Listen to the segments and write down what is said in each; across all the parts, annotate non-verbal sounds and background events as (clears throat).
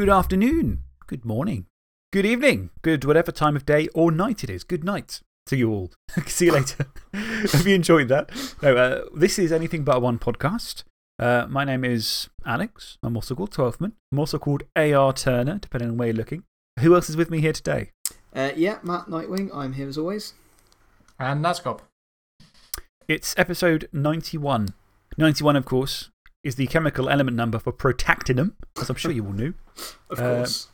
good afternoon, good morning, good evening, good whatever time of day or night it is. Good night to you all. (laughs) See you later. (laughs) Have you enjoyed that? No, uh, this is Anything But One podcast. Uh, my name is Alex. I'm also called Twelfthman. I'm also called AR Turner, depending on where you're looking. Who else is with me here today? Uh, yeah, Matt Nightwing. I'm here as always. And Nazgob. It's episode 91. 91, of course, is the chemical element number for protactinium, as I'm sure you all knew. Of Uh, course.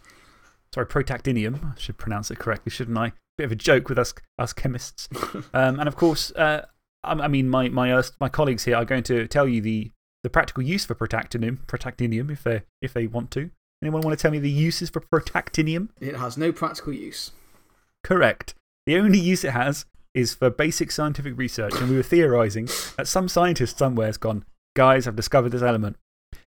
Sorry, protactinium. I should pronounce it correctly, shouldn't I? Bit of a joke with us, us chemists. (laughs) um, and of course, uh, I, I mean, my, my, uh, my colleagues here are going to tell you the, the practical use for protactinium, protactinium if, they if they want to. Anyone want to tell me the uses for protactinium? it has no practical use. Correct. The only use it has is for basic scientific research. And we were theorizing that some scientist somewhere has gone, guys, I've discovered this element.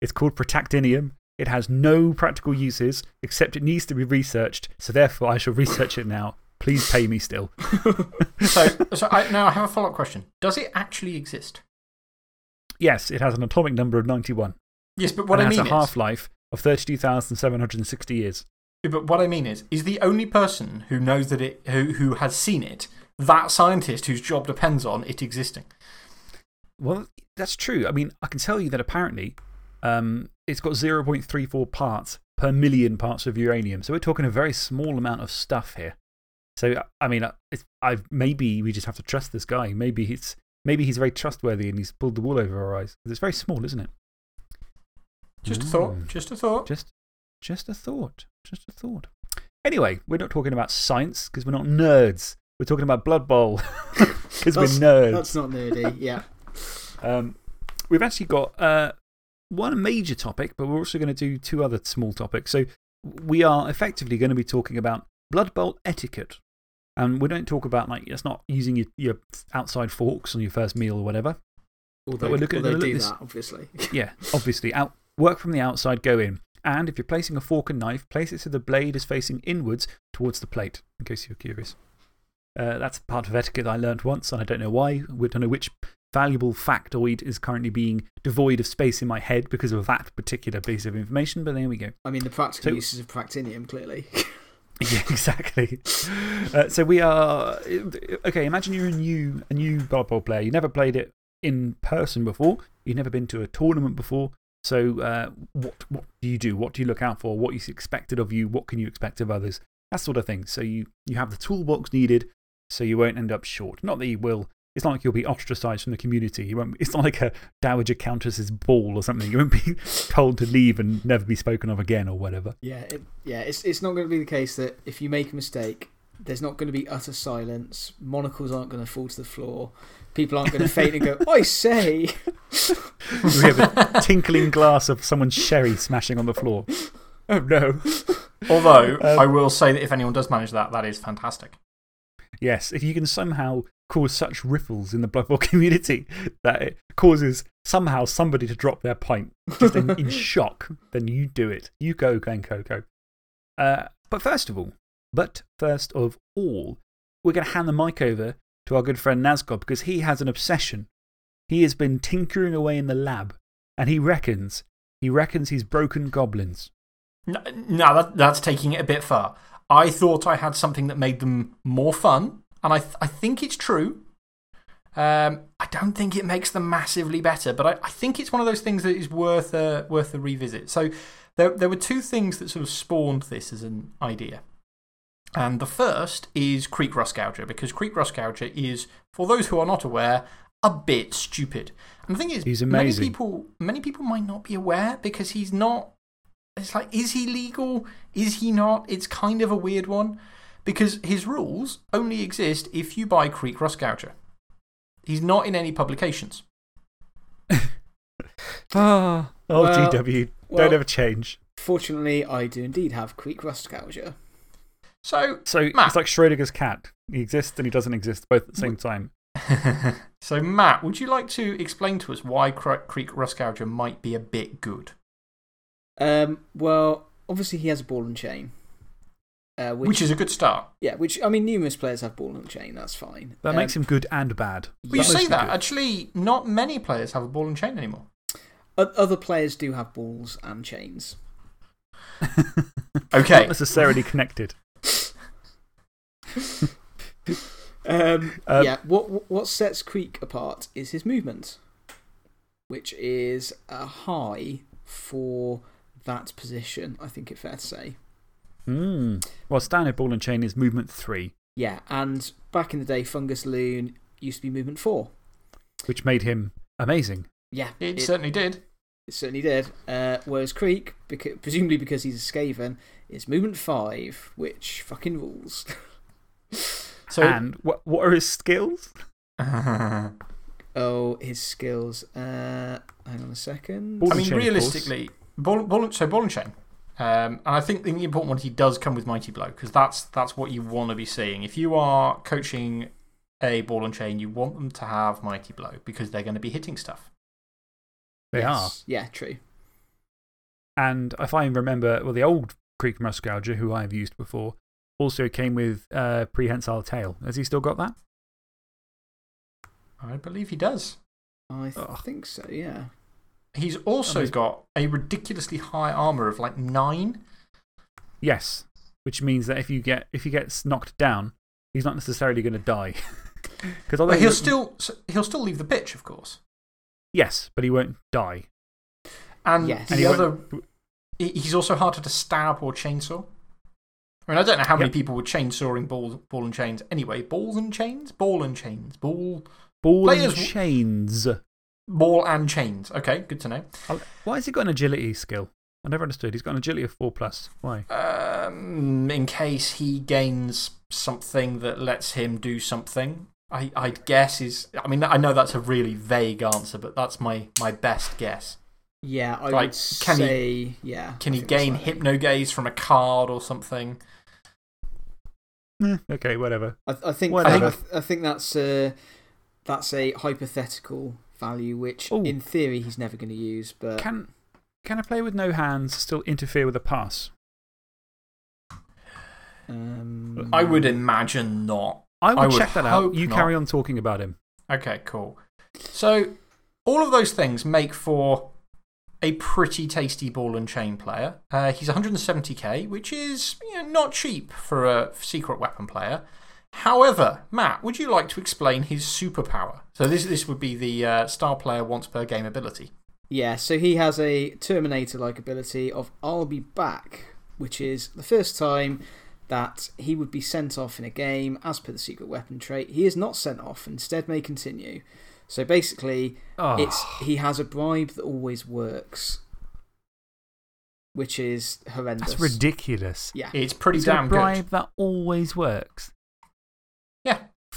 It's called protactinium. It has no practical uses except it needs to be researched. So therefore, I shall research it now. Please pay me still. (laughs) (laughs) So, so I, now I have a follow up question. Does it actually exist? Yes, it has an atomic number of 91. Yes, but what and I it mean has a half life of 32,760 years. But what I mean is, is the only person who knows that it, who, who has seen it, that scientist whose job depends on it existing. Well, that's true. I mean, I can tell you that apparently um, it's got 0.34 parts per million parts of uranium. So we're talking a very small amount of stuff here. So, I mean, it's, I've, maybe we just have to trust this guy. Maybe he's, maybe he's very trustworthy and he's pulled the wool over our eyes. It's very small, isn't it? Just a thought. Mm. Just a thought. Just, just a thought. Just a thought. Anyway, we're not talking about science because we're not nerds. We're talking about Blood Bowl (laughs) because we're nerds. That's not nerdy. Yeah. Um, we've actually got uh, one major topic, but we're also going to do two other small topics. So, we are effectively going to be talking about Blood Bowl etiquette. And we don't talk about, like, it's not using your, your outside forks on your first meal or whatever. Although, we're looking- although look do this- that, obviously. (laughs) Yeah, obviously, out, work from the outside, go in. And if you're placing a fork and knife, place it so the blade is facing inwards towards the plate, in case you're curious. Uh, that's part of etiquette I learned once, and I don't know why. We don't know which valuable factoid is currently being devoid of space in my head because of that particular piece of information, but there we go. I mean, the practical So- uses of practinium, clearly. (laughs) Yeah, exactly. Uh, so we are. Okay, imagine you're a new, a new Blood player. You never played it in person before, you've never been to a tournament before. So, uh, what, what do you do? What do you look out for? What is expected of you? What can you expect of others? That sort of thing. So, you, you have the toolbox needed so you won't end up short. Not that you will. It's not like you'll be ostracized from the community. You won't, it's not like a Dowager Countess's ball or something. You won't be (laughs) told to leave and never be spoken of again or whatever. yeah, it, yeah it's, it's not going to be the case that if you make a mistake, there's not going to be utter silence. Monocles aren't going to fall to the floor. People aren't going to faint and go, I say. we have a tinkling glass of someone's sherry smashing on the floor. Oh no. (laughs) Although, Um, I will say that if anyone does manage that, that is fantastic. Yes, if you can somehow cause such ripples in the Blood Bowl (laughs) community that it causes somehow somebody to drop their pint just in, in (laughs) shock, then you do it. You go, Glen Coco. Uh, but first of all, but first of all, we're going to hand the mic over to our good friend Nazgob because he has an obsession. He has been tinkering away in the lab and he reckons, he reckons he's broken goblins. No, no that, that's taking it a bit far. I thought I had something that made them more fun, and I, th I think it's true. Um, I don't think it makes them massively better, but I, I think it's one of those things that is worth a, worth a revisit. So, there, there were two things that sort of spawned this as an idea. And the first is Kreek Rustgouger, because Kreek Rustgouger is, for those who are not aware, a bit stupid. And the thing is, He's many people, many people might not be aware because he's not. It's like, is he legal? Is he not? It's kind of a weird one because his rules only exist if you buy Kreek Rustgouger. He's not in any publications. (laughs) Ah, oh, Well- GW, well- don't ever change. Fortunately, I do indeed have Kreek Rustgouger. So, So Matt. it's like Schrodinger's cat. He exists and he doesn't exist both at the same time. (laughs) so Matt, would you like to explain to us why Kreek Rustgouger might be a bit good? Um, well, obviously, he has a ball and chain. Uh, which, Which is a good start. Yeah, which, I mean, numerous players have ball and chain. That's fine. That Um, makes him good and bad. Well, you say Mostly that. Actually, not many players have a ball and chain anymore. o- Other players do have balls and chains. (laughs) Okay. Not necessarily connected. (laughs) Um, Um, yeah, what, what sets Kreek apart is his movement, which is a high for that position, I think it's fair to say. Hmm. Well, standard ball and chain is movement three, Yeah, and back in the day, Fungus Loon used to be movement four. which made him amazing. Yeah, It, it, certainly did. it certainly did. Uh, whereas Kreek, because, presumably because he's a Skaven, is movement five, which fucking rules. So, (laughs) and what, what are his skills? (laughs) oh, his skills. Uh, hang on a second. Ball I mean, chain, realistically, ball, ball, so ball and chain. Um, and I think the important one, he does come with Mighty Blow because that's, that's what you want to be seeing. If you are coaching a ball and chain, you want them to have Mighty Blow because they're going to be hitting stuff. They Yes. Yeah, true. And if I remember, well, the old Kreek Rustgouger, who I've used before, also came with uh, prehensile tail. Has he still got that? I believe he does. I th Ugh. think so, yeah. He's also he's- got a ridiculously high armor of like nine. Yes. Which means that if, you get, if he gets knocked down, he's not necessarily going to die. (laughs) Because although But he'll he- still, he'll still leave the pitch, of course. Yes, but he won't die. And Yes. the And he other, he's also harder to stab or chainsaw. I mean, I don't know how many Yep. people were chainsawing balls, ball and chains anyway. Balls and chains? Ball and chains. Ball, Ball and chains. Ball and chains. Okay, good to know. Why has he got an agility skill? I never understood. He's got an agility of 4 plus. Why? Um, in case he gains something that lets him do something. I, I guess is. I mean, I know that's a really vague answer, but that's my, my best guess. Yeah, I Like, would can he- say, yeah. Can I he think that's gain right. hypno gaze from a card or something? Eh, okay, whatever. I, I, think, I, Whatever. think, I think that's a, that's a hypothetical value, which Ooh. in theory he's never going to use. But Can, can a player with no hands still interfere with a pass? um, I would imagine not. I will I would check that out. hope You not. carry on talking about him. Okay, cool. So, all of those things make for a pretty tasty ball and chain player. Uh, he's 170k, which is you know, not cheap for a secret weapon player. However, Matt, would you like to explain his superpower? So, this, this would be the uh, star player once per game ability. Yeah, so he has a Terminator like ability of I'll be back, which is the first time that he would be sent off in a game as per the secret weapon trait. He is not sent off, instead, may continue. So basically, Oh, it's, he has a bribe that always works, which is horrendous. that's ridiculous. Yeah. It's pretty He's got damn a good. bribe that always works.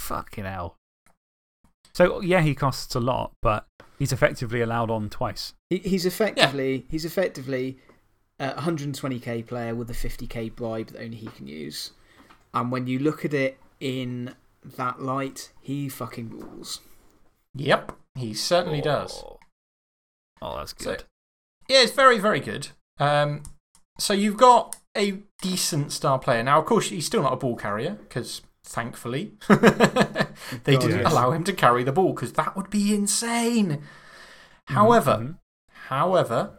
Yeah. Fucking hell. So, yeah, he costs a lot, but he's effectively allowed on twice. He, he's effectively, he's effectively a 120k player with a 50k bribe that only he can use. And when you look at it in that light, he fucking rules. Yep, he certainly does. Oh. Oh, that's So- good. Yeah, it's very, very good. Um, so you've got a decent star player. Now, of course, he's still not a ball carrier because thankfully (laughs) they God, didn't yes. allow him to carry the ball because that would be insane. However, Mhm. however,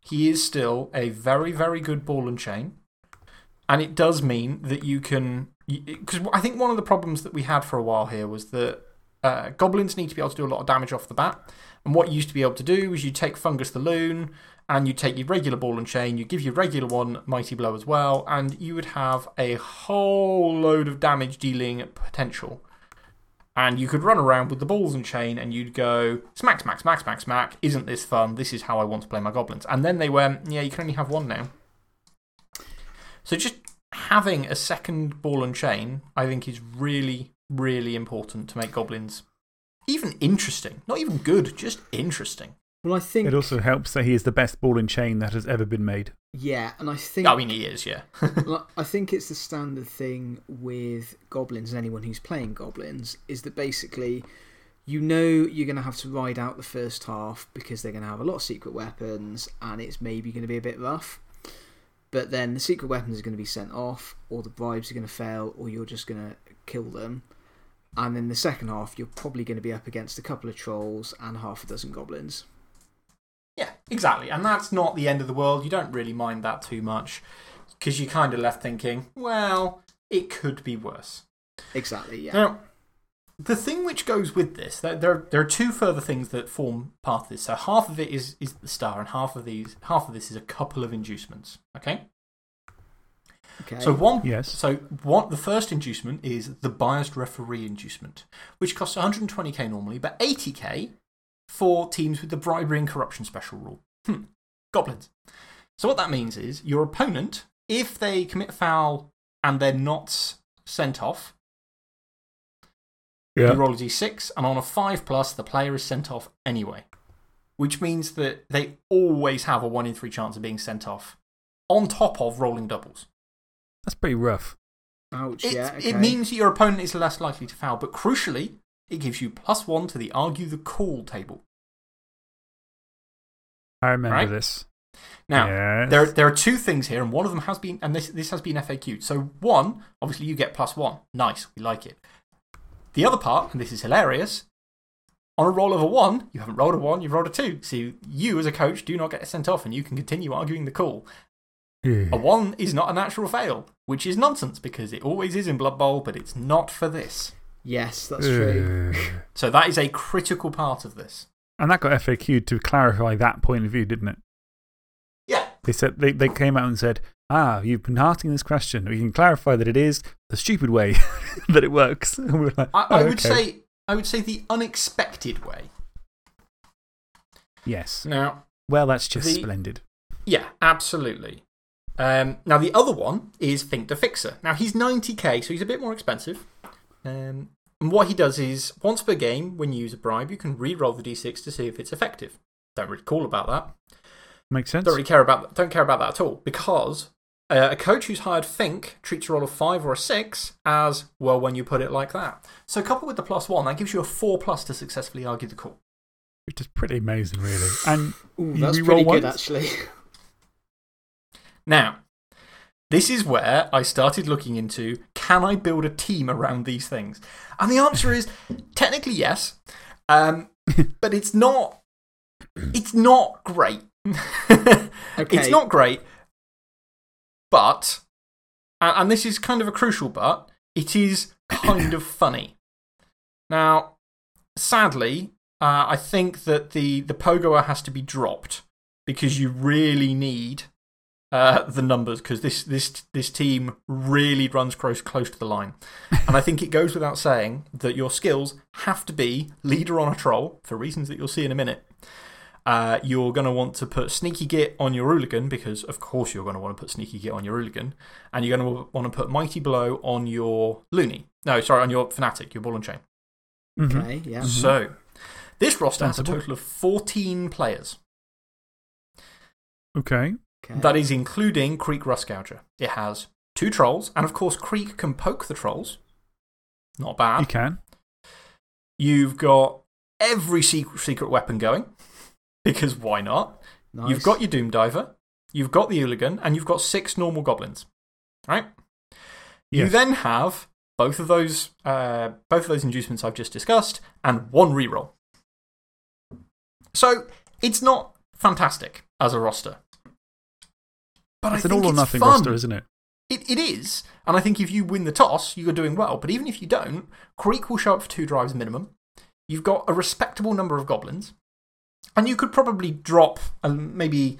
he is still a very, very good ball and chain. And it does mean that you can. Because I think one of the problems that we had for a while here was that uh, goblins need to be able to do a lot of damage off the bat. And what you used to be able to do was you take Fungus the Loon and you take your regular ball and chain, you give your regular one Mighty Blow as well, and you would have a whole load of damage dealing potential. And you could run around with the balls and chain and you'd go smack, smack, smack, smack, smack. Isn't this fun? This is how I want to play my goblins. And then they went, yeah, you can only have one now. So just having a second ball and chain, I think, is really, really important to make goblins even interesting. Not even good, just interesting. Well, I think. It also helps that he is the best ball and chain that has ever been made. Yeah, and I think. I mean, he is, yeah. (laughs) I think it's the standard thing with goblins and anyone who's playing goblins is that basically you know you're going to have to ride out the first half because they're going to have a lot of secret weapons and it's maybe going to be a bit rough. But then the secret weapons are going to be sent off, or the bribes are going to fail, or you're just going to kill them. And then the second half, you're probably going to be up against a couple of trolls and half a dozen goblins. Yeah, Exactly. And that's not the end of the world. You don't really mind that too much because you're kind of left thinking, well, it could be worse. Exactly, yeah. Now, the thing which goes with this, there, there, there are two further things that form part of this. So half of it is, is the star, and half of, these, half of this is a couple of inducements. Okay? Okay. So, one, Yes. so what, the first inducement is the biased referee inducement, which costs 120k normally, but 80k for teams with the bribery and corruption special rule. Hmm. Goblins. So, what that means is your opponent, if they commit a foul and they're not sent off, Yeah. you roll a d6, and on a 5 plus, the player is sent off anyway. Which means that they always have a 1 in 3 chance of being sent off, on top of rolling doubles. That's pretty rough. Ouch, It, yeah. Okay. it means your opponent is less likely to foul, but crucially, it gives you plus 1 to the argue the call table. I remember Right. this. Now, Yes. there, there are two things here, and one of them has been, and this, this has been FAQ'd. So, one, obviously, you get plus 1. Nice, we like it. The other part, and this is hilarious, on a roll of a 1, you haven't rolled a 1, you've rolled a 2. So, you as a coach do not get sent off, and you can continue arguing the call. A 1 is not a natural fail, which is nonsense because it always is in Blood Bowl, but it's not for this. Yes, that's true. So, that is a critical part of this. And that got FAQ'd to clarify that point of view, didn't it? Yeah. They, said, they, they came out and said, Ah, you've been asking this question. We can clarify that it is the stupid way (laughs) that it works. (laughs) And we were like, I, I "Oh, would okay." say, I would say the unexpected way. Yes. Now, Well, that's just The- splendid. Yeah, absolutely. Um, now, the other one is Fink the Fixer. Now, he's 90k, so he's a bit more expensive. Um, and what he does is, once per game, when you use a bribe, you can re roll the d6 to see if it's effective. Don't really call about that. Makes sense. Don't really care about, don't care about that at all because uh, a coach who's hired Fink treats a roll of 5 or a 6 as, well, when you put it like that. So, coupled with the plus 1, that gives you a 4 plus to successfully argue the call. Which is pretty amazing, really. And Ooh, you that's re-roll pretty good, once? actually. Now, this is where I started looking into can I build a team around these things? And the answer is technically yes. Um, (laughs) but it's not, it's not great. (laughs) Okay. It's not great. But, and, this is kind of a crucial but, it is kind of funny. Now, sadly, uh, I think that the, the Pogoer has to be dropped because you really need uh, the numbers because this, this, this team really runs close, close to the line. and I think it goes without saying that your skills have to be leader on a troll for reasons that you'll see in a minute. Uh, you're going to want to put Sneaky Git on your Hooligan because, of course, you're going to want to put Sneaky Git on your Hooligan. And you're going to want to put Mighty Blow on your Looney. No, sorry, on your Fanatic, your Ball and Chain. Mhm. Okay, yeah. So, this roster has a total of 14 players. okay. Okay. That is including Kreek Rustgouger. It has two trolls, and of course, Kreek can poke the trolls. Not bad. You can. You've got every secret, secret weapon going, (laughs) because why not? nice. You've got your Doom Diver, you've got the Hooligan, and you've got six normal goblins. Right? You then have both of those, uh, both of those inducements I've just discussed, and one reroll. So, it's not fantastic as a roster. But It's I an think all or it's nothing fun. roster, isn't it? It, it is. And I think if you win the toss, you're doing well. But even if you don't, Kreek will show up for two drives minimum. You've got a respectable number of goblins. And you could probably drop, um, maybe,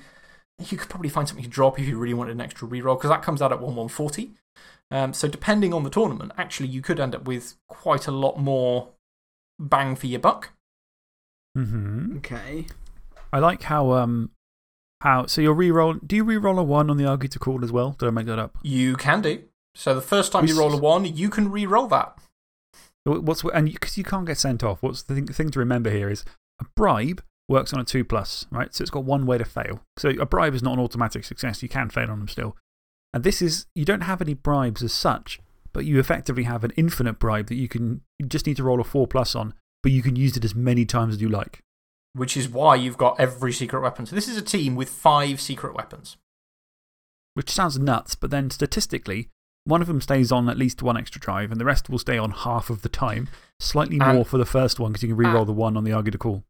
you could probably find something to drop if you really wanted an extra reroll, because that comes out at 1 140. Um, so depending on the tournament, actually, you could end up with quite a lot more bang for your buck. Mm hmm. Okay. I like how. um, how So you're reroll. Do you reroll a one on the argue to call as well? Did I make that up? You can do. So the first time you roll a 1, you can re-roll that. What's, and because you can't get sent off, what's the thing, thing to remember here is a bribe works on a 2 plus, right? So it's got one way to fail. So a bribe is not an automatic success. You can fail on them still. And this is, you don't have any bribes as such, but you effectively have an infinite bribe that you can, you just need to roll a 4 plus on, but you can use it as many times as you like. Which is why you've got every secret weapon. So this is a team with five secret weapons. Which sounds nuts, but then statistically, one of them stays on at least one extra drive, and the rest will stay on half of the time. Slightly And- more for the first one because you can re roll ah. the one on the argue to call.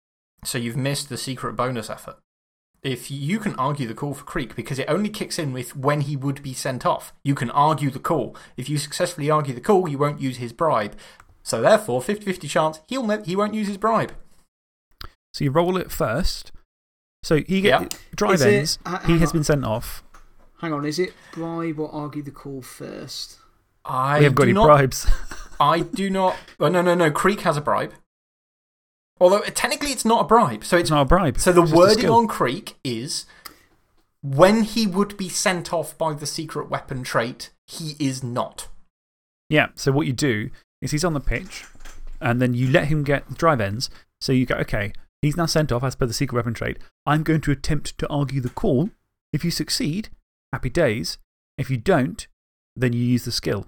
So you've missed the secret bonus effort. if you can argue the call for Kreek because it only kicks in with when he would be sent off. You can argue the call. If you successfully argue the call, you won't use his bribe. So, therefore, 50 50 chance he'll he won't use his bribe. So you roll it first. So he get, Yeah. drive Is it- ends. uh, he has on. been sent off. Hang on, is it bribe or argue the call first? I we haven't got any not, bribes. (laughs) I do not. Oh, no, no, no. Kreek has a bribe. Although, technically, it's not a bribe. So, it's it's, not a bribe. so the it's just a wording on Kreek is when he would be sent off by the secret weapon trait, he is not. Yeah, so what you do is he's on the pitch, and then you let him get drive ends. So you go, okay, he's now sent off as per the secret weapon trait. I'm going to attempt to argue the call. If you succeed, happy days. If you don't, then you use the skill.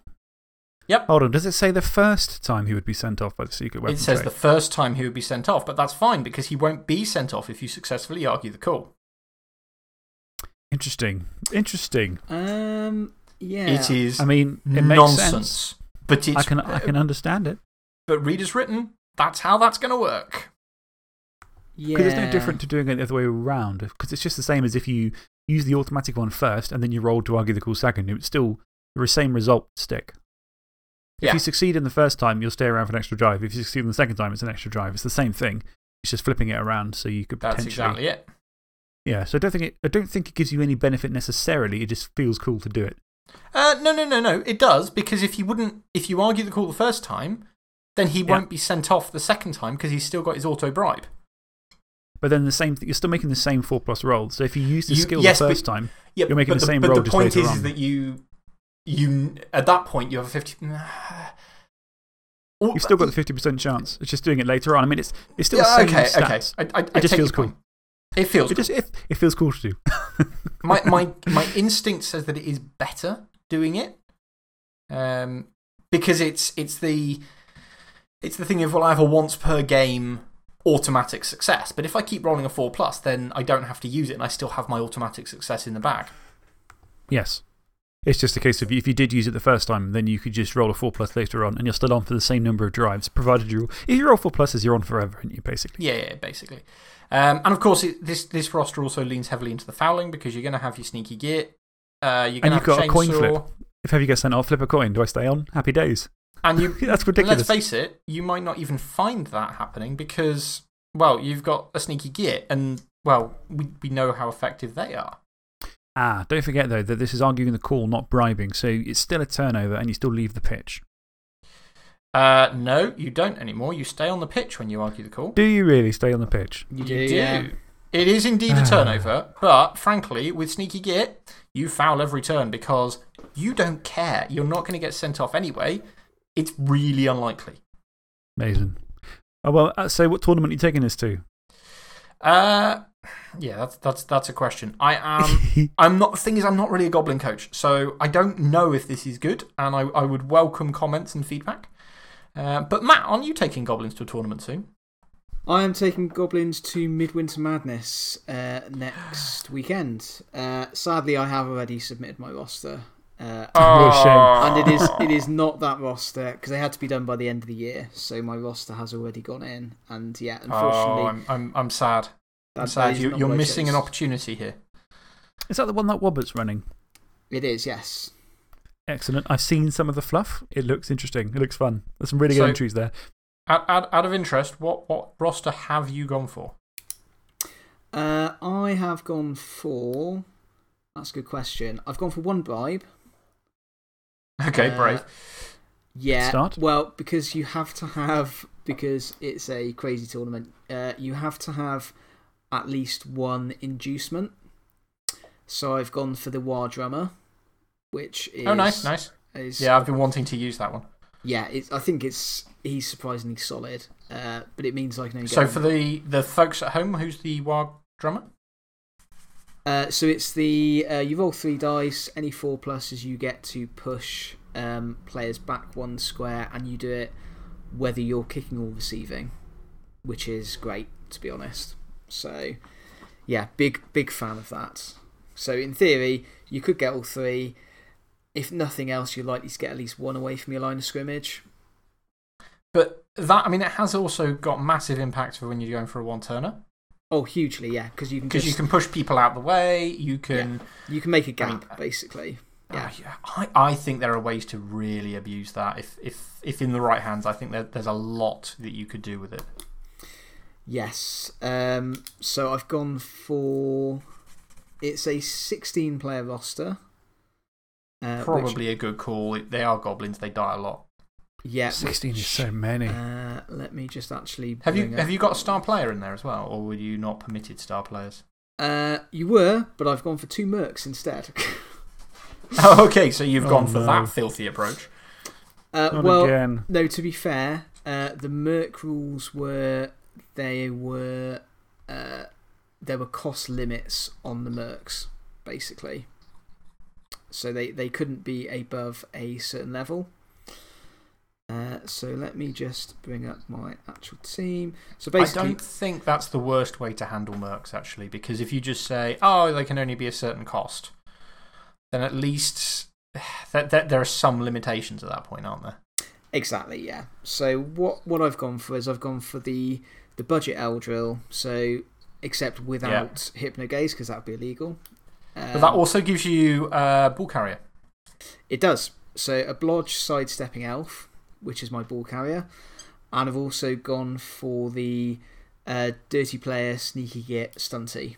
Yep. Hold on, does it say the first time he would be sent off by the secret weapon It says trait? the first time he would be sent off, but that's fine because he won't be sent off if you successfully argue the call. Interesting. Interesting. Um, yeah. It is I mean, it makes nonsense. sense. But, it's, I can, I can understand it. but read readers written, that's how that's going to work. Yeah. Because it's no different to doing it the other way around. Because it's just the same as if you use the automatic one first and then you roll to argue the call second. It's still the same result stick. If Yeah. you succeed in the first time, you'll stay around for an extra drive. If you succeed in the second time, it's an extra drive. It's the same thing. It's just flipping it around so you could That's potentially. exactly it. Yeah, so I don't, think it, I don't think it gives you any benefit necessarily. It just feels cool to do it. Uh, no, no, no, no. It does because if you wouldn't, if you argue the call the first time, then he Yeah. won't be sent off the second time because he's still got his auto bribe. But then the same, you're still making the same 4 plus roll. So if you use the You- skill yes, the but- first time, Yeah, You're making but the same but roll the just point is, is that you, you, at that point, you have a 50. Oh, you've still got the 50% chance. It's just doing it later on. I mean, it's, it's still Yeah, the same okay, stats. okay. I, I, I It just feels cool. point. It feels It, just, it, it feels cool to do. (laughs) my, my, (laughs) my instinct says that it is better doing it. Um, because it's, it's, the, it's the thing of, well, I have a once per game automatic success. But if I keep rolling a 4 plus, then I don't have to use it and I still have my automatic success in the bag. Yes. It's just a case of if you did use it the first time, then you could just roll a 4 plus later on and you're still on for the same number of drives, provided you. If you roll 4 pluses, you're on forever, aren't you, basically? Yeah, yeah, basically. Um, and of course, it, this, this roster also leans heavily into the fouling because you're going to have your sneaky git. Uh, you're And you've have got a coin flip. If have you get sent off, flip a coin. Do I stay on? Happy days. And you, (laughs) That's ridiculous. let's face it, you might not even find that happening because, well, you've got a sneaky git, and, well, we, we know how effective they are. Ah, don't forget, though, that this is arguing the call, not bribing. So it's still a turnover and you still leave the pitch. Uh, no, you don't anymore. You stay on the pitch when you argue the call. Do you really stay on the pitch? You do, You do. yeah. It is indeed a (sighs) turnover, but frankly, with Sneaky Git, you foul every turn because you don't care. You're not going to get sent off anyway. It's really unlikely. Amazing. Oh, well, uh, so what tournament are you taking this to? Uh, yeah, that's, that's, that's a question. I am. (laughs) I'm not. The thing is, I'm not really a goblin coach, so I don't know if this is good, and I, I would welcome comments and feedback. Uh, but Matt, aren't you taking goblins to a tournament soon? I am taking Goblins to Midwinter Madness uh, next weekend. Uh, sadly, I have already submitted my roster. Uh, What a shame. and it is, it is not that roster because they had to be done by the end of the year. So my roster has already gone in. And yeah, Oh, unfortunately, I'm, I'm, I'm sad. I'm sad. You, you're missing an opportunity here. Is that the one that Wobbert's running? It is, yes. Excellent. I've seen some of the fluff. It looks interesting. It looks fun. There's some really good So- entries there. Out, out, out of interest, what, what roster have you gone for? Uh, I have gone for. That's a good question. I've gone for one bribe. Okay, Uh, brave. Yeah. Start. Well, because you have to have, because it's a crazy tournament, uh, you have to have at least one inducement. So I've gone for the War Drummer, which is. Oh, nice, nice. Is, Yeah, I've been wanting to use that one. Yeah, it's, I think it's he's surprisingly solid, uh, but it means I can only get So, for the, the folks at home, who's the WAG drummer? Uh, so it's the uh, you roll three dice. Any four pluses you get to push um, players back one square, and you do it whether you're kicking or receiving, which is great to be honest. So yeah, big big fan of that. So in theory, you could get all three. If nothing else, you're likely to get at least one away from your line of scrimmage. But that, I mean, it has also got massive impact for when you're going for a one turner. Oh, hugely, yeah. Because you can Because you can push people out the way, you can. you can make a gap, basically. Yeah. Uh, yeah. I, I think there are ways to really abuse that. If, if, if in the right hands, I think that there's a lot that you could do with it. Yes. Um, so I've gone for. It's a 16 player roster. Uh, which- Probably a good call. They are goblins, they die a lot. Yeah. 16 is so many. Uh, let me just actually. Have you, have you got a star player in there as well, or were you not permitted star players? Uh, you were, but I've gone for two mercs instead. (laughs) Oh, okay, so you've Oh, gone for no. that filthy approach. uh, Not well, again. no, to be fair, uh, the merc rules were. They were. Uh, there were cost limits on the mercs, basically. So they, they couldn't be above a certain level. Uh, so let me just bring up my actual team. So basically, I don't think that's the worst way to handle mercs, actually, because if you just say, oh, they can only be a certain cost, then at least (sighs) that, that, there are some limitations at that point, aren't there? Exactly, yeah. So what what I've gone for is I've gone for the the budget Eldril, so except without Hypnogaze because that would be illegal. But that Um, also gives you uh, ball carrier. it does. So a Blodge sidestepping elf, which is my ball carrier, and I've also gone for the uh, dirty player sneaky git stunty.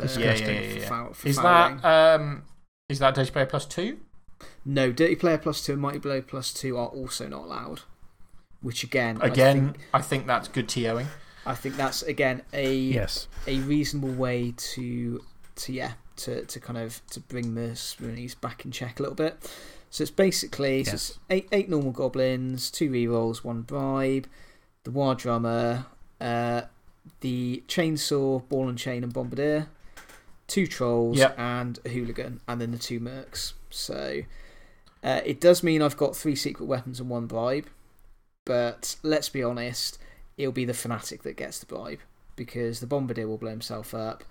Uh, Yeah, yeah, Disgusting. yeah, for for Is fouling. that, um, is that Dirty Player plus two? No, dirty player plus two and mighty blow plus two are also not allowed. Which again, I Again, think, I think that's good TOing. I think that's again a Yes. a reasonable way to to yeah to, to kind of to bring the mercenaries back in check a little bit. So it's basically so it's eight eight normal goblins, two rerolls, one bribe, the war drummer, uh, the chainsaw, ball and chain, and bombardier, two trolls, Yep. and a hooligan, and then the two mercs. So uh, it does mean I've got three secret weapons and one bribe, but let's be honest, it'll be the fanatic that gets the bribe because the bombardier will blow himself up.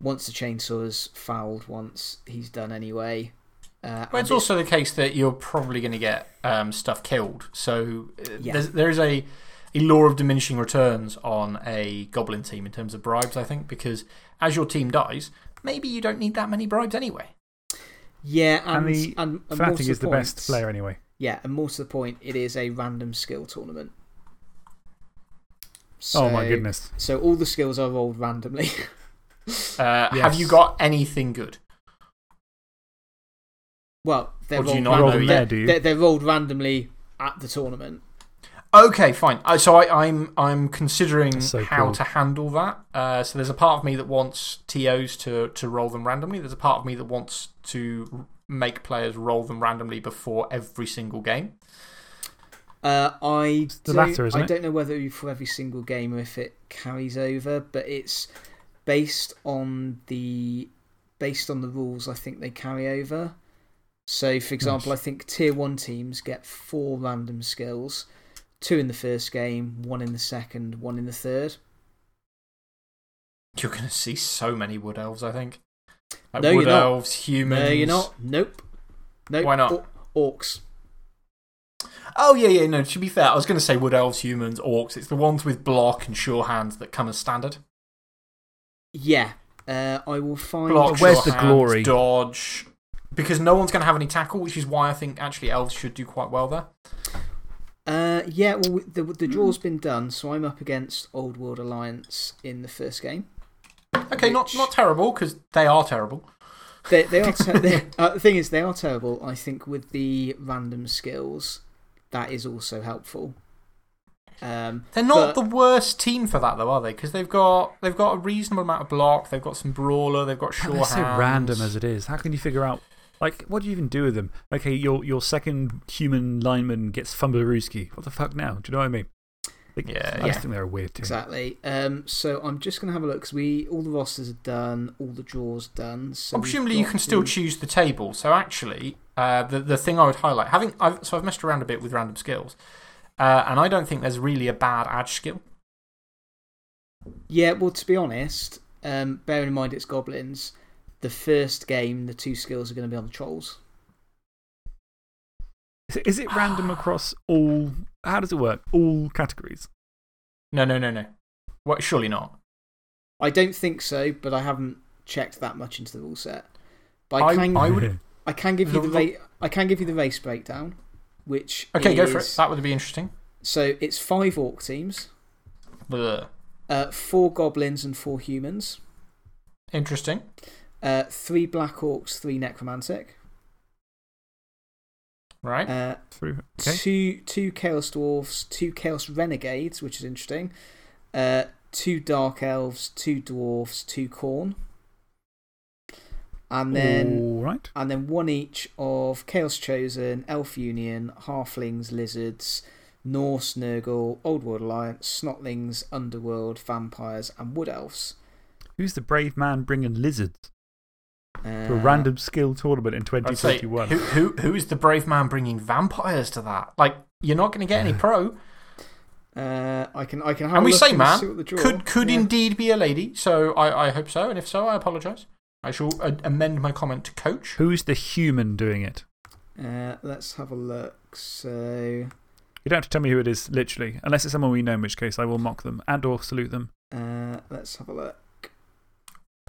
Once the chainsaw's fouled, once he's done anyway. Uh, But it's also the case that you're probably going to get um, stuff killed. So uh, Yeah. there's, a, a law of diminishing returns on a goblin team in terms of bribes, I think, because as your team dies, maybe you don't need that many bribes anyway. Yeah, and, And the and, and more is the point- best player anyway. Yeah, and more to the point, it is a random skill tournament. So, oh my goodness. So all the skills are rolled randomly. (laughs) Uh, Have you got anything good? Well, they're Or do you rolled, not Roll them there, they're, do you? they're, they're rolled randomly at the tournament. Okay, fine. Uh, so I, I'm, I'm considering so how cool. to handle that. Uh, so there's a part of me that wants TOs to, to roll them randomly. There's a part of me that wants to make players roll them randomly before every single game. Uh, I, the don't, latter, isn't I it? don't know whether for every single game or if it carries over, but it's based on the based on the rules. I think they carry over. So, for example, I think tier one teams get four random skills two in the first game, one in the second, one in the third. You're going to see so many wood elves, I think. Like No, wood you're not. elves, humans. No, you're not. Nope. Nope. Why not? Or- orcs. Oh, yeah, yeah, no, to be fair, I was going to say wood elves, humans, orcs. It's the ones with block and sure hands that come as standard. Yeah. Uh, I will find. Block, Where's the hands, glory? Dodge. Because no one's going to have any tackle, which is why I think actually elves should do quite well there. Uh, yeah, well, the, the draw's been done, so I'm up against Old World Alliance in the first game. Okay, not, Which- not terrible, because they are terrible. They, they are (laughs) ter- they, uh, the thing is, they are terrible. I think with the random skills, that is also helpful. Um, They're not but- the worst team for that, though, are they? Because they've got, they've got a reasonable amount of block, they've got some brawler, they've got But sure they're so hands. random as it is. How can you figure out? Like, what do you even do with them? Okay, your, your second human lineman gets Fumblerooski. What the fuck now? Do you know what I mean? Like, Yeah, I yeah. just think they're a weird team. exactly. Um, so I'm just going to have a look because we all the rosters are done, all the draws done. So Well, presumably you got can still choose the table. So actually, uh, the, the thing I would highlight, having, I've, so I've messed around a bit with random skills, uh, and I don't think there's really a bad edge skill. Yeah, well, to be honest, um, bearing in mind it's goblins, the first game, the two skills are going to be on the trolls. Is it, is it random (sighs) across all. How does it work? All categories? No, no, no, no. What, surely not. I don't think so, but I haven't checked that much into the rule set. But I I- can, I would- (laughs) I can give you The- the, I can give you the race breakdown, which Okay, is, go for it. That would be interesting. So it's five orc teams, Bleh. uh, four goblins and four humans, Interesting. Uh, three black orcs, three necromantic, Right. uh, Through. Okay. two two chaos dwarfs, two chaos renegades, which is interesting, uh, two dark elves, two dwarfs, two Khorne, and then All right. and then one each of chaos chosen, elf union, halflings, lizards, Norse, Nurgle, Old World Alliance, Snotlings, Underworld, vampires, and wood elves. Who's the brave man bringing lizards to a random skill tournament in I'd say, 2021? who, who, who is the brave man bringing vampires to that? Like, you're not going to get any pro. Uh, I can I can have And we say and man see what the draw. could, could yeah. indeed be a lady, so I, I hope so. And if so, I apologise. I shall uh, amend my comment to coach. Who's the human doing it? Uh, let's have a look. So You don't have to tell me who it is, literally, unless it's someone we know, in which case I will mock them and or salute them. uh, let's have a look.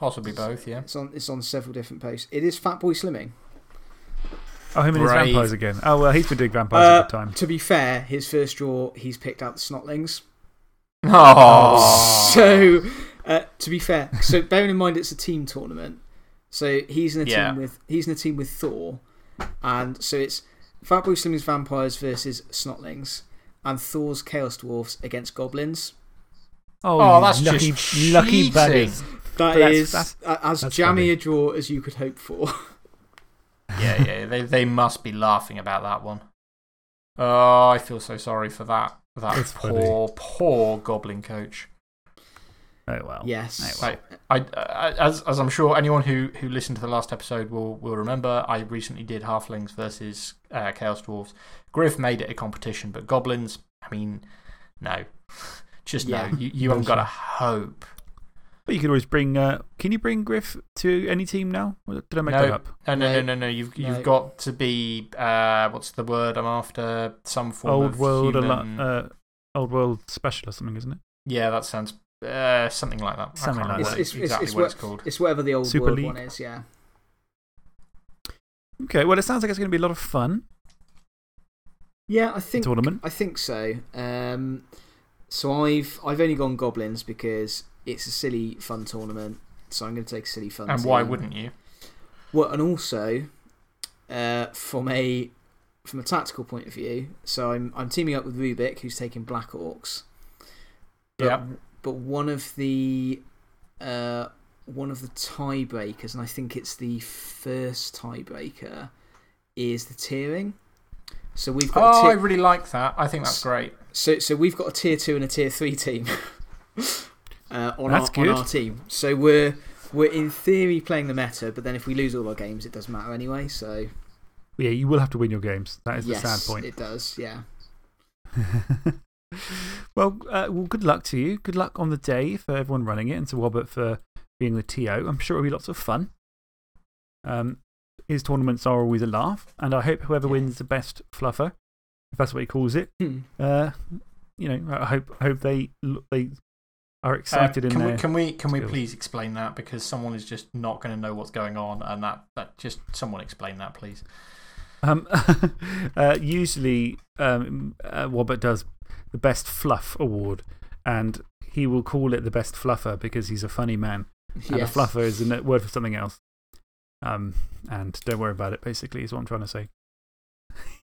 Possibly both, yeah. It's on it's on several different posts. It is Fatboy Slimming. Oh, him and his vampires again. Oh, well, he's been doing vampires Uh, a good time. To be fair, his first draw he's picked out the Snotlings. Oh. (laughs) So, uh, to be fair, so bearing in mind it's a team tournament, so he's in a Yeah. team with he's in a team with Thor, and so it's Fatboy Slimming's vampires versus Snotlings, and Thor's Chaos Dwarfs against goblins. Oh, Oh, that's lucky, just lucky cheating. Buggers. That that's- is that's- as that's jammy funny. a draw as you could hope for. (laughs) yeah, yeah, they, they must be laughing about that one. Oh, I feel so sorry for that. That It's funny. poor, poor goblin coach. Oh, well. yes. Oh, Like, I, I, as, as I'm sure anyone who, who listened to the last episode will, will remember, I recently did Halflings versus uh, Chaos Dwarves. Griff made it a competition, but Goblins, I mean, no. (laughs) Just Yeah. no. You, you haven't got a hope. But you could always bring. Uh, can you bring Griff to any team now? Or Did I make No. that up? No, no, no, No. no, no. You've, you've got to be, uh, what's the word I'm after? Some form Old of World, a human... uh, Old World Special or something, isn't it? Yeah, that sounds uh, something like that. Something I like that. It's- it's- exactly it's what what- it's called. It's whatever the old Super world League? one is, yeah. Okay, well, it sounds like it's going to be a lot of fun. Yeah, I think tournament. I think so. Um, so I've I've only gone goblins because it's a silly fun tournament. So I'm going to take a silly fun. And why wouldn't you? Well, and also uh, from a from a tactical point of view. So I'm I'm teaming up with Rubik, who's taking Black Orcs. But, Yeah. But one of the uh, one of the tiebreakers, and I think it's the first tiebreaker, is the tiering. So we've got Oh, I really like that. I think that's great. so, so we've got a tier two and a tier three team (laughs) uh, on, our, on our team. So we're we're in theory playing the meta, but then if we lose all our games, it doesn't matter anyway. So Yeah, you will have to win your games. That is yes, the sad point. it does. Yeah. (laughs) well, uh, well, good luck to you. Good luck on the day for everyone running it and to Robert for being the TO. I'm sure it'll be lots of fun. Um, his tournaments are always a laugh, and I hope whoever Yeah. wins the best fluffer, if that's what he calls it, Hmm. uh, you know, I hope, I hope they, look- they are Uh, excited in can, their. we, can we can we please explain that because someone is just not going to know what's going on and that, that just someone explain that please. Um, (laughs) uh, usually, um, uh, Wobbett does the Best Fluff Award, and he will call it the Best Fluffer because he's a funny man. And a fluffer is a word for something else. Um, and don't worry about it, basically, is what I'm trying to say.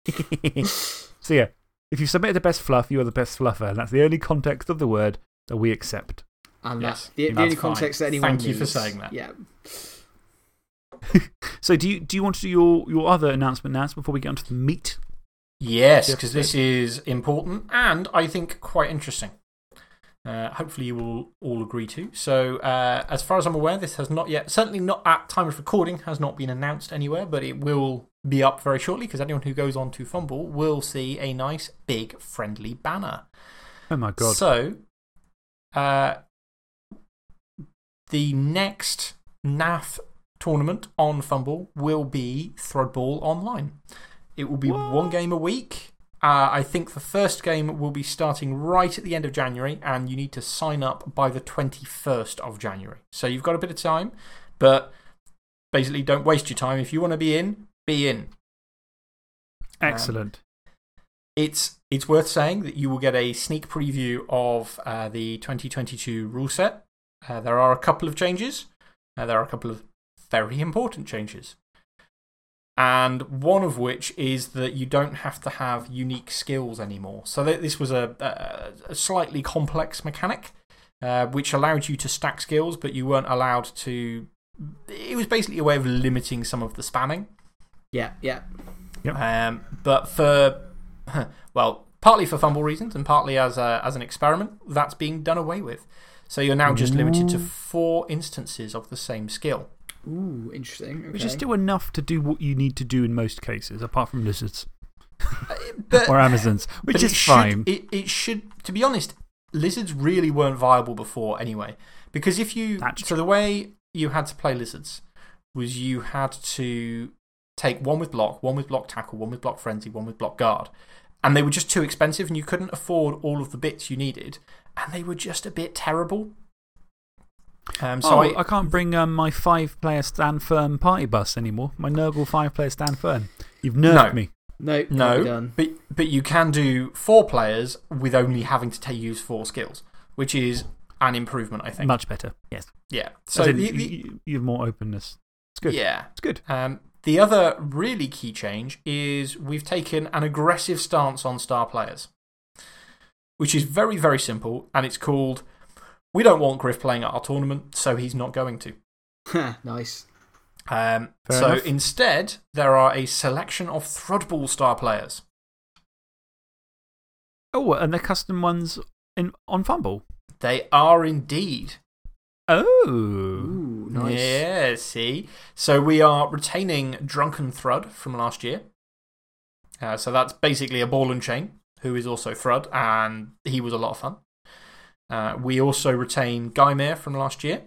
(laughs) so, yeah, if you submit the best fluff, you are the best fluffer. And that's the only context of the word that we accept. And Yes, that's the, the that's only fine. context that anyone Thank you for saying that. Yeah. (laughs) So, do you, do you want to do your, your other announcement now before we get onto the meat? Yes, because this is important and I think quite interesting. Uh, hopefully, you will all agree to. So, uh, as far as I'm aware, this has not yet, certainly not at time of recording, has not been announced anywhere, but it will be up very shortly because anyone who goes on to FUMBBL will see a nice, big, friendly banner. Oh, my God. So, uh, the next NAF tournament on FUMBBL will be Threadball Online. It will be one game a week, Uh, I think the first game will be starting right at the end of January, and you need to sign up by the 21st of January. So you've got a bit of time, but basically, don't waste your time. If you want to be in, be in. Excellent. It's, it's worth saying that you will get a sneak preview of uh, the 2022 rule set. Uh, there are a couple of changes, uh, there are a couple of very important changes. And one of which is that you don't have to have unique skills anymore. So, this was a, a, a slightly complex mechanic uh, which allowed you to stack skills, but you weren't allowed to. It was basically a way of limiting some of the spamming. Yeah, yeah. Yep. Um, but for, (laughs) well, partly for FUMBBL reasons and partly as, a, as an experiment, that's being done away with. So you're now just limited to four instances of the same skill. Ooh, interesting. Okay. Which is still enough to do what you need to do in most cases, apart from lizards uh, But, (laughs) or Amazons, which is it should- fine. it, it should, to be honest, lizards really weren't viable before anyway. Because if you. That's so the way you had to play lizards was you had to take one with block, one with block tackle, one with block frenzy, one with block guard. And they were just too expensive, and you couldn't afford all of the bits you needed. And they were just a bit terrible. Um, so oh, I, I, can't bring um, my five player stand firm party bus anymore. My Nurgle five player stand firm. You've nerfed No. me. No, can't No, but, but you can do four players with only having to use four skills, which is an improvement, I think. Much better. Yes. Yeah. So So, in, the, you, the, you- you have more openness. It's good. yeah. It's good. Um, the other really key change is we've taken an aggressive stance on star players, which is very, very simple, and it's called We don't want Griff playing at our tournament, so he's not going to. nice. Um, so enough. instead, there are a selection of Thrudball star players. Oh, and the custom ones in, on FUMBBL. They are indeed. Oh. Ooh, nice. Yeah, see? So we are retaining Drunken Thrud from last year. Uh, so that's basically a ball and chain, who is also Thrud, and he was a lot of fun. Uh, we also retain Guymere from last year.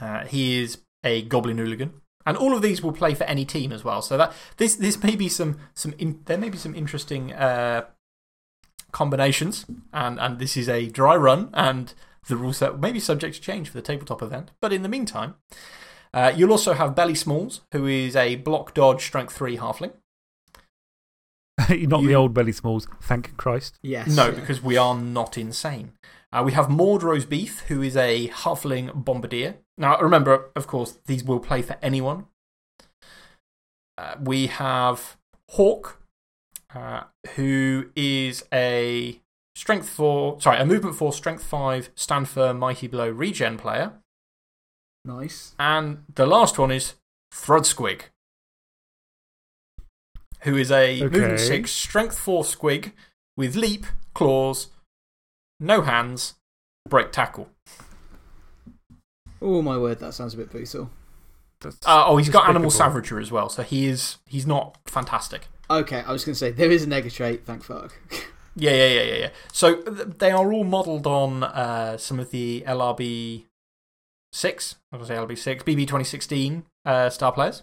Uh, he is a Goblin Hooligan. And all of these will play for any team as well. So that, this, this may be some, some in, there may be some interesting combinations. And, and this is a dry run, and the rule set may be subject to change for the tabletop event. But in the meantime, uh, you'll also have Belly Smalls, who is a block dodge strength 3 halfling. (laughs) You're not the old belly smalls, thank Christ. Yes. No, yeah. because we are not insane. Uh, we have Mordrose Beef, who is a halfling bombardier. Now, remember, of course, these will play for anyone. Uh, we have Hawk, uh, who is a strength 4, sorry, a movement 4, strength 5, stand firm, mighty blow regen player. Nice. And the last one is Thrudsquig, who is a movement 6, strength 4 squig with leap, claws, no hands, break tackle. Oh, my word, that sounds a bit brutal. Uh, oh, he's got animal despicable. savagery as well, so he is, he's not fantastic. Okay, I was going to say, there is a nega trait, thank fuck. (laughs) Yeah, yeah, yeah, yeah, yeah. So th- they are all modelled on uh, some of the LRB 6, I was going to say LRB 6, BB 2016 uh, star players.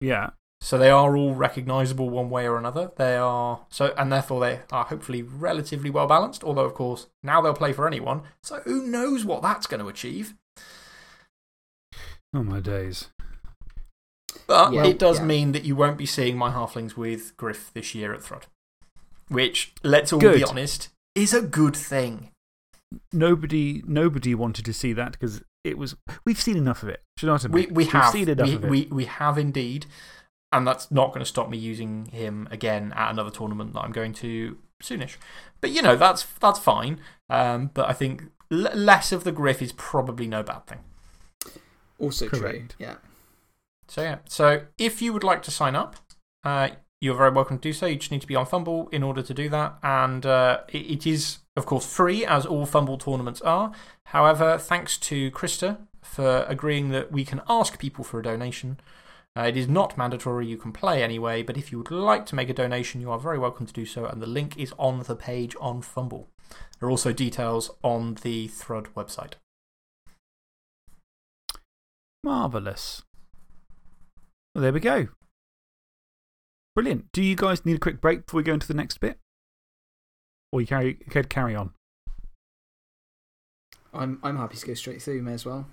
Yeah. So they are all recognisable one way or another. They are, so, and therefore they are hopefully relatively well balanced. Although, of course, now they'll play for anyone. So who knows what that's going to achieve. Oh, my days. But Yeah. it does Yeah. mean that you won't be seeing my halflings with Griff this year at Thrud. Which, let's all be honest, is a good thing. Nobody, nobody wanted to see that because it was. We've seen enough of it. Do you know what I We, mean? we We've have. seen enough we, of it. we, we have indeed. And that's not going to stop me using him again at another tournament that I'm going to soonish. But, you know, that's, that's fine. Um, but I think less of the Griff is probably no bad thing. Also true. Yeah. So, yeah. So, if you would like to sign up, uh, you're very welcome to do so. You just need to be on FUMBBL in order to do that. And uh, it, it is, of course, free, as all FUMBBL tournaments are. However, thanks to Christer for agreeing that we can ask people for a donation. Uh, it is not mandatory, you can play anyway, but if you would like to make a donation, you are very welcome to do so, and the link is on the page on FUMBBL. There are also details on the Thrud website. Marvellous. Well, there we go. Brilliant. Do you guys need a quick break before we go into the next bit? Or you carry, could carry on? I'm, I'm happy to go straight through, may as well.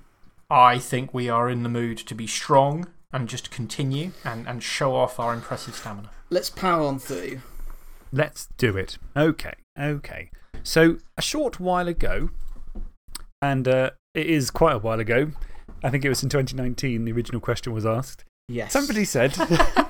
I think we are in the mood to be strong and just continue and, and show off our impressive stamina. Let's power on through. Let's do it. Okay, okay. So, a short while ago, and uh, it is quite a while ago, I think it was in 2019, the original question was asked. Yes. Somebody said, (laughs)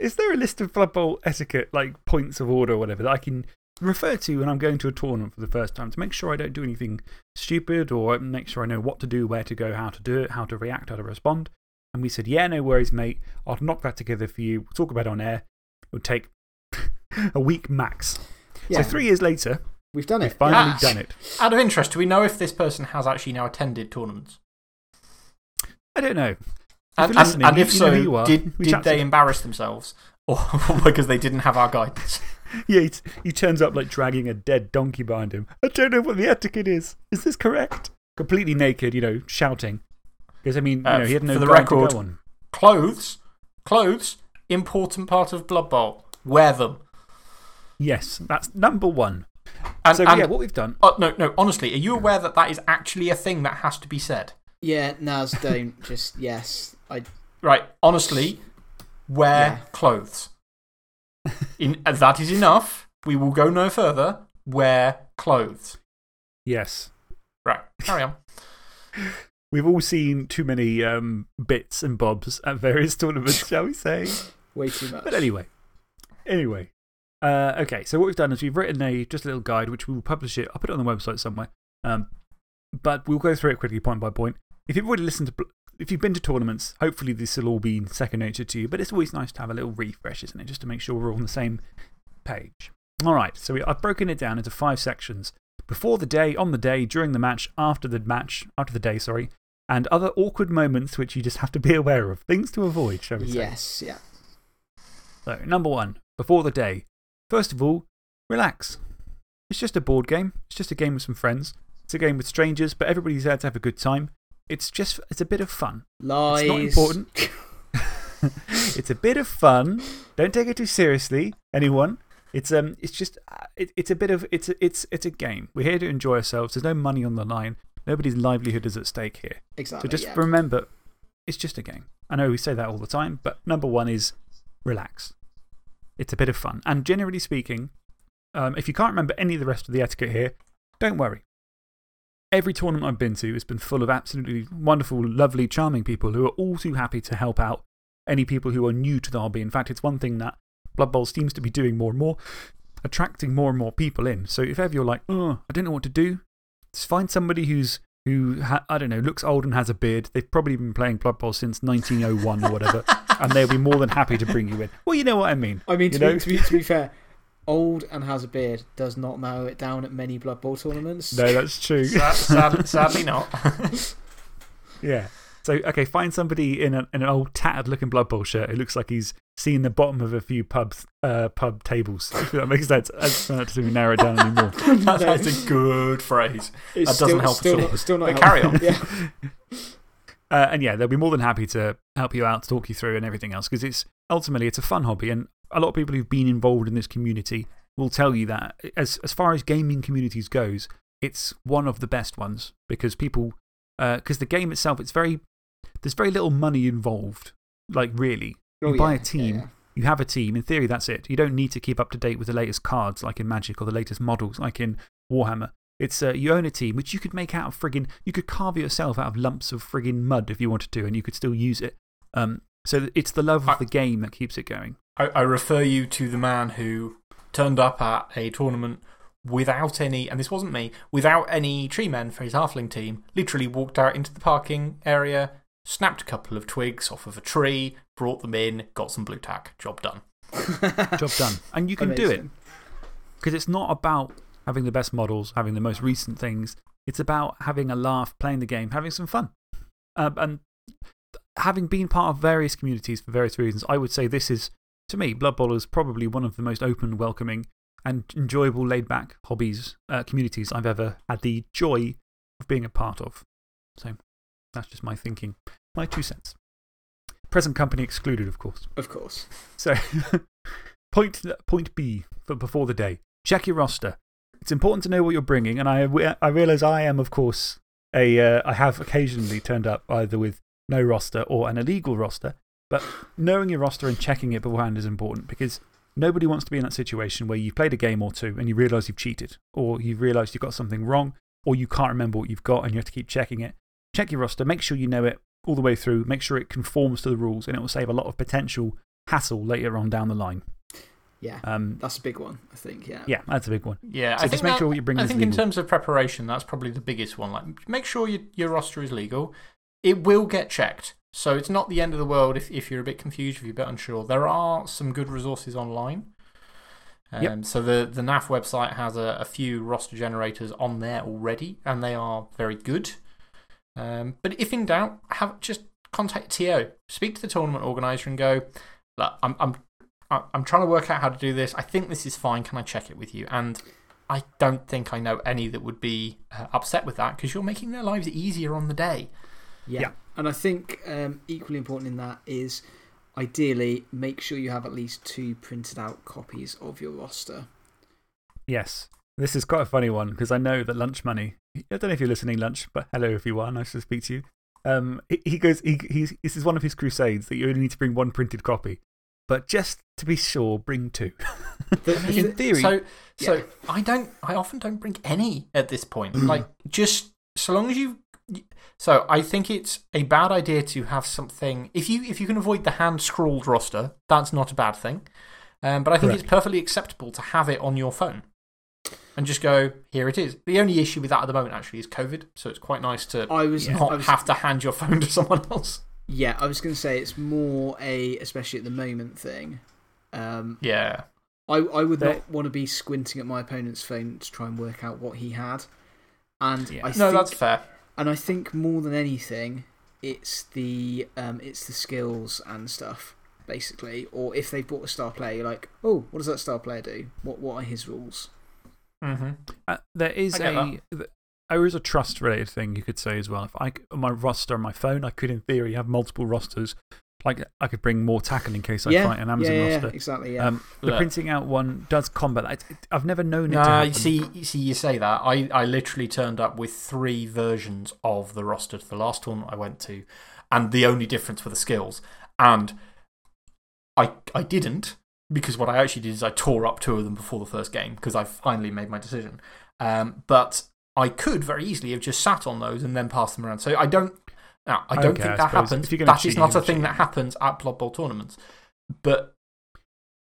Is there a list of Blood Bowl etiquette, like points of order or whatever, that I can refer to when I'm going to a tournament for the first time to make sure I don't do anything stupid or make sure I know what to do, where to go, how to do it, how to react, how to respond? And we said, Yeah, no worries, mate. I'll knock that together for you. We'll talk about it on air. It would take (laughs) a week max. Yeah. So, three years later, We've done we've it. finally Yes. done it. Out of interest, do we know if this person has actually now attended tournaments? I don't know. And, and, and if you, so, you are, did, We did chat they embarrass themselves? (laughs) Or (laughs) because they didn't have our guidance? (laughs) Yeah, he, he turns up like dragging a dead donkey behind him. I don't know what the etiquette is. Is this correct? Completely naked, you know, shouting. Because, I mean, you Uh, know, he had no for the guide to record- go on. Clothes, clothes, important part of Blood Bowl. Wear them. Yes, that's number one. And, so, and- yeah, what we've done. oh, no, no, honestly, are you aware that that is actually a thing that has to be said? Yeah, Naz, don't. Just, yes. I, Right, honestly, wear Yeah. clothes. In, that is enough. We will go no further. Wear clothes. Yes. Right, carry on. We've all seen too many um, bits and bobs at various tournaments, shall we say? (laughs) way too much. But anyway, anyway. Uh, okay, so what we've done is we've written a, just a little guide, which we will publish it. I'll put it on the website somewhere. Um, but we'll go through it quickly, point by point. If you've already listened to, if you've been to tournaments, hopefully this will all be second nature to you. But it's always nice to have a little refresh, isn't it? Just to make sure we're all on the same page. All right, so we, I've broken it down into five sections before the day, on the day, during the match, after the match, after the day, sorry, and other awkward moments which you just have to be (laughs) aware of. Things to avoid, shall we say? Yes, yeah. So, number one, before the day. First of all, relax. It's just a board game. It's just a game with some friends. It's a game with strangers, but everybody's there to have a good time. It's just, it's a bit of fun. Lies. It's not important. (laughs) it's a bit of fun. Don't take it too seriously, anyone. It's, um, it's just, uh, it, it's a bit of, it's a, it's, it's a game. We're here to enjoy ourselves. There's no money on the line. Nobody's livelihood is at stake here. Exactly. So just yeah. remember, it's just a game. I know we say that all the time, but number one is relax. It's a bit of fun. And generally speaking, um, if you can't remember any of the rest of the etiquette here, don't worry. Every tournament I've been to has been full of absolutely wonderful, lovely, charming people who are all too happy to help out any people who are new to the hobby. In fact, it's one thing that Blood Bowl seems to be doing more and more, attracting more and more people in. So if ever you're like, oh, I don't know what to do, just find somebody who's who, ha I don't know, looks old and has a beard. They've probably been playing Blood Bowl since 1901 or whatever, and they'll be more than happy to bring you in. Well, you know what I mean. I mean, you know? be, to, be, to be fair, old and has a beard does not narrow it down at many Blood Bowl tournaments. No, that's true. Sad, sad, (laughs) sadly not. (laughs) Yeah. So, okay, find somebody in, a, in an old tattered looking Blood Bowl shirt who looks like he's seen the bottom of a few pubs, uh, pub tables. (laughs) If that makes sense. I don't to narrow it down anymore. That- that's a good phrase. It's that doesn't still, help at still, all. Not, still not But carry on. Yeah. Uh, and yeah, they'll be more than happy to help you out, talk you through, and everything else because it's ultimately it's a fun hobby. And a lot of people who've been involved in this community will tell you that as, as far as gaming communities goes, it's one of the best ones because people, because the game itself, it's very, there's very little money involved. Like, really. You Oh, buy yeah, a team, yeah, yeah. you have a team. In theory, that's it. You don't need to keep up to date with the latest cards like in Magic or the latest models like in Warhammer. It's uh, you own a team, which you could make out of friggin', you could carve yourself out of lumps of friggin' mud if you wanted to, and you could still use it. Um, so it's the love of the game that keeps it going. I, I refer you to the man who turned up at a tournament without any, and this wasn't me, without any tree men for his halfling team. Literally walked out into the parking area, snapped a couple of twigs off of a tree, brought them in, got some blue tack. Job done. (laughs) Job done. And you can do it. Because it's not about having the best models, having the most recent things. It's about having a laugh, playing the game, having some fun. Um, and having been part of various communities for various reasons, I would say this is, to me, Blood Bowl is probably one of the most open, welcoming, and enjoyable, laid back hobbies, uh, communities I've ever had the joy of being a part of. So that's just my thinking, my two cents. present company excluded, of course. Of course. So, (laughs) point, point B for before the day check your roster. It's important to know what you're bringing, and I, I realise I am, of course, a uh, I have occasionally turned up either with no roster or an illegal roster, but knowing your roster and checking it beforehand is important because nobody wants to be in that situation where you've played a game or two and you realise you've cheated, or you've realised you've got something wrong, or you can't remember what you've got and you have to keep checking it. Check your roster, make sure you know it all the way through, make sure it conforms to the rules, and it will save a lot of potential hassle later on down the line. Yeah. Um, that's a big one, I think. Yeah. Yeah, that's a big one. Yeah, so I just think make that, sure you bring I is think in terms of preparation, that's probably the biggest one. Like, make sure your, your roster is legal. It will get checked. So it's not the end of the world if, if you're a bit confused, if you're a bit unsure. There are some good resources online. Um, Yep. So the, the NAF website has a, a few roster generators on there already, and they are very good. Um, but if in doubt, have, just contact TO. Speak to the tournament organizer and go, Look, I'm, I'm, I'm trying to work out how to do this. I think this is fine. Can I check it with you? And I don't think I know any that would be uh, upset with that because you're making their lives easier on the day. Yeah. Yeah. And I think um, equally important in that is ideally make sure you have at least two printed out copies of your roster. Yes. This is quite a funny one because I know that Lunch Money, I don't know if you're listening, Lunch, but hello if you are. Nice to speak to you. Um, he, he goes, he, he's, this is one of his crusades that you only need to bring one printed copy. But just to be sure, bring two. (laughs) The- I the- mean, In theory. So, so Yeah. I, don't, I often don't bring any at this point. like, just so long as you. So I think it's a bad idea to have something. If you, if you can avoid the hand scrawled roster, that's not a bad thing. Um, but I think Correct. it's perfectly acceptable to have it on your phone and just go, here it is. The only issue with that at the moment actually is COVID. So it's quite nice to I was, not I was have to hand your phone (laughs) to someone else. Yeah, I was going to say it's more a, especially at the moment thing. Um, Yeah. I, I would They- not want to be squinting at my opponent's phone to try and work out what he had. And Yeah. I No, think, that's fair. And I think more than anything, it's the, um, it's the skills and stuff, basically. Or if they bought a star player, you're like, oh, what does that star player do? What, what are his rules? hmm Uh, there is a. th- There is a trust related thing you could say as well. If I my roster on my phone, I could, in theory, have multiple rosters. Like, I could bring more tackle in case I yeah, fight an Amazon yeah, yeah, roster. exactly, yeah. Um, the Look. printing out one does combat that. It- it- I've never known it to No, happen. you see, you see, you say that. I, I literally turned up with three versions of the roster to the last tournament I went to, and the only difference were the skills. And I, I didn't, because what I actually did is I tore up two of them before the first game, because I finally made my decision. Um, but I could very easily have just sat on those and then passed them around. So I don't. Now, I don't Okay, think that happens. if you're That is not you're a thing gonna that happens at Blood Bowl tournaments. But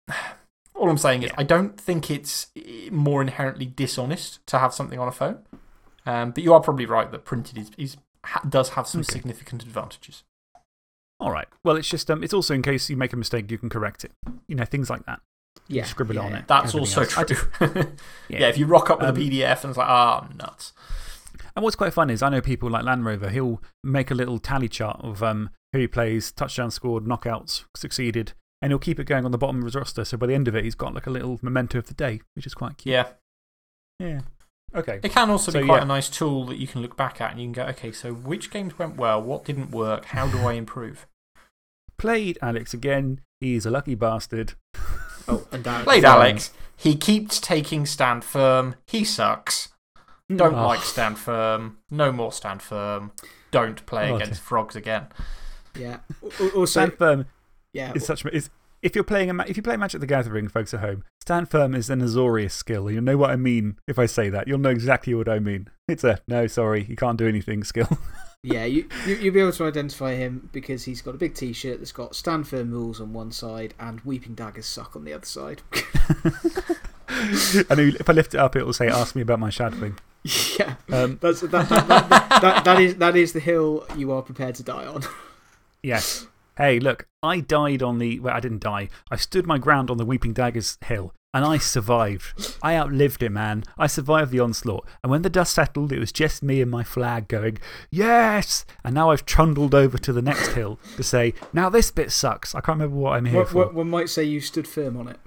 (sighs) all I'm saying is, Yeah. I don't think it's eh, more inherently dishonest to have something on a phone. Um, but you are probably right that printed is, is, ha, does have some Okay. significant advantages. All right. Well, it's just um, it's also in case you make a mistake, you can correct it. You know, things like that. Yeah, scribble yeah, on yeah. it. That's everything also else. True. Yeah. (laughs) yeah. if you rock up with Um, a PDF and it's like, ah, nuts. And what's quite fun is I know people like Land Rover, he'll make a little tally chart of um, who he plays, touchdown scored, knockouts succeeded, and he'll keep it going on the bottom of his roster. So by the end of it, he's got like a little memento of the day, which is quite cute. Yeah. Yeah. Okay. It can also So, be quite yeah. a nice tool that you can look back at and you can go, okay, so which games went well? What didn't work? How do I improve? Played Alex again. He's a lucky bastard. Oh, and Alex. Played Um, Alex. He keeps taking stand firm. He sucks. Don't Oh. like stand firm. No more stand firm. Don't play Oh, against frogs again. Yeah. Also, Stand firm yeah. is such. Is, if, you're playing a if you play Magic the Gathering, folks at home, stand firm is an Azorius skill. You'll know what I mean if I say that. You'll know exactly what I mean. It's a no, sorry, you can't do anything (laughs) skill. Yeah, you, you, you'll be able to identify him because he's got a big t shirt that's got stand firm rules on one side and weeping daggers suck on the other side. (laughs) and if I lift it up, it will say, Ask me about my shadowing. (laughs) yeah, Um, that's, that, that, that, that, is, that is the hill you are prepared to die on. (laughs) Yes. Hey, look, I died on the. Well, I didn't die. I stood my ground on the Weeping Daggers hill and I survived. I outlived it, man. I survived the onslaught. And when the dust settled, it was just me and my flag going, Yes! And now I've trundled over to the next hill to say, Now this bit sucks. I can't remember what I'm here One, for. one might say you stood firm on it.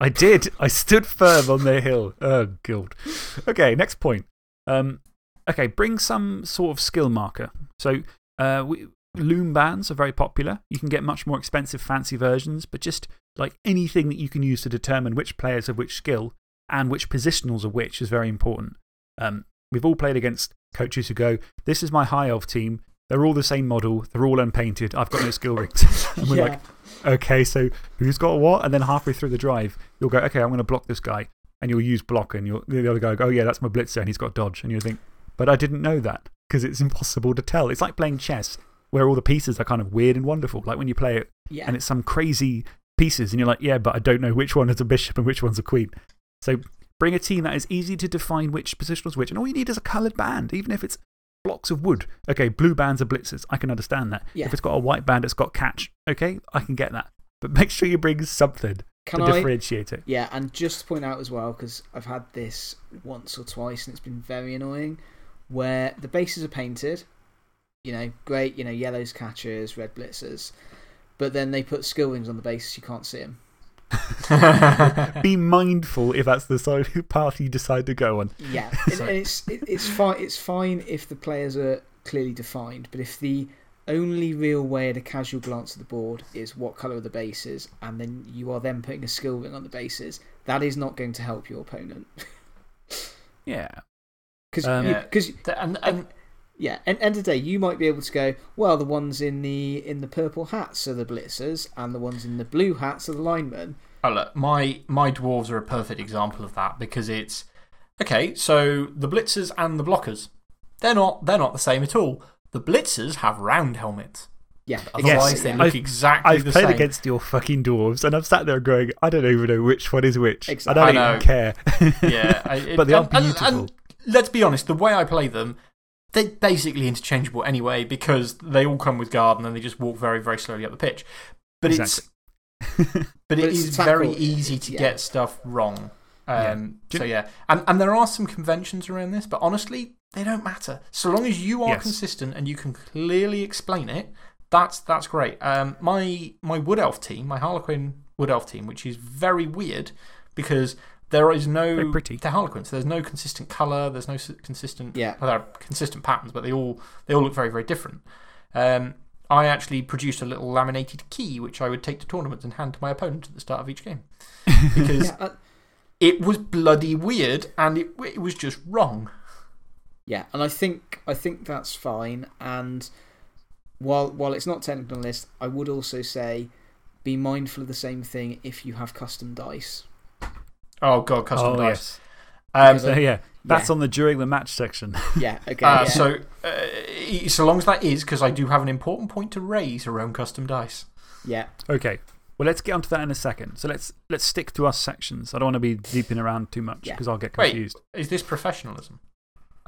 I did. I stood firm on the hill. Oh, God. Okay, next point. Um, okay, bring some sort of skill marker. So uh, we, loom bands are very popular. You can get much more expensive, fancy versions, but just like anything that you can use to determine which players have which skill and which positionals of which is very important. Um, we've all played against coaches who go, This is my high elf team. They're all the same model. They're all unpainted. I've got no skill (laughs) rings. (laughs) and we're yeah. like, okay, so who's got what? And then halfway through the drive, you'll go, okay, I'm going to block this guy. And you'll use block, and you'll, the other guy will go, oh, yeah, that's my blitzer, and he's got dodge. And you'll think, but I didn't know that because it's impossible to tell. It's like playing chess where all the pieces are kind of weird and wonderful. Like when you play it yeah. and it's some crazy pieces, and you're like, yeah, but I don't know which one is a bishop and which one's a queen. So bring a team that is easy to define which positional's which. And all you need is a coloured band, even if it's blocks of wood. Okay, blue bands are blitzers. I can understand that. Yeah. If it's got a white band, it's got catch. Okay, I can get that. But make sure you bring something Can to I, differentiate it. Yeah, and just to point out as well, because I've had this once or twice and it's been very annoying, where the bases are painted, you know, great, you know, yellows catchers, red blitzers, but then they put skill rings on the bases, you can't see them. (laughs) Be mindful if that's the side path you decide to go on. Yeah, (laughs) and, and it's, it, it's, fine, it's fine if the players are clearly defined, but if the only real way at a casual glance at the board is what colour are the bases, and then you are then putting a skill ring on the bases, that is not going to help your opponent. (laughs) Yeah. Because Um, Yeah. because and, and, Yeah, and end of day, you might be able to go. Well, the ones in the in the purple hats are the blitzers, and the ones in the blue hats are the linemen. Oh, look, my, my dwarves are a perfect example of that because it's. Okay, so the blitzers and the blockers, they're not, they're not the same at all. The blitzers have round helmets. Yeah, Otherwise, exactly, they yeah. look I've- exactly I've the played same. against your fucking dwarves and I've sat there going, I don't even know which one is which. Exactly. I don't I even care. Yeah. I- it- (laughs) But they are and- and- beautiful. And, let's be honest, the way I play them, they're basically interchangeable anyway because they all come with guard and then they just walk very, very slowly up the pitch. But Exactly. it's. (laughs) But But it it's is tackle, very easy to yeah. get stuff wrong. Um, Do So, yeah. And, and there are some conventions around this, but honestly, they don't matter. So long as you are Yes. consistent and you can clearly explain it, that's, that's great. Um, my, my Wood Elf team, my Harlequin Wood Elf team, which is very weird because there is no. Very pretty. They're Harlequins. There's no consistent colour, there's no consistent. Yeah. Well, there are consistent patterns, but they all, they all look very, very different. Um, I actually produced a little laminated key which I would take to tournaments and hand to my opponent at the start of each game. (laughs) Because Yeah, uh, it was bloody weird and it, it was just wrong. yeah, and I think I think that's fine. And while while it's not technical list, I would also say be mindful of the same thing if you have custom dice. Oh, God, custom oh, dice. yes. Um, So, yeah, that's Yeah. on the during the match section. (laughs) Yeah, okay. uh, yeah. So, uh, so long as that is, because I do have an important point to raise around custom dice. yeah, Okay. Well, let's get onto that in a second. So let's, let's stick to our sections. I don't want to be deeping around too much Yeah. because I'll get Wait. confused. Is this professionalism?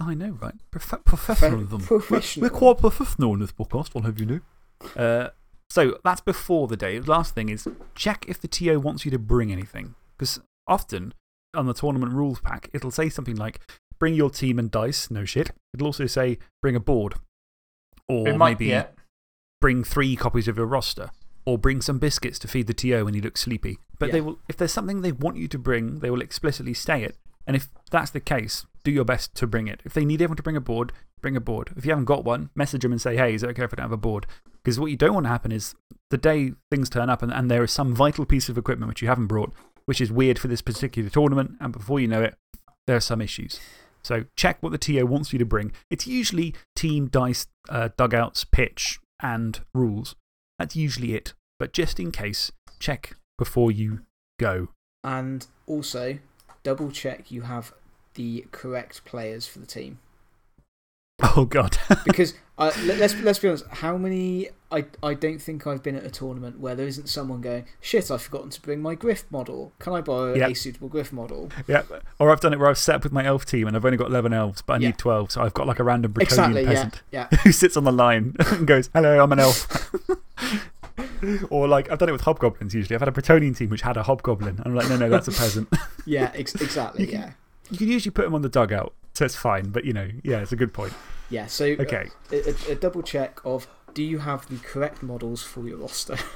Oh, I know, right? Prof professionalism. professional. We're quite professional in this podcast, I'll have you know. Uh, so that's before the day. The last thing is check if the TO wants you to bring anything. Because often on the tournament rules pack, it'll say something like bring your team and dice, no shit. It'll also say bring a board. Or might maybe yeah. bring three copies of your roster. Or bring some biscuits to feed the TO when he looks sleepy. But Yeah. they will, if there's something they want you to bring, they will explicitly say it. And if that's the case, do your best to bring it. If they need everyone to bring a board, bring a board. If you haven't got one, message them and say, hey, is it okay if I don't have a board? Because what you don't want to happen is the day things turn up and, and there is some vital piece of equipment which you haven't brought, which is weird for this particular tournament, and before you know it, there are some issues. So check what the TO wants you to bring. It's usually team, dice, uh, dugouts, pitch, and rules. That's usually it. But just in case, check before you go. and also double check you have the correct players for the team. (laughs) Oh, God. (laughs) Because uh, let, let's, let's be honest, how many. I, I don't think I've been at a tournament where there isn't someone going, shit, I've forgotten to bring my Griff model. Can I borrow Yep. a suitable Griff model? yeah. Or I've done it where I've set up with my elf team and I've only got 11 elves, but I Yeah. need 12. So I've got like a random Bretonnian Exactly, yeah. peasant yeah. (laughs) who sits on the line (laughs) and goes, hello, I'm an elf. (laughs) or like, I've done it with hobgoblins usually. I've had a Bretonnian team which had a hobgoblin. I'm like, no, no, that's a peasant. Yeah, ex exactly, You can- yeah. you can usually put them on the dugout, so it's fine. But, you know, yeah, it's a good point. Yeah, so uh, Okay. a, a, a double check of do you have the correct models for your roster? (laughs)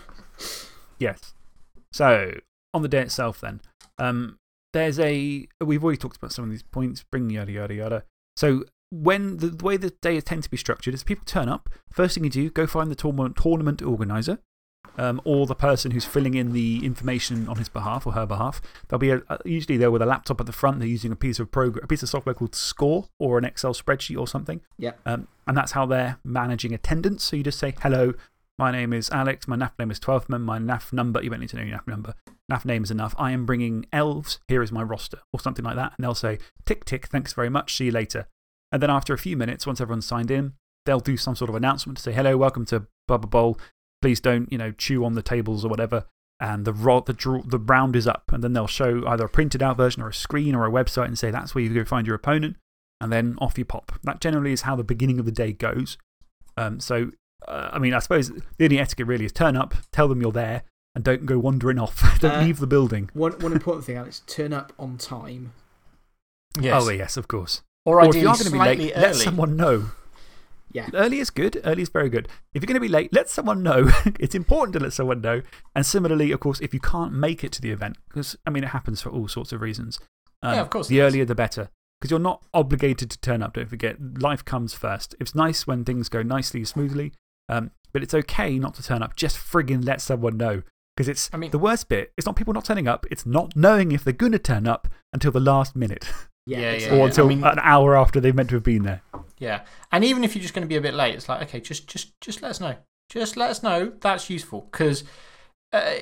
Yes. So, on the day itself, then, um, there's a. We've already talked about some of these points, bring yada yada yada. So, when the, the way the day tends to be structured is people turn up. First thing you do, go find the tournament, tournament organizer um, or the person who's filling in the information on his behalf or her behalf. They'll be a, usually there with a laptop at the front. They're using a piece of, program, a piece of software called Score or an Excel spreadsheet or something. Yeah. Um, and that's how they're managing attendance. So you just say, hello, my name is Alex. My NAF name is Twelfthman. My NAF number, you don't need to know your NAF number. NAF name is enough. I am bringing elves. Here is my roster, or something like that. And they'll say, tick, tick, thanks very much. See you later. And then after a few minutes, once everyone's signed in, they'll do some sort of announcement to say, hello, welcome to Bubba Bowl. Please don't, you know, chew on the tables or whatever. And the, the, draw, the round is up. And then they'll show either a printed out version or a screen or a website and say, that's where you go find your opponent. And then off you pop. That generally is how the beginning of the day goes. Um, so uh, I mean, I suppose the only etiquette really is turn up, tell them you're there, and don't go wandering off. (laughs) don't uh, leave the building. One, one (laughs) important thing, Alex turn up on time. Yes. Oh, yes, of course. Or, or if you are going to be late, early. let someone know. Yeah. Early is good. Early is very good. If you're going to be late, let someone know. (laughs) it's important to let someone know. And similarly, of course, if you can't make it to the event, because, I mean, it happens for all sorts of reasons. Um, yeah, of course. The earlier, the better because you're not obligated to turn up. Don't forget, life comes first. It's nice when things go nicely, smoothly, um, but it's okay not to turn up. Just frigging let someone know. Because it's I mean, the worst bit. It's not people not turning up, it's not knowing if they're going to turn up until the last minute. (laughs) Yeah, yeah, yeah Or until I mean, an hour after they're meant to have been there. Yeah. And even if you're just going to be a bit late, it's like, okay, just, just, just let us know. Just let us know. That's useful. Because uh,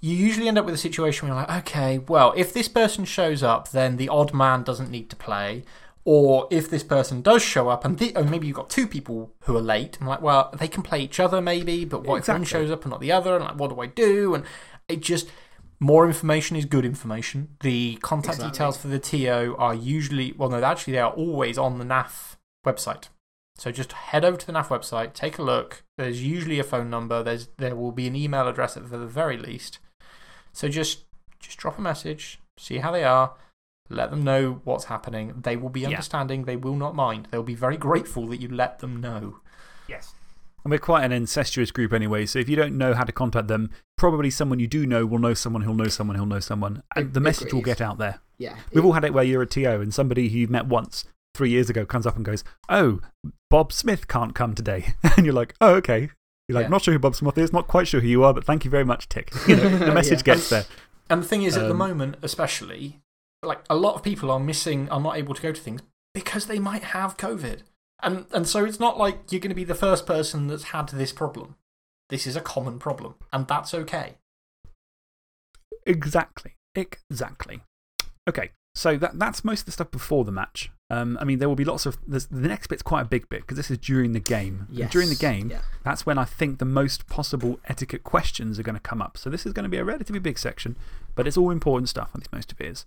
you usually end up with a situation where you're like, okay, well, if this person shows up, then the odd man doesn't need to play. Or if this person does show up and the, oh, maybe you've got two people who are late, I'm like, well, they can play each other maybe, but what exactly. if one shows up and not the other? And like, what do I do? And it just, more information is good information. The contact exactly. details for the TO are usually, well, no, actually, they are always on the NAF website. So just head over to the NAF website, take a look. There's usually a phone number, There's, there will be an email address at the very least. So just, just drop a message, see how they are. Let them know what's happening. They will be understanding. They will not mind. They'll be very grateful that you let them know. Yes. And we're quite an incestuous group anyway, so if you don't know how to contact them, probably someone you do know will know someone who'll know someone who'll know someone. And the message will get out there. Yeah. We've all had it where you're a TO and somebody who you've met once three years ago comes up and goes, Oh, Bob Smith can't come today. (laughs) and you're like, Oh, okay. You're like, Not sure who Bob Smith is, not quite sure who you are, but thank you very much, Tick. You know, the (laughs) message gets there. And the thing is, at the um, moment, especially, like a lot of people are missing, are not able to go to things because they might have COVID. And, and so it's not like you're going to be the first person that's had this problem. This is a common problem, and that's okay. Exactly. Exactly. Okay, so that, that's most of the stuff before the match. Um, I mean, there will be lots of. The next bit's quite a big bit because this is during the game. Yes. During the game, that's when I think the most possible etiquette questions are going to come up. So this is going to be a relatively big section, but it's all important stuff, at least most of it is.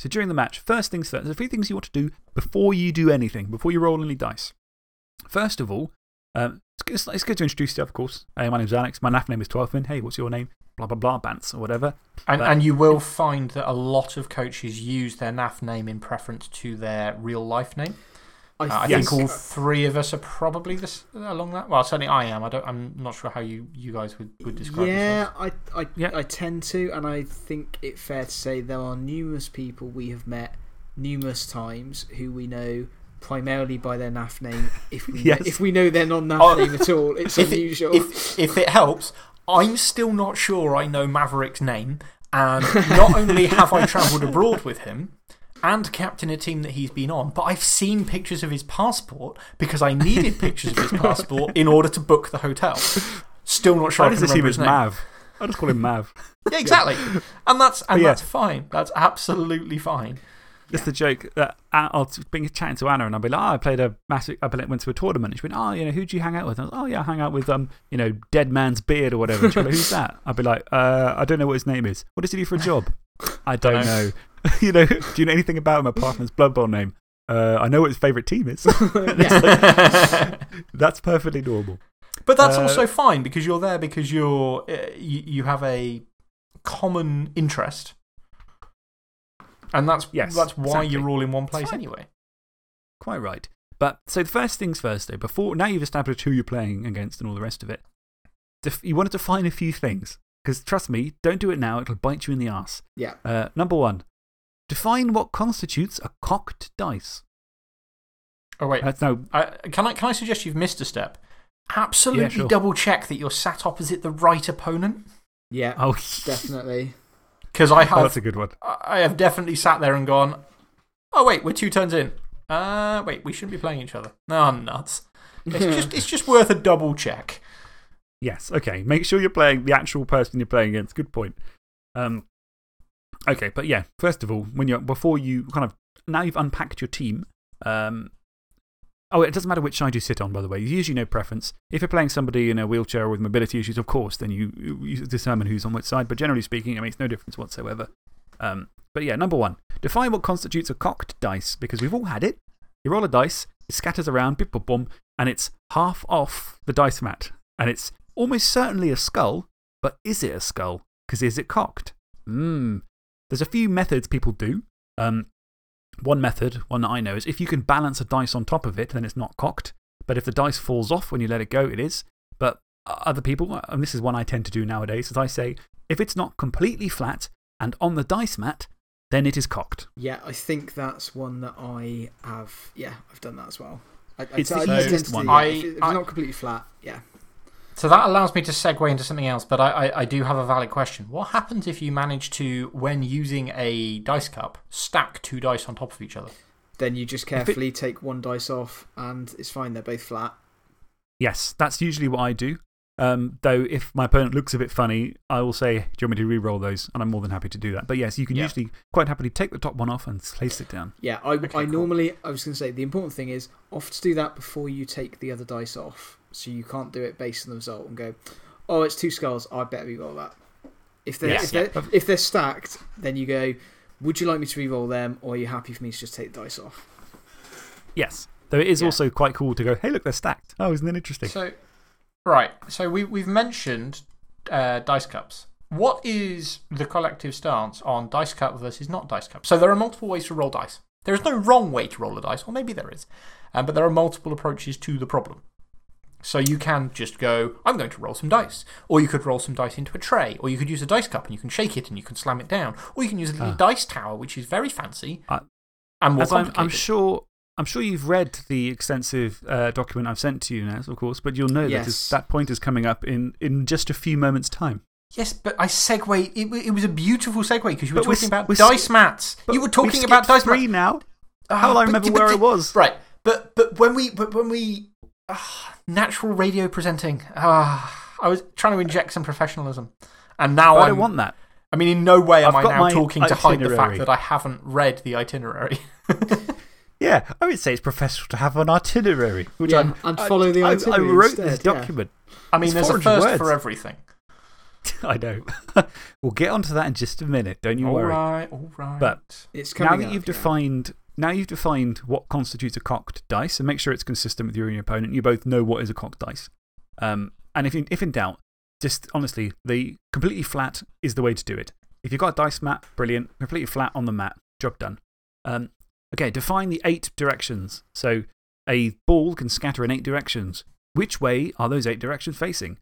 So during the match, first things first, there's a few things you want to do before you do anything, before you roll any dice. First of all, um, it's, it's, good to introduce yourself, of course. Hey, my name's Alex. My NAF name is Twelfthman. Hey, what's your name? Blah, blah, blah, Bants, or whatever. And, but, and you will find that a lot of coaches use their NAF name in preference to their real life name. I, uh, I think all three of us are probably this, along that. Well, certainly I am. I don't, I'm not sure how you, you guys would, would describe yeah, I, I, yeah, I tend to, and I think it's fair to say there are numerous people we have met numerous times who we know primarily by their NAF name. If we, (laughs) yes. if we know their non NAF oh, name at all, it's (laughs) if unusual. It, if, if it helps, I'm still not sure I know Maverick's name. And not only have I travelled abroad with him, and captain a team that he's been on, but I've seen pictures of his passport because I needed pictures of his passport in order to book the hotel. Still not sure I, I can remember his name. Mav. I just call him Mav. yeah, exactly. And, that's, and that's fine. That's absolutely fine. Just the joke that I'll be chatting to Anna and I'll be like, oh, I played a massive, I went to a tournament. And she went, oh, you know, who'd you hang out with? I was, oh, yeah, I hang out with, um, you know, Dead Man's Beard or whatever. And she'll like, who's that? I'll be like, uh, I don't know what his name is. What does he do for a job? (laughs) I don't know. (laughs) you know, do you know anything about him apart from his Blood Bowl name? Uh, I know what his favourite team is. (laughs) (laughs) that's perfectly normal. But that's uh, also fine because you're there because you're, uh, you, you have a common interest. And that's, yes, that's why you're all in one place anyway. Quite right. But so the first things first, though, before now you've established who you're playing against and all the rest of it, you want to define a few things. Because trust me, don't do it now, it'll bite you in the ass. Yeah. Uh, number one, Define what constitutes a cocked dice. Oh, wait. Uh, no, I, can, I, can I suggest you've missed a step? Absolutely sure. double check that you're sat opposite the right opponent. Yeah, oh, (laughs) definitely. Because I oh, have that's a good one. I have definitely sat there and gone, oh, wait, we're two turns in. Uh, wait, we shouldn't be playing each other. No, I'm nuts. It's (laughs) just, it's just worth a double check. Yes, okay. Make sure you're playing the actual person you're playing against. Good point. Um, okay, but yeah, first of all, when you're, before you kind of, now you've unpacked your team. Um, oh, it doesn't matter which side you sit on, by the way. There's usually no preference. If you're playing somebody in a wheelchair with mobility issues, of course, then you, you determine who's on which side. But generally speaking, it makes no difference whatsoever. Um, but yeah, number one, define what constitutes a cocked dice because we've all had it. You roll a dice, it scatters around, bip, bop, bom, and it's half off the dice mat. And it's almost certainly a skull, but is it a skull? Because is it cocked? Hmm. There's a few methods people do. Um, one method, one that I know, is if you can balance a dice on top of it, then it's not cocked. But if the dice falls off when you let it go, it is. But other people, and this is one I tend to do nowadays, is I say if it's not completely flat and on the dice mat, then it is cocked. Yeah, I think that's one that I have. Yeah, I've done that as well. I, It's I, the I easiest one. I- if, if it's I- not completely flat, yeah. So that allows me to segue into something else, but I, I, I do have a valid question. What happens if you manage to, when using a dice cup, stack two dice on top of each other? Then you just carefully take one dice off and it's fine. They're both flat. Yes, that's usually what I do. Um, though, if my opponent looks a bit funny, I will say, Do you want me to re roll those? And I'm more than happy to do that. But yes, you can Yeah. usually quite happily take the top one off and place it down. Yeah, I, I cool. normally, I was going to say, the important thing is oft to do that before you take the other dice off. So you can't do it based on the result and go, oh, it's two skulls, I better re-roll that. If they're, Yes, if, they're, if they're stacked, then you go, would you like me to re-roll them or are you happy for me to just take the dice off? Yes. Though it is Yeah. also quite cool to go, Hey, look, they're stacked. Oh, isn't that interesting? So, right. So we, we've mentioned uh, dice cups. What is the collective stance on dice cup versus not dice cup? So there are multiple ways to roll dice. There is no wrong way to roll a dice, or maybe there is. Um, but there are multiple approaches to the problem. So you can just go, I'm going to roll some dice. Or you could roll some dice into a tray. Or you could use a dice cup and you can shake it and you can slam it down. Or you can use a little dice tower, which is very fancy Uh, and more As I'm. I'm, sure, I'm sure you've read the extensive uh, document I've sent to you now, of course, but you'll know that is- that point is coming up in, in just a few moments' time. Yes, but I segue. It, it was a beautiful segue because you were But talking about we're dice mats. You were talking about dice mats. now. Ah, How will I remember but- where I was? Right, but but when we but when we ah, natural radio presenting, ah, I was trying to inject some professionalism, and now I don't want that. I mean, in no way am I've I now my talking to hide the itinerary. fact that I haven't read the itinerary. (laughs) Yeah, I would say it's professional to have an itinerary. Which Yeah, I'm, and I- follow the I, I wrote instead, this yeah. document. I mean, It's there's a 400 first words. for everything. (laughs) I know. (laughs) we'll get onto that in just a minute. Don't you All worry. right, all right. But It's now that up, you've yeah. defined. Now you've defined what constitutes a cocked dice and make sure it's consistent with you and your opponent. You both know what is a cocked dice. Um, and if in, if in doubt, just honestly, the completely flat is the way to do it. If you've got a dice mat, brilliant. Completely flat on the mat, job done. Um, okay, define the eight directions. So a ball can scatter in eight directions. Which way are those eight directions facing?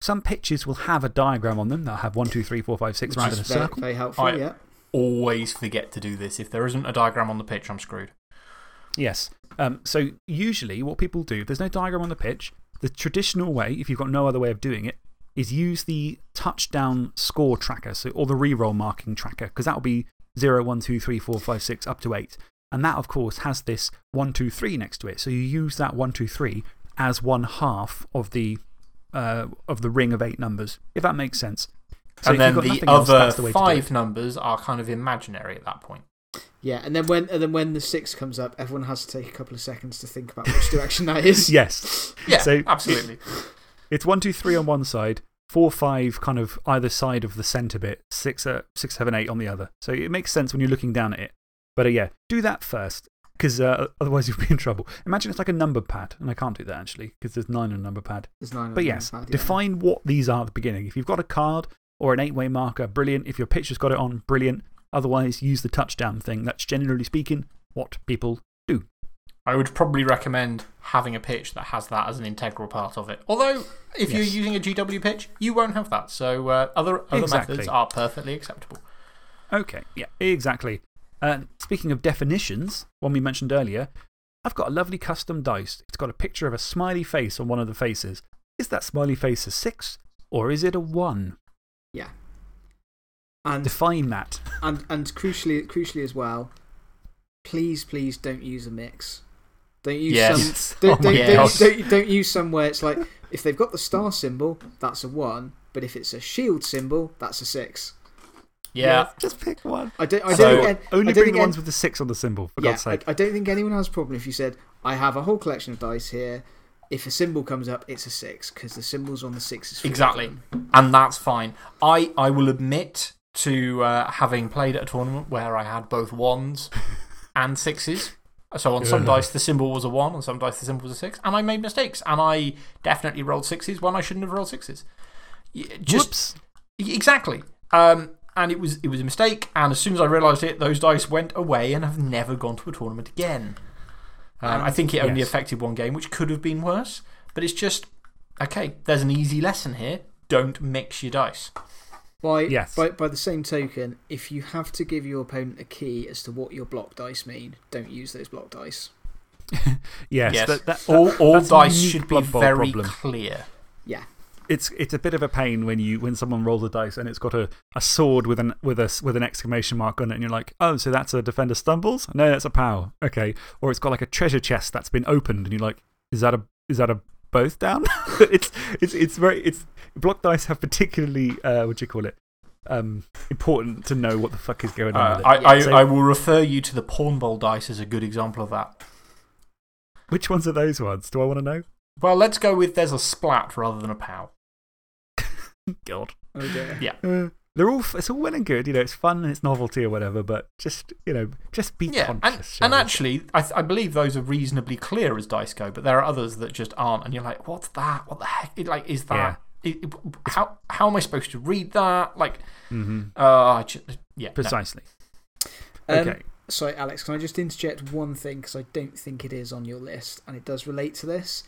Some pitches will have a diagram on them. They'll have one, two, three, four, five, six Which is in a very, circle. very helpful, I- yeah. Always forget to do this. If there isn't a diagram on the pitch, I'm screwed. Yes. Um, so, usually, what people do, there's no diagram on the pitch, the traditional way, if you've got no other way of doing it, is use the touchdown score tracker so, or the reroll marking tracker, because that will be 0, 1, 2, 3, 4, 5, 6, up to 8. And that, of course, has this 1, 2, 3 next to it. So, you use that 1, 2, 3 as one half of the, uh, of the ring of eight numbers, if that makes sense. So and then the nothing else, other the way to do it. five numbers are kind of imaginary at that point. Yeah, and then, when, and then when the six comes up, everyone has to take a couple of seconds to think about which direction that is. (laughs) Yes. Yeah, So- absolutely. It's one, two, three on one side, four, five kind of either side of the centre bit, six, uh, six, seven, eight on the other. So it makes sense when you're looking down at it. But uh, yeah, do that first, because uh, otherwise (laughs) you'll be in trouble. Imagine it's like a number pad, and I can't do that actually, because there's nine on a number pad. There's nine on But the yes, pad, yeah. define what these are at the beginning. If you've got a card or an eight way marker, brilliant. If your pitcher's got it on, brilliant. Otherwise, use the touchdown thing. That's generally speaking what people do. I would probably recommend having a pitch that has that as an integral part of it. Although, if you're using a GW pitch, you won't have that. So, uh, other, other Exactly. methods are perfectly acceptable. Okay, yeah, exactly. Uh, speaking of definitions, one we mentioned earlier, I've got a lovely custom dice. It's got a picture of a smiley face on one of the faces. Is that smiley face a six or is it a one? Yeah. And, Define that. (laughs) and, and crucially, crucially as well, please, please don't use a mix. Don't use Yes. some. (laughs) Don't, Oh don't, don't, don't, don't use some where it's like, if they've got the star symbol, that's a one. But if it's a shield symbol, that's a six. Yeah. Just pick one. I don't, I So, don't think, I Only don't bring the ones with the six on the symbol, for yeah, God's sake. I, I don't think anyone has a problem if you said, I have a whole collection of dice here. If a symbol comes up, it's a six because the symbols on the six is Exactly. And that's fine. I, I will admit to uh, having played at a tournament where I had both ones (laughs) and sixes. So on some Yeah. dice, the symbol was a one, on some dice, the symbol was a six. And I made mistakes. And I definitely rolled sixes when I shouldn't have rolled sixes. Just, Whoops. Exactly. Um, and it was, it was a mistake. And as soon as I realised it, those dice went away and have never gone to a tournament again. Um, I think it only yes. affected one game, which could have been worse. But it's just, okay, there's an easy lesson here. Don't mix your dice. By, Yes. by, by the same token, if you have to give your opponent a key as to what your block dice mean, don't use those block dice. (laughs) Yes. Yes. That, that, all all dice should be Blood Bowl very problem. clear. Yeah. It's, it's a bit of a pain when, you, when someone rolls a dice and it's got a, a sword with an, with, a, with an exclamation mark on it, and you're like, oh, so that's a defender stumbles? No, that's a pow. Okay. Or it's got like a treasure chest that's been opened, and you're like, is that a, is that a both down? (laughs) it's, it's, it's very, it's, block dice have particularly, uh, what do you call it? Um, important to know what the fuck is going on Uh, with it. I, I, So- I will refer you to the Pawn Bowl dice as a good example of that. Which ones are those ones? Do I want to know? Well, let's go with there's a splat rather than a pow. God. Oh dear. Yeah. (laughs) Uh, they're all, it's all well and good, you know, it's fun and it's novelty or whatever, but just, you know, just be Yeah, and, conscious. and shall we? actually, I, I believe those are reasonably clear as dice go, but there are others that just aren't, and you're like, what's that? What the heck? It, like, is that? it- it- how, how am I supposed to read that? Like, Mhm. uh, I ju- yeah. no. Precisely. Um, Okay. Sorry, Alex, can I just interject one thing because I don't think it is on your list and it does relate to this?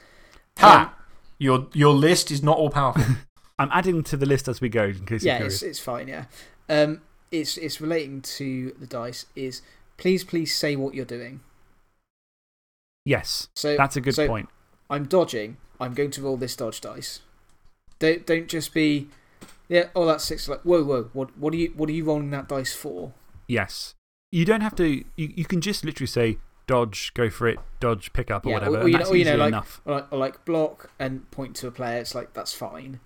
Ha! Your, your list is not all powerful. (laughs) I'm adding to the list as we go in case yeah, it's, it's fine, yeah. Um, it's, it's relating to the dice. Is please, please say what you're doing. Yes, So that's a good so point. I'm dodging. I'm going to roll this dodge dice. Don't, don't just be, yeah, oh, that's six. Like, whoa, whoa, what, what, are you, what are you rolling that dice for? Yes. You don't have to, you, you can just literally say dodge, go for it, dodge, pick up, or Yeah, whatever. or, and you know, or, you know, like, enough. or like, or like block and point to a player. It's like, that's fine.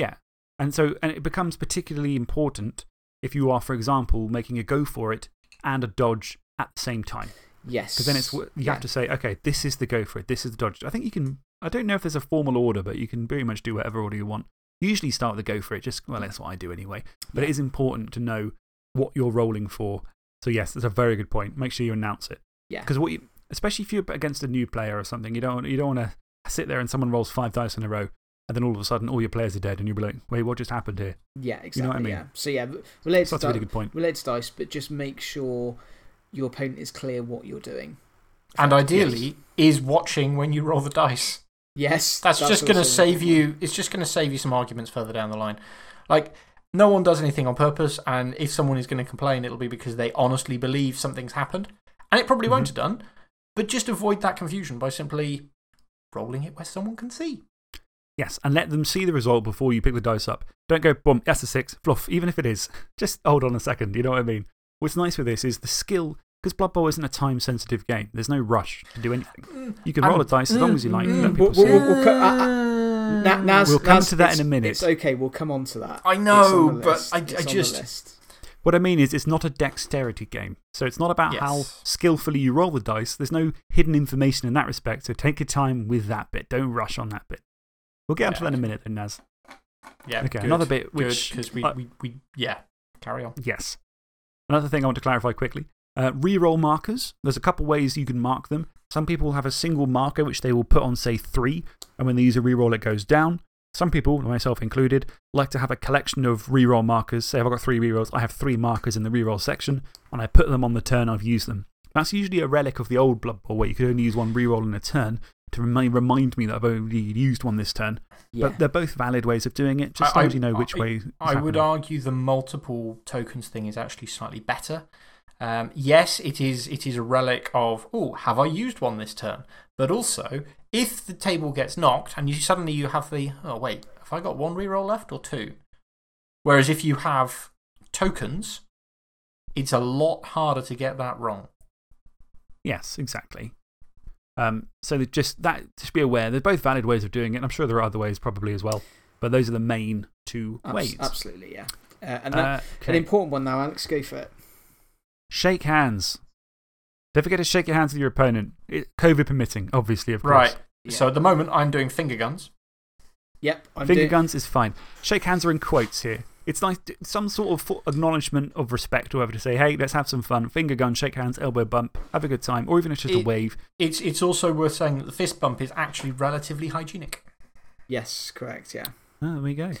Yeah. And so, and it becomes particularly important if you are, for example, making a go for it and a dodge at the same time. Yes. Because then it's, you Yeah. have to say, okay, this is the go for it, this is the dodge. I think you can, I don't know if there's a formal order, but you can pretty much do whatever order you want. Usually start with the go for it, just, well, that's what I do anyway. But it is important to know what you're rolling for. So, yes, that's a very good point. Make sure you announce it. Yeah. Because what you, especially if you're against a new player or something, you don't, you don't want to sit there and someone rolls five dice in a row and then all of a sudden all your players are dead and you'll be like, wait, what just happened here? Yeah, exactly. You know what I mean? Yeah. So, yeah, related, So that's to, a really good point. related to dice, but just make sure your opponent is clear what you're doing. and ideally, is watching when you roll the dice. Yes. That's, just going to save you, it's just going to save you some arguments further down the line. Like, no one does anything on purpose, and if someone is going to complain, it'll be because they honestly believe something's happened. And it probably won't Mm-hmm. have done, but just avoid that confusion by simply rolling it where someone can see. Yes, and let them see the result before you pick the dice up. Don't go, boom, that's a six, fluff, even if it is. (laughs) Just hold on a second, you know what I mean? What's nice with this is the skill, because Blood Bowl isn't a time sensitive game. There's no rush to do anything. You can Um, roll a dice as long as you like. mm, let mm, people we'll- see. we'll- we'll co- uh, uh, Na- Naz, We'll come to that in a minute. It's okay, we'll come on to that. I know, but. I, I just. What I mean is, it's not a dexterity game. So it's not about how skillfully you roll the dice. There's no hidden information in that respect. So take your time with that bit. Don't rush on that bit. We'll get onto Yeah. that in a minute then, Naz. Yeah, Okay, good, another bit which- Because we, uh, we, we. Yeah, carry on. Yes. Another thing I want to clarify quickly uh, reroll markers. There's a couple ways you can mark them. Some people have a single marker which they will put on, say, three, and when they use a reroll, it goes down. Some people, myself included, like to have a collection of reroll markers. Say, if I've got three rerolls, I have three markers in the reroll section, and I put them on the turn I've used them. That's usually a relic of the old Blood Bowl where you could only use one reroll in a turn to remind me that I've only used one this turn. Yeah. But they're both valid ways of doing it, just as I- long as you know which I- way. I would argue the multiple tokens thing is actually slightly better. Um, yes, it is, it is a relic of, oh, have I used one this turn? But also, if the table gets knocked and you suddenly you have the, oh, wait, have I got one reroll left or two? Whereas if you have tokens, it's a lot harder to get that wrong. Yes, exactly. Um, so just, that, just be aware, they're both valid ways of doing it. And I'm sure there are other ways probably as well. But those are the main two Abs ways. Absolutely, yeah. Uh, and that, Uh, an important one now, Alex, go for it. Shake hands. Don't forget to shake your hands with your opponent. It, COVID permitting, obviously, of course. Right. Yeah. So at the moment, I'm doing finger guns. Yep, I'm Finger doing. guns is fine. Shake hands are in quotes here. It's nice, some sort of acknowledgement of respect or whatever to say, hey, let's have some fun. Finger gun, shake hands, elbow bump, have a good time. Or even if it's just a wave. It's, it's also worth saying that the fist bump is actually relatively hygienic. Yes, correct, yeah. Oh, there we go.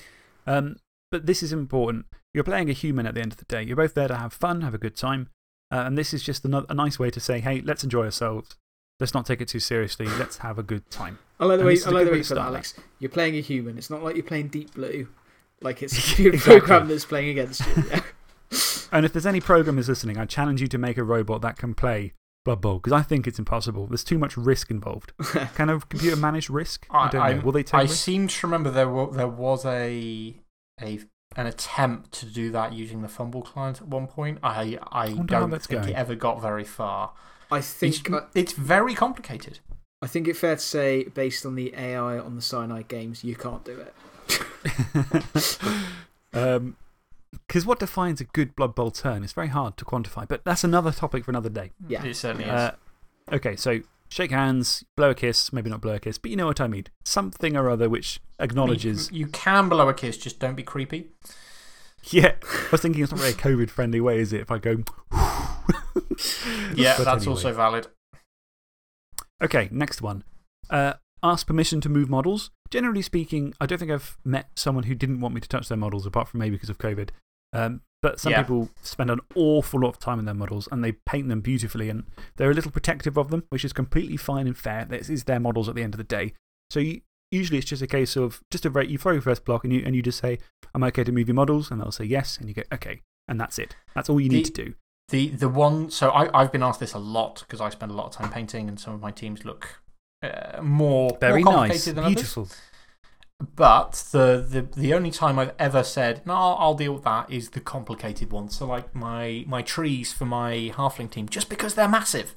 Um, but this is important. You're playing a human at the end of the day. You're both there to have fun, have a good time. Uh, and this is just another, a nice way to say, hey, let's enjoy ourselves. Let's not take it too seriously. Let's have a good time. I like the way, this is like the way way you put that, start Alex. You're playing a human. It's not like you're playing Deep Blue. Like it's (laughs) a computer Exactly. program that's playing against you. Yeah. (laughs) And if there's any programmers listening, I challenge you to make a robot that can play Blood Bowl because I think it's impossible. There's too much risk involved. (laughs) Can a computer manage risk? I, don't know. Will they take I risk? seem to remember there, wa- there was a, a, an attempt to do that using the FUMBBL client at one point. I, I wonder how don't think going. it ever got very far. I It's, think, I, it's very complicated. I think it's fair to say, based on the AI on the Cyanide games, you can't do it. Um, because what defines a good Blood Bowl turn is very hard to quantify, but that's another topic for another day. Yeah. It certainly is. Uh, okay, so shake hands, blow a kiss, maybe not blow a kiss, but you know what I mean. Something or other which acknowledges. You, you can blow a kiss, just don't be creepy. Yeah, I was thinking it's not really a COVID friendly way, is it? If I go. (laughs) Yeah, But that's anyway. also valid. Okay, next one. Uh, ask permission to move models. Generally speaking, I don't think I've met someone who didn't want me to touch their models, apart from maybe because of COVID. Um, but some Yeah. people spend an awful lot of time in their models and they paint them beautifully and they're a little protective of them, which is completely fine and fair. This is their models at the end of the day. So you, usually it's just a case of just a very, you throw your first block and you, and you just say, I'm okay to move your models. And they'll say yes. And you go, okay. And that's it. That's all you need to do. The, the one, so I, I've been asked this a lot because I spend a lot of time painting and some of my teams look uh, more, Very more nice. complicated than others. Beautiful. But the, the, the only time I've ever said, no, I'll, I'll deal with that is the complicated ones. So, like my, my trees for my halfling team, just because they're massive.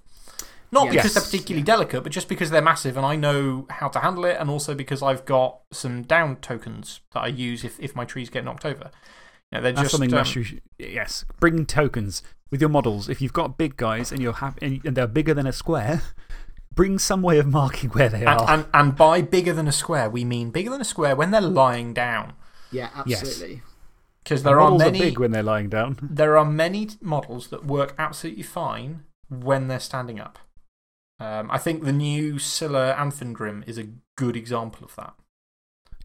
Not Yes. because they're particularly delicate, but just because they're massive and I know how to handle it, and also because I've got some down tokens that I use if, if my trees get knocked over. You know, they're That's just. something um, you should, yes. Bring tokens with your models. If you've got big guys and, you're happy, and, and they're bigger than a square, bring some way of marking where they and, are. and, and by bigger than a square, we mean bigger than a square when they're lying down. Yeah, Yes. absolutely. Because The there are models many. big when they're lying down. (laughs) there are many models that work absolutely fine when they're standing up. Um, I think the new Scyla Anfingrimm is a good example of that.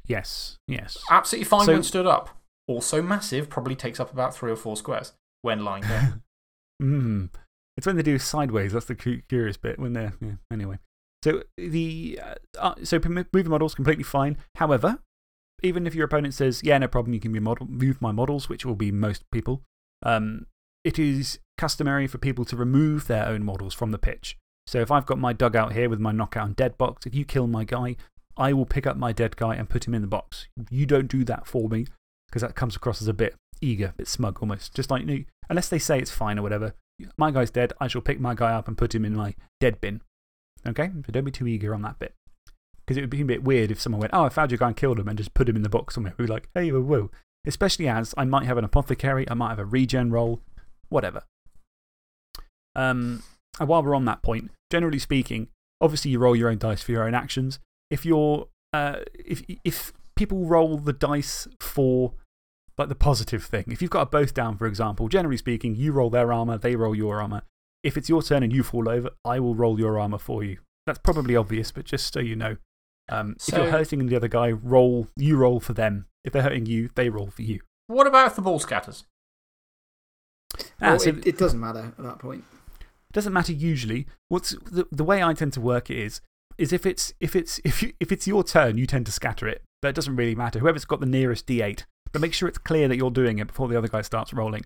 Yes, yes. Absolutely fine So- when stood up. Also massive, probably takes up about three or four squares when lying down. (laughs) Mm. It's when they do sideways. That's the curious bit. When they're. Yeah, anyway. So, the, uh, uh, so moving models completely fine. However, even if your opponent says, yeah, no problem, you can model, move my models, which will be most people, um, it is customary for people to remove their own models from the pitch. So, if I've got my dugout here with my knockout and dead box, if you kill my guy, I will pick up my dead guy and put him in the box. You don't do that for me because that comes across as a bit eager, a bit smug almost. Just like, you- unless they say it's fine or whatever, my guy's dead, I shall pick my guy up and put him in my dead bin. Okay? So don't be too eager on that bit. Because it would be a bit weird if someone went, Oh, I found your guy and killed him and just put him in the box somewhere. We'd be like, Hey, whoa. Especially as I might have an apothecary, I might have a regen roll, whatever. Um, and while we're on that point, generally speaking, obviously you roll your own dice for your own actions. If you're, uh, if, if people roll the dice for like the positive thing, if you've got a both down, for example, generally speaking, you roll their armor, they roll your armor. If it's your turn and you fall over, I will roll your armor for you. That's probably obvious, but just so you know. Um, if you're hurting the other guy, roll, you roll for them. If they're hurting you, they roll for you. what about if the ball scatters? Ah, Well, so it, it doesn't matter at that point. It doesn't matter usually. What's the, the way I tend to work it is, is if it's, if, it's, if, you, if it's your turn, you tend to scatter it. But it doesn't really matter. Whoever's got the nearest d8. But make sure it's clear that you're doing it before the other guy starts rolling.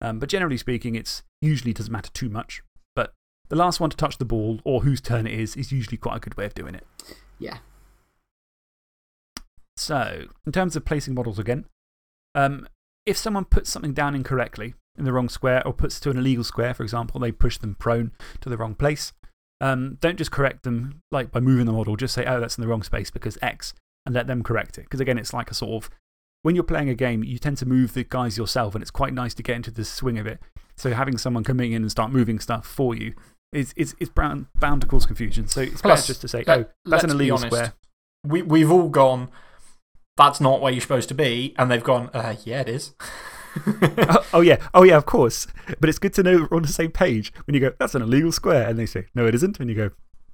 Um, but generally speaking, it's usually doesn't matter too much. But the last one to touch the ball or whose turn it is is usually quite a good way of doing it. Yeah. So, in terms of placing models again, um, if someone puts something down incorrectly in the wrong square or puts to an illegal square, for example, they push them prone to the wrong place, um, don't just correct them like by moving the model. Just say, oh, that's in the wrong space because X, and let them correct it. Because again, it's like a sort of when you're playing a game, you tend to move the guys yourself, and it's quite nice to get into the swing of it. So having someone coming in and start moving stuff for you is, is, is bound, bound to cause confusion. So it's Plus, better just to say, let- oh, that's an illegal square. We, we've all gone, that's not where you're supposed to be. And they've gone, uh, yeah, it is. (laughs) oh, oh, yeah. Oh, yeah, of course. But it's good to know we're on the same page when you go, that's an illegal square. And they say, no, it isn't. And you go,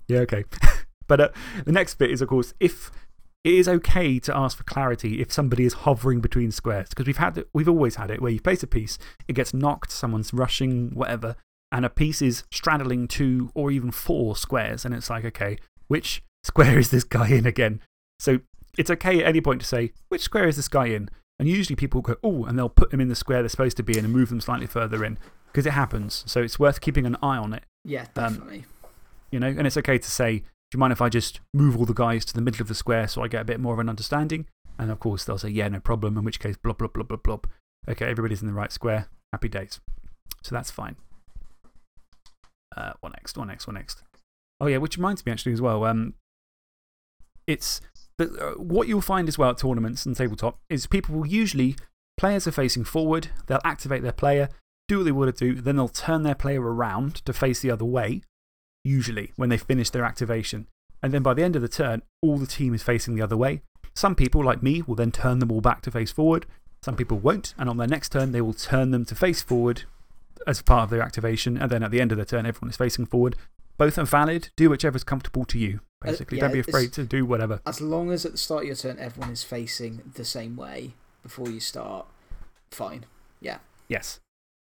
yeah, okay. (laughs) but uh, the next bit is, of course, if it is okay to ask for clarity if somebody is hovering between squares. Because we've, had we've always had it where you place a piece, it gets knocked, someone's rushing, whatever, and a piece is straddling two or even four squares. And it's like, okay, which (laughs) square is this guy in again? So it's okay at any point to say, which square is this guy in? And usually people go, oh, and they'll put them in the square they're supposed to be in and move them slightly further in because it happens. So it's worth keeping an eye on it, Yeah, Um, definitely. you know. And it's okay to say, do you mind if I just move all the guys to the middle of the square so I get a bit more of an understanding? And of course, they'll say, yeah, no problem, in which case, blob, blob, blob, blob, blob. Okay, everybody's in the right square. Happy days. So that's fine. Uh, what next? What next? What next? Oh, yeah, which reminds me actually as well. Um, it's the, uh, what you'll find as well at tournaments and tabletop is people will usually, players are facing forward, they'll activate their player, do what they want to do, then they'll turn their player around to face the other way, usually when they finish their activation. And then by the end of the turn, all the team is facing the other way. Some people, like me, will then turn them all back to face forward. Some people won't, and on their next turn, they will turn them to face forward as part of their activation. And then at the end of the turn, everyone is facing forward. Both are valid. Do whichever's comfortable to you, Uh, basically. yeah, Don't be afraid to do whatever. As long as at the start of your turn everyone is facing the same way before you start, fine. Yeah. Yes.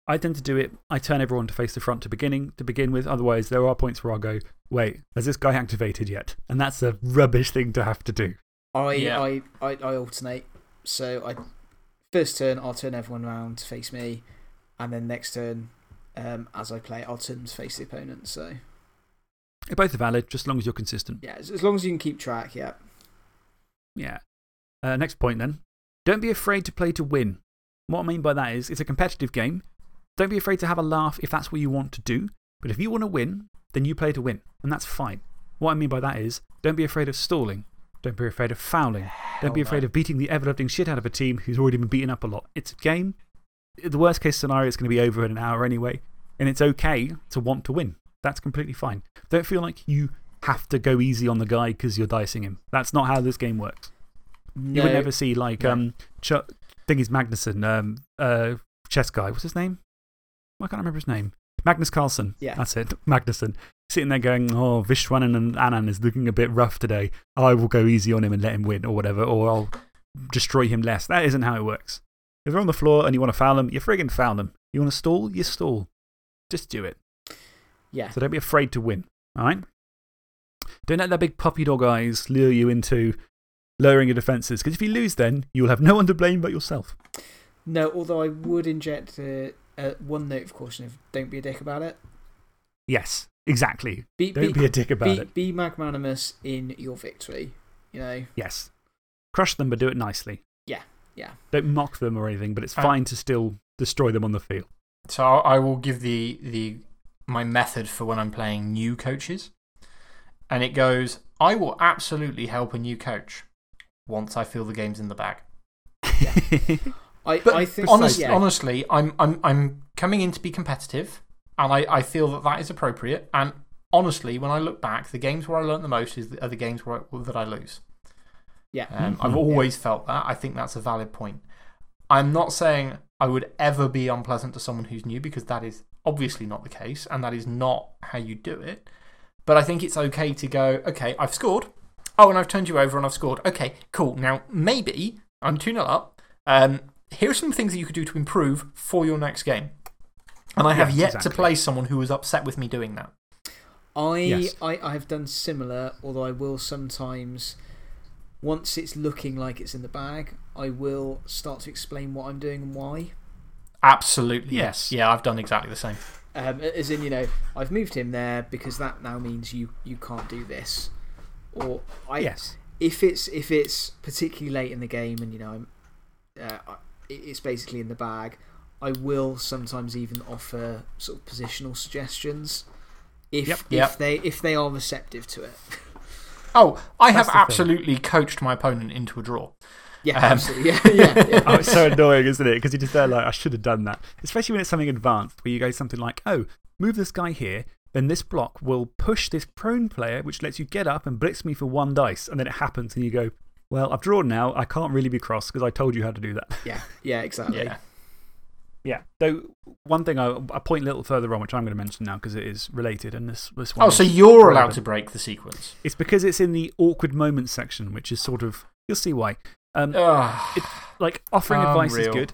I tend to do it. I turn everyone to face the front to, beginning, to begin with. Otherwise, there are points where I'll go, wait, has this guy activated yet? And that's a rubbish thing to have to do. I, Yeah. I, I, I alternate. So, I first turn, I'll turn everyone around to face me. And then next turn, um, as I play, I'll turn them to face the opponent. So, They're both are valid, just as long as you're consistent. yeah, as, as long as you can keep track, yeah. Yeah. Uh, next point then. Don't be afraid to play to win. What I mean by that is, it's a competitive game. Don't be afraid to have a laugh if that's what you want to do. But if you want to win, then you play to win. And that's fine. What I mean by that is, don't be afraid of stalling. Don't be afraid of fouling. Don't be afraid no. of beating the ever loving shit out of a team who's already been beaten up a lot. It's a game. The worst case scenario is going to be over in an hour anyway. And it's okay to want to win. That's completely fine. Don't feel like you have to go easy on the guy because you're dicing him. That's not how this game works. You would never see, like, No. um, Ch Thingy's Magnuson, um, uh, chess guy. What's his name? I can't remember his name. Magnus Carlsen. Yeah. That's it. Magnuson. Sitting there going, oh, Viswanathan Anand is looking a bit rough today. I will go easy on him and let him win or whatever, or I'll destroy him less. That isn't how it works. If they're on the floor and you want to foul them, you friggin' foul them. You want to stall, you stall. Just do it. yeah. So don't be afraid to win. All right? Don't let that big puppy dog eyes lure you into lowering your defences. Because if you lose, then you'll have no one to blame but yourself. No, although I would inject uh, uh, one note of caution of don't be a dick about it. Yes, exactly. Be, Don't be, be a dick about be, it. be magnanimous in your victory. You know? Yes. Crush them, but do it nicely. Yeah, yeah. Don't mock them or anything, but it's Uh, fine to still destroy them on the field. So I will give the, the, my method for when I'm playing new coaches. And it goes I will absolutely help a new coach once I feel the game's in the bag. (laughs) I, But I think honest, yeah. honestly, I'm, I'm, I'm coming in to be competitive, and I, I feel that that is appropriate. And honestly, when I look back, the games where I learnt the most is the, are the games where I, that I lose. Yeah. Um, Mhm. I've always felt that. I think that's a valid point. I'm not saying I would ever be unpleasant to someone who's new because that is obviously not the case, and that is not how you do it. But I think it's okay to go, okay, I've scored. Oh, and I've turned you over and I've scored. Okay, cool. Now, maybe I'm 2 0 up. Um, here are some things that you could do to improve for your next game. And I have Yeah, yet to play someone who was upset with me doing that. I, Yes. I, I have done similar, although I will sometimes, once it's looking like it's in the bag, I will start to explain what I'm doing and why. Absolutely, yes. Yeah, I've done exactly the same. Um, as in, you know, I've moved him there because that now means you, you can't do this. Or I, Yes. if it's if it's particularly late in the game and you know I'm, uh, I- it's basically in the bag, I will sometimes even offer sort of positional suggestions if Yep. if Yep. they if they are receptive to it. (laughs) Oh, I That's have the thing. absolutely coached my opponent into a draw. Yeah, Um, absolutely. (laughs) Yeah, yeah, yeah. (laughs) Oh, it's so annoying, isn't it? Because you're just there like, I should have done that. Especially when it's something advanced, where you go something like, oh, move this guy here, then this block will push this prone player, which lets you get up and blitz me for one dice. And then it happens, and you go, well, I've drawn now. I can't really be cross because I told you how to do that. yeah, yeah, exactly. Yeah. Yeah. Though, one thing I, I point a little further on, which I'm going to mention now because it is related, and this, this one. Oh, so you're allowed to break the sequence. It's because it's in the awkward moments section, which is sort of. You'll see why. Um, Ugh. like offering advice is good,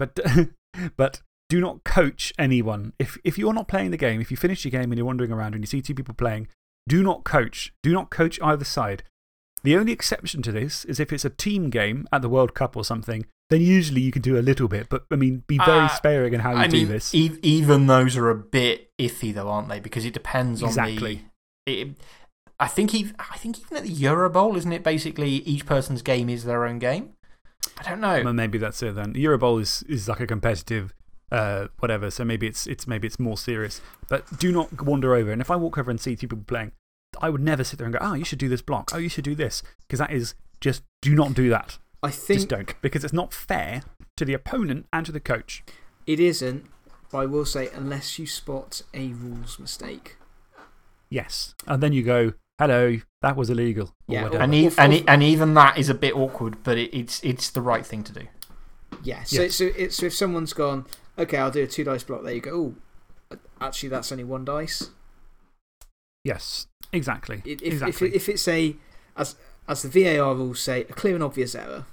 but (laughs) but do not coach anyone. If if you're not playing the game, if you finish your game and you're wandering around and you see two people playing, do not coach. Do not coach either side. The only exception to this is if it's a team game at the World Cup or something. Then usually you can do a little bit, but I mean, be very Uh, sparing in how you I do mean, this. e- even those are a bit iffy, though, aren't they? Because it depends Exactly. on the. It, I, think I think even at the Euro Bowl, isn't it basically each person's game is their own game? I don't know. Well, maybe that's it then. Euro Bowl is, is like a competitive uh, whatever, so maybe it's, it's, maybe it's more serious. But do not wander over. And if I walk over and see two people playing, I would never sit there and go, oh, you should do this block. Oh, you should do this. Because that is just do not do that. I think Just don't. Because it's not fair to the opponent and to the coach. it isn't, but I will say, unless you spot a rules mistake. Yes. And then you go, hello, that was illegal. Yeah, whatever. and, e and, or- e and even that is a bit awkward, but it, it's, it's the right thing to do. Yeah, so, Yes. so, it's, so if someone's gone, okay, I'll do a two dice block there, you go, oh, actually, that's only one dice. Yes, exactly. If, if, exactly. if, if it's a, as, as the VAR rules say, a clear and obvious error.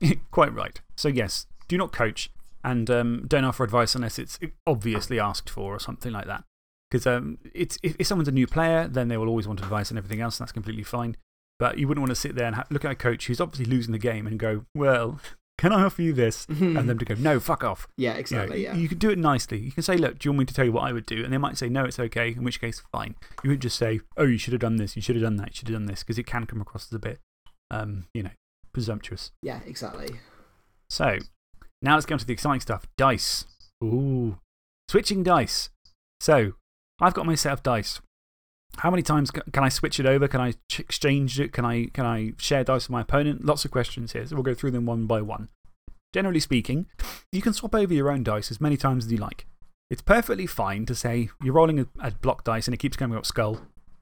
(laughs) Quite right. So, yes, do not coach and um, don't offer advice unless it's obviously asked for or something like that. Because um, it's, if, if someone's a new player, then they will always want advice and everything else, and that's completely fine. But you wouldn't want to sit there and look at a coach who's obviously losing the game and go, Well, can I offer you this? and them to go, No, fuck off. yeah, You know, exactly. you- yeah. You can do it nicely. You can say, Look, do you want me to tell you what I would do? And they might say, No, it's okay, in which case, fine. You wouldn't just say, Oh, you should have done this, you should have done that, you should have done this, because it can come across as a bit, um, you know, presumptuous. yeah, exactly. So, now let's get on to the exciting stuff dice. Ooh. Switching dice. So, I've got my set of dice. How many times can I switch it over? Can I exchange it? Can I, can I share dice with my opponent? Lots of questions here, so we'll go through them one by one. Generally speaking, you can swap over your own dice as many times as you like. It's perfectly fine to say you're rolling a, a block dice and it keeps coming up skull.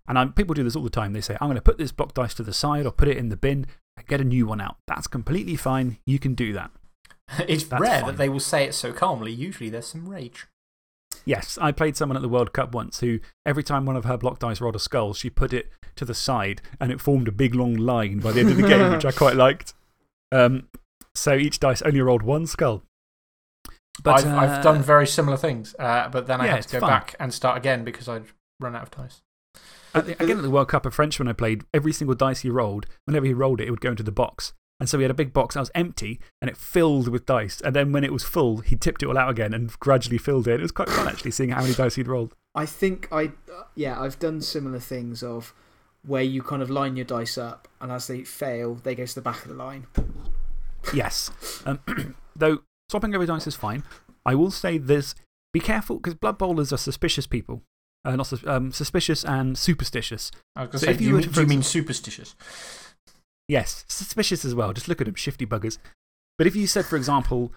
And i people do this all the time. They say, I'm going to put this block dice to the side or put it in the bin and get a new one out. That's completely fine. You can do that. (laughs) It's That's rare fine. that they will say it so calmly. Usually there's some rage. Yes, I played someone at the World Cup once who, every time one of her block dice rolled a skull, she put it to the side and it formed a big long line by the end of the game, which I quite liked. Um, so each dice only rolled one skull. But, I've, I've uh, done very similar things, uh, but then I yeah, had to go fun. back and start again because I'd run out of dice. At the- again, at the World Cup, a Frenchman I played, every single dice he rolled, whenever he rolled it, it would go into the box. And so he had a big box that was empty and it filled with dice. And then when it was full, he tipped it all out again and gradually filled it. It was quite fun actually seeing how many dice he'd rolled. I think I, uh, yeah, I've done similar things of where you kind of line your dice up, and as they fail, they go to the back of the line. Yes. Um, (clears throat) though swapping over dice is fine. I will say this be careful because Blood Bowlers are suspicious people. Uh, not sus um, suspicious and superstitious. I was going to So say, if you you, were mean, you mean superstitious? Yes, suspicious as well. Just look at them, shifty buggers. But if you said, for example,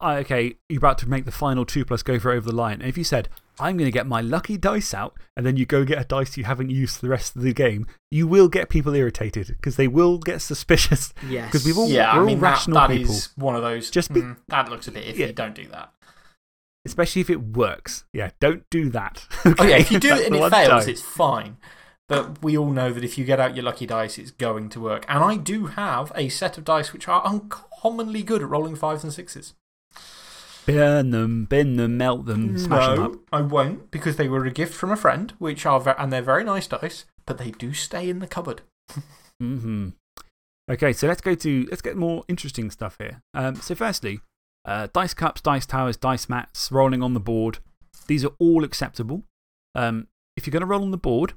"Ah, okay, you're about to make the final two plus go for over the line, and if you said, I'm going to get my lucky dice out, and then you go get a dice you haven't used for the rest of the game, you will get people irritated because they will get (laughs) suspicious. Yes. Because we've all- Yeah, we're I mean, that, rational that people. is one of those. Just be- "Hmm, that looks a bit iffy. Yeah. Don't do that. Especially if it works. Yeah, don't do that. (laughs) Oh, yeah, Okay? if you do (laughs) it and it one fails, time. it's fine. But we all know that if you get out your lucky dice, it's going to work. And I do have a set of dice which are uncommonly good at rolling fives and sixes. Burn them, bin them, melt them, smash them up. No, I won't because they were a gift from a friend, which are and they're very nice dice, but they do stay in the cupboard. (laughs) Mm hmm. Okay, so let's go to, let's get more interesting stuff here. Um, so, firstly, Uh, dice cups, dice towers, dice mats, rolling on the board. These are all acceptable. Um, if you're going to roll on the board,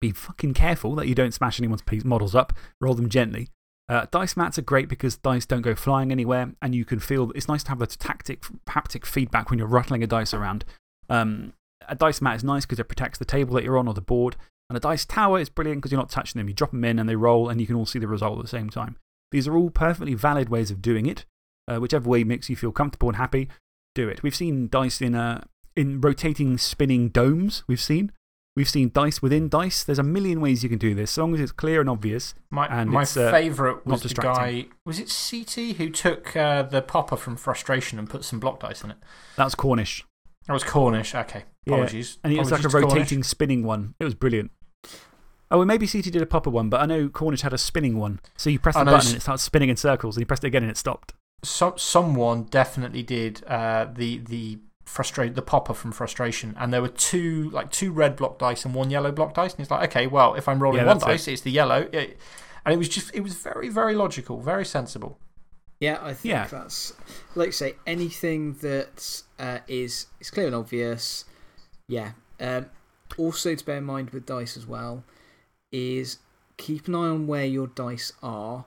be fucking careful that you don't smash anyone's models up. Roll them gently. Uh, dice mats are great because dice don't go flying anywhere, and you can feel it's nice to have the tactic, haptic feedback when you're rattling a dice around. Um, a dice mat is nice because it protects the table that you're on or the board. And a dice tower is brilliant because you're not touching them. You drop them in and they roll, and you can all see the result at the same time. These are all perfectly valid ways of doing it. Uh, whichever way makes you feel comfortable and happy, do it. We've seen dice in, uh, in rotating, spinning domes. We've seen. We've seen dice within dice. There's a million ways you can do this, as long as it's clear and obvious. My, and my uh, favourite was the guy, was it CT, who took uh, the popper from Frustration and put some block dice in it? That's Cornish. That was Cornish. Okay. Yeah, Apologies. And it was like a Cornish. rotating, spinning one. It was brilliant. Oh, and maybe CT did a popper one, but I know Cornish had a spinning one. So you press the button and it starts spinning in circles, and you press it again and it stopped. So, someone definitely did uh, the, the, frustrate, the popper from Frustration, and there were two, like two red block dice and one yellow block dice. And it's like, okay, well, if I'm rolling Yeah, one that's it. dice, it's the yellow. It- and it was just, it was very, very logical, very sensible. Yeah, I think Yeah. that's, like I say, anything that uh, is is clear and obvious. Yeah. Um, also, to bear in mind with dice as well, is keep an eye on where your dice are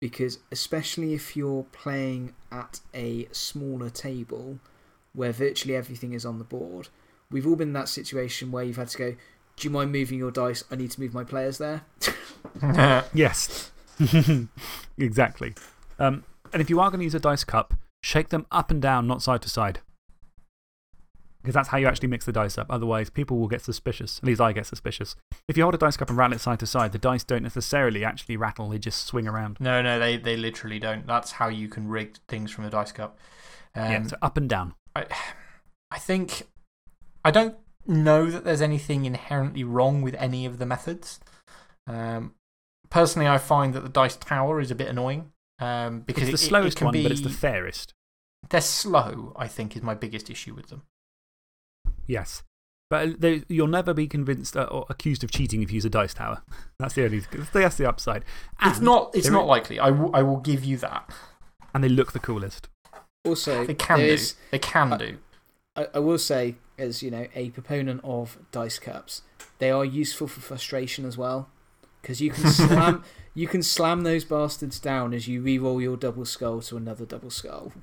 because, especially if you're playing at a smaller table where virtually everything is on the board, we've all been in that situation where you've had to go, Do you mind moving your dice? I need to move my players there. (laughs) Yes. (laughs) exactly. Um, and if you are going to use a dice cup, shake them up and down, not side to side. Because that's how you actually mix the dice up. Otherwise, people will get suspicious. At least I get suspicious. If you hold a dice cup and rattle it side to side, the dice don't necessarily actually rattle, they just swing around. no, no, they, they literally don't. That's how you can rig things from a dice cup. Um, yeah, so up and down. I, I think. I don't know that there's anything inherently wrong with any of the methods. Um, personally, I find that the dice tower is a bit annoying um, because It's the it- slowest it one, be, but it's the fairest. They're slow, I think, is my biggest issue with them. Yes. But they, you'll never be convinced uh, or accused of cheating if you use a dice tower. (laughs) That's the only that's the upside. it's not, it's not likely. I I will give you that. And they look the coolest. Also, They can do. They can uh, do. I, I will say, as you know, a proponent of dice cups, they are useful for frustration as well. Because you, can (laughs) slam you can slam those bastards down as you re roll your double skull to another double skull. (laughs)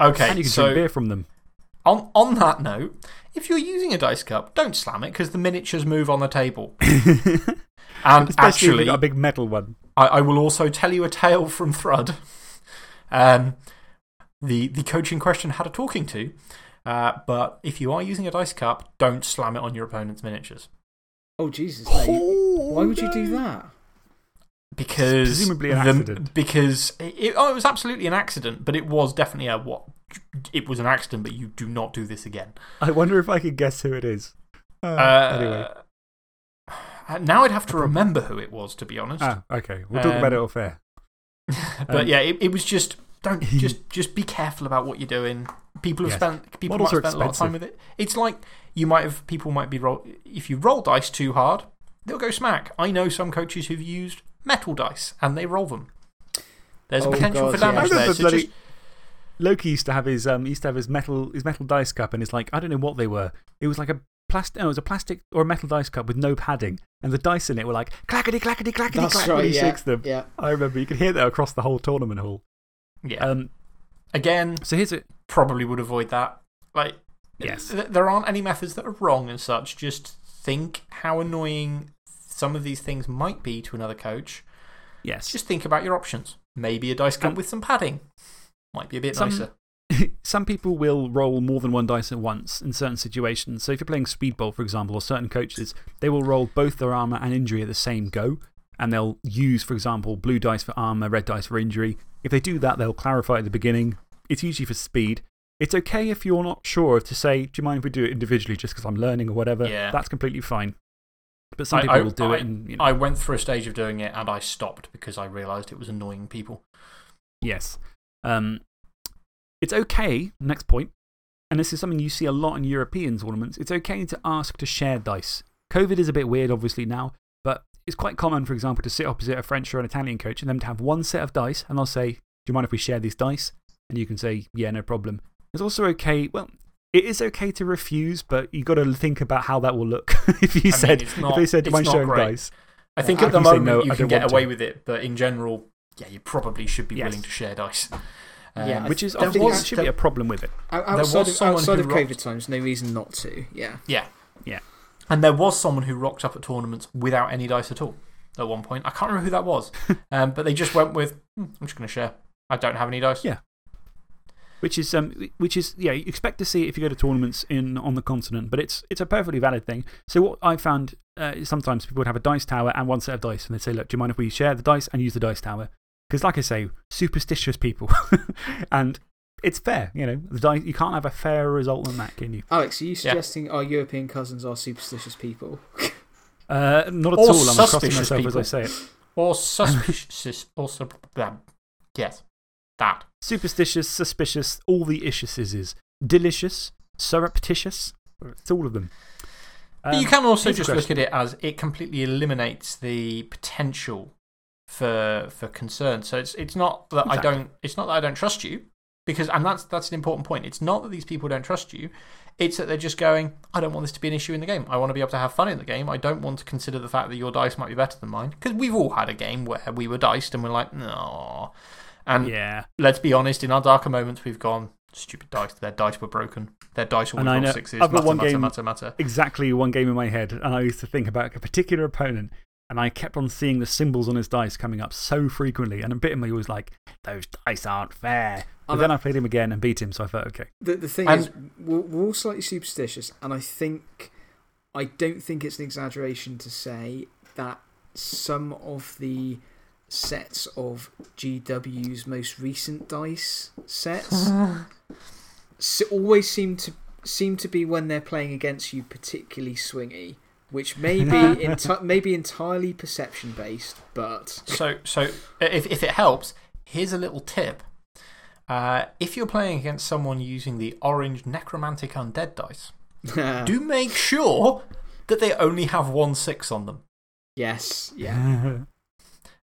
Okay, and you can so drink beer from them. on, on that note, if you're using a dice cup, don't slam it because the miniatures move on the table. (laughs) and Especially actually, a big metal one. I, I will also tell you a tale from Thrud. Um, the, the coach in question had a talking to. Uh, but if you are using a dice cup, don't slam it on your opponent's miniatures. oh, Jesus. No, you- why would you do that? Because. Presumably an the- accident. Because. It, oh, it was absolutely an accident, but it was definitely a what? It was an accident, but you do not do this again. I wonder if I could guess who it is. Uh, Uh, anyway. uh, Now I'd have to remember who it was, to be honest. Ah, okay. We'll talk about Um, it off air. (laughs) but um, yeah, it, it was just. Don't just just be careful about what you're doing. People have Yes. spent people Models might are have spent a lot of time with it. It's like you might have people might be roll if you roll dice too hard, they'll go smack. I know some coaches who've used metal dice and they roll them. There's Oh, potential God, for damage I there. So bloody- just, Loki used to have his, um, used to have his metal, his metal dice cup, and it's like, I don't know what they were. It was like a plastic, no, it was a plastic or a metal dice cup with no padding. And the dice in it were like clackety, clackety, clackety, That's clack right, when he yeah, shakes them. yeah. I remember you could hear that across the whole tournament hall. Yeah. Um, Again, so here's it. probably would avoid that. Like, Yes. th- there aren't any methods that are wrong and such. Just think how annoying some of these things might be to another coach. Yes. Just think about your options. Maybe a dice cup And- with some padding. Might be a bit Some- nicer. (laughs) some people will roll more than one dice at once in certain situations. So, if you're playing speedball, for example, or certain coaches, they will roll both their armor and injury at the same go. And they'll use, for example, blue dice for armor, red dice for injury. If they do that, they'll clarify at the beginning. It's usually for speed. It's okay if you're not sure to say, do you mind if we do it individually just because I'm learning or whatever? Yeah. That's completely fine. But some I- people I- will do I- it. And, you know, I went through a stage of doing it and I stopped because I realised it was annoying people. Yes. Um, it's okay, next point, and this is something you see a lot in European tournaments. It's okay to ask to share dice. COVID is a bit weird, obviously, now, it's quite common, for example, to sit opposite a French or an Italian coach and them to have one set of dice, and I'll say, Do you mind if we share these dice? and you can say, yeah, no problem. It's also okay, well, it is okay to refuse, but you've got to think about how that will look. (laughs) if you mean, said, it's not- if they said, it's do you mind not showing great. dice? I think How at the can you say, moment "No, you I can get want away to"? with it, but in general, yeah, you probably should be Yes. willing to share dice. (laughs) Yeah, Um, I Which is, there I think was- there should be a problem with it. Out- There Outside, was of, someone outside who of COVID rocked- times, no reason not to. Yeah. Yeah. Yeah. And there was someone who rocked up at tournaments without any dice at all at one point. I can't remember who that was, (laughs) um, but they just went with, "Hmm, I'm just going to share. I don't have any dice. Yeah. Which is, um, which is, yeah, you expect to see it if you go to tournaments in, on the continent, but it's, it's a perfectly valid thing. So, what I found uh, is sometimes people would have a dice tower and one set of dice, and they'd say, Look, do you mind if we share the dice and use the dice tower? Because, like I say, superstitious people. (laughs) and it's fair, you know. The dice, you can't have a fairer result than that, can you? Alex, are you suggesting our European cousins are superstitious people? Uh, not at Or all. I'm crossing suspicious myself as I say it. Or suspicious. or sub- yes. That. Superstitious, suspicious, all the issues. Is. Delicious, surreptitious. It's all of them. But you Um, can also here's just look at it as it completely eliminates the potential for, for concern. So it's, it's not that I don't, it's not that I don't trust you, because, and that's, that's an important point. It's not that these people don't trust you, it's that they're just going, I don't want this to be an issue in the game. I want to be able to have fun in the game. I don't want to consider the fact that your dice might be better than mine. Because we've all had a game where we were diced and we're like, no. And Yeah. let's be honest, in our darker moments, we've gone, stupid dice. Their dice were broken. Their dice were I sixes. I've got matter, one matter, game- matter, matter. exactly one game in my head, and I used to think about a particular opponent, and I kept on seeing the symbols on his dice coming up so frequently, and a bit of me was like, those dice aren't fair. But I'm then a- I played him again and beat him, so I felt okay. The, the thing And- is, we're, we're all slightly superstitious, and I think, I don't think it's an exaggeration to say that some of the sets of GW's most recent dice sets (laughs) always seem to, seem to be when they're playing against you particularly swingy, which may be, (laughs) enti may be entirely perception based, but. So, so if, if it helps, here's a little tip. Uh, if you're playing against someone using the orange necromantic undead dice, (laughs) do make sure that they only have one six on them. yes, yeah. (laughs)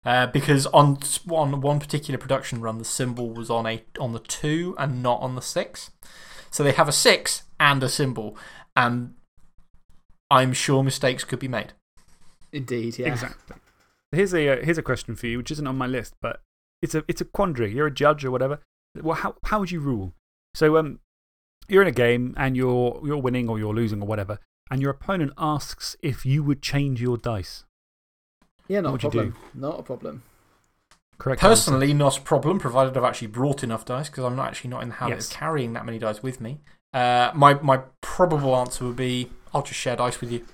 Uh, because on one, one particular production run, the symbol was on, a, on the two and not on the six. So they have a six and a symbol. And I'm sure mistakes could be made. Indeed, yeah. Exactly. Here's a, uh, here's a question for you, which isn't on my list, but it's a, it's a quandary. You're a judge or whatever. Well, how, how would you rule? So um, you're in a game and you're, you're winning or you're losing or whatever, and your opponent asks if you would change your dice. Yeah, not a What'd problem. Not a problem. Correct. answer. Personally, not a problem, provided I've actually brought enough dice, because I'm not actually not in the habit Yes. of carrying that many dice with me. Uh, my, my probable answer would be I'll just share dice with you.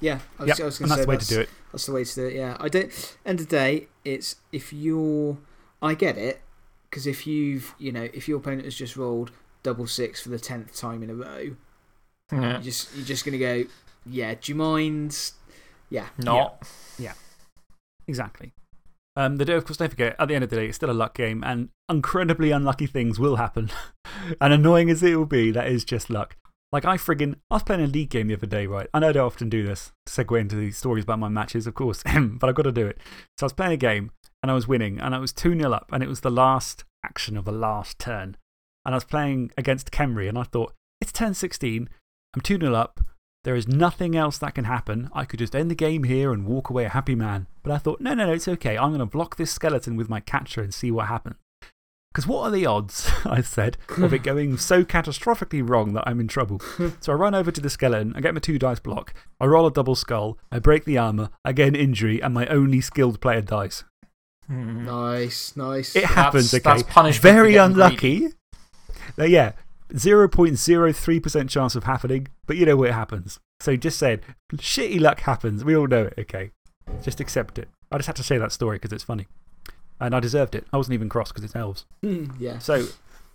Yeah, I was, Yep, I was and going that's to say the way to do it. That's the way to do it. Yeah, I don't. End of the day, it's if you're. I get it because if you've you know if your opponent has just rolled double six for the tenth time in a row, Yeah. you just you're just going to go. Yeah, do you mind? Yeah, Not. Yeah. Exactly. Um, the, of course, don't forget, at the end of the day, it's still a luck game, and incredibly unlucky things will happen. (laughs) and annoying as it will be, that is just luck. Like, I friggin' I was playing a league game the other day, right? I know I don't often do this, segue into these stories about my matches, of course, (laughs) but I've got to do it. So I was playing a game, and I was winning, and I was 2 0 up, and it was the last action of the last turn. And I was playing against Khemri, and I thought, it's turn 16, I'm 2 0 up, there is nothing else that can happen. I could just end the game here and walk away a happy man. But I thought, no, no, no, it's okay. I'm going to block this skeleton with my catcher and see what happens. Because what are the odds, (laughs) I said, of it going so catastrophically wrong that I'm in trouble? (laughs) so I run over to the skeleton, I get my two dice block, I roll a double skull, I break the armor, I get an injury, and my only skilled player dies. Hmm. nice, nice. It happens, That's- okay? that's punishment Very unlucky. Uh, yeah, 0.03% chance of happening, but you know what happens. So just said, shitty luck happens. We all know it, okay? Just accept it. I just had to say that story because it's funny. And I deserved it. I wasn't even cross because it's elves. Hmm, yeah. So,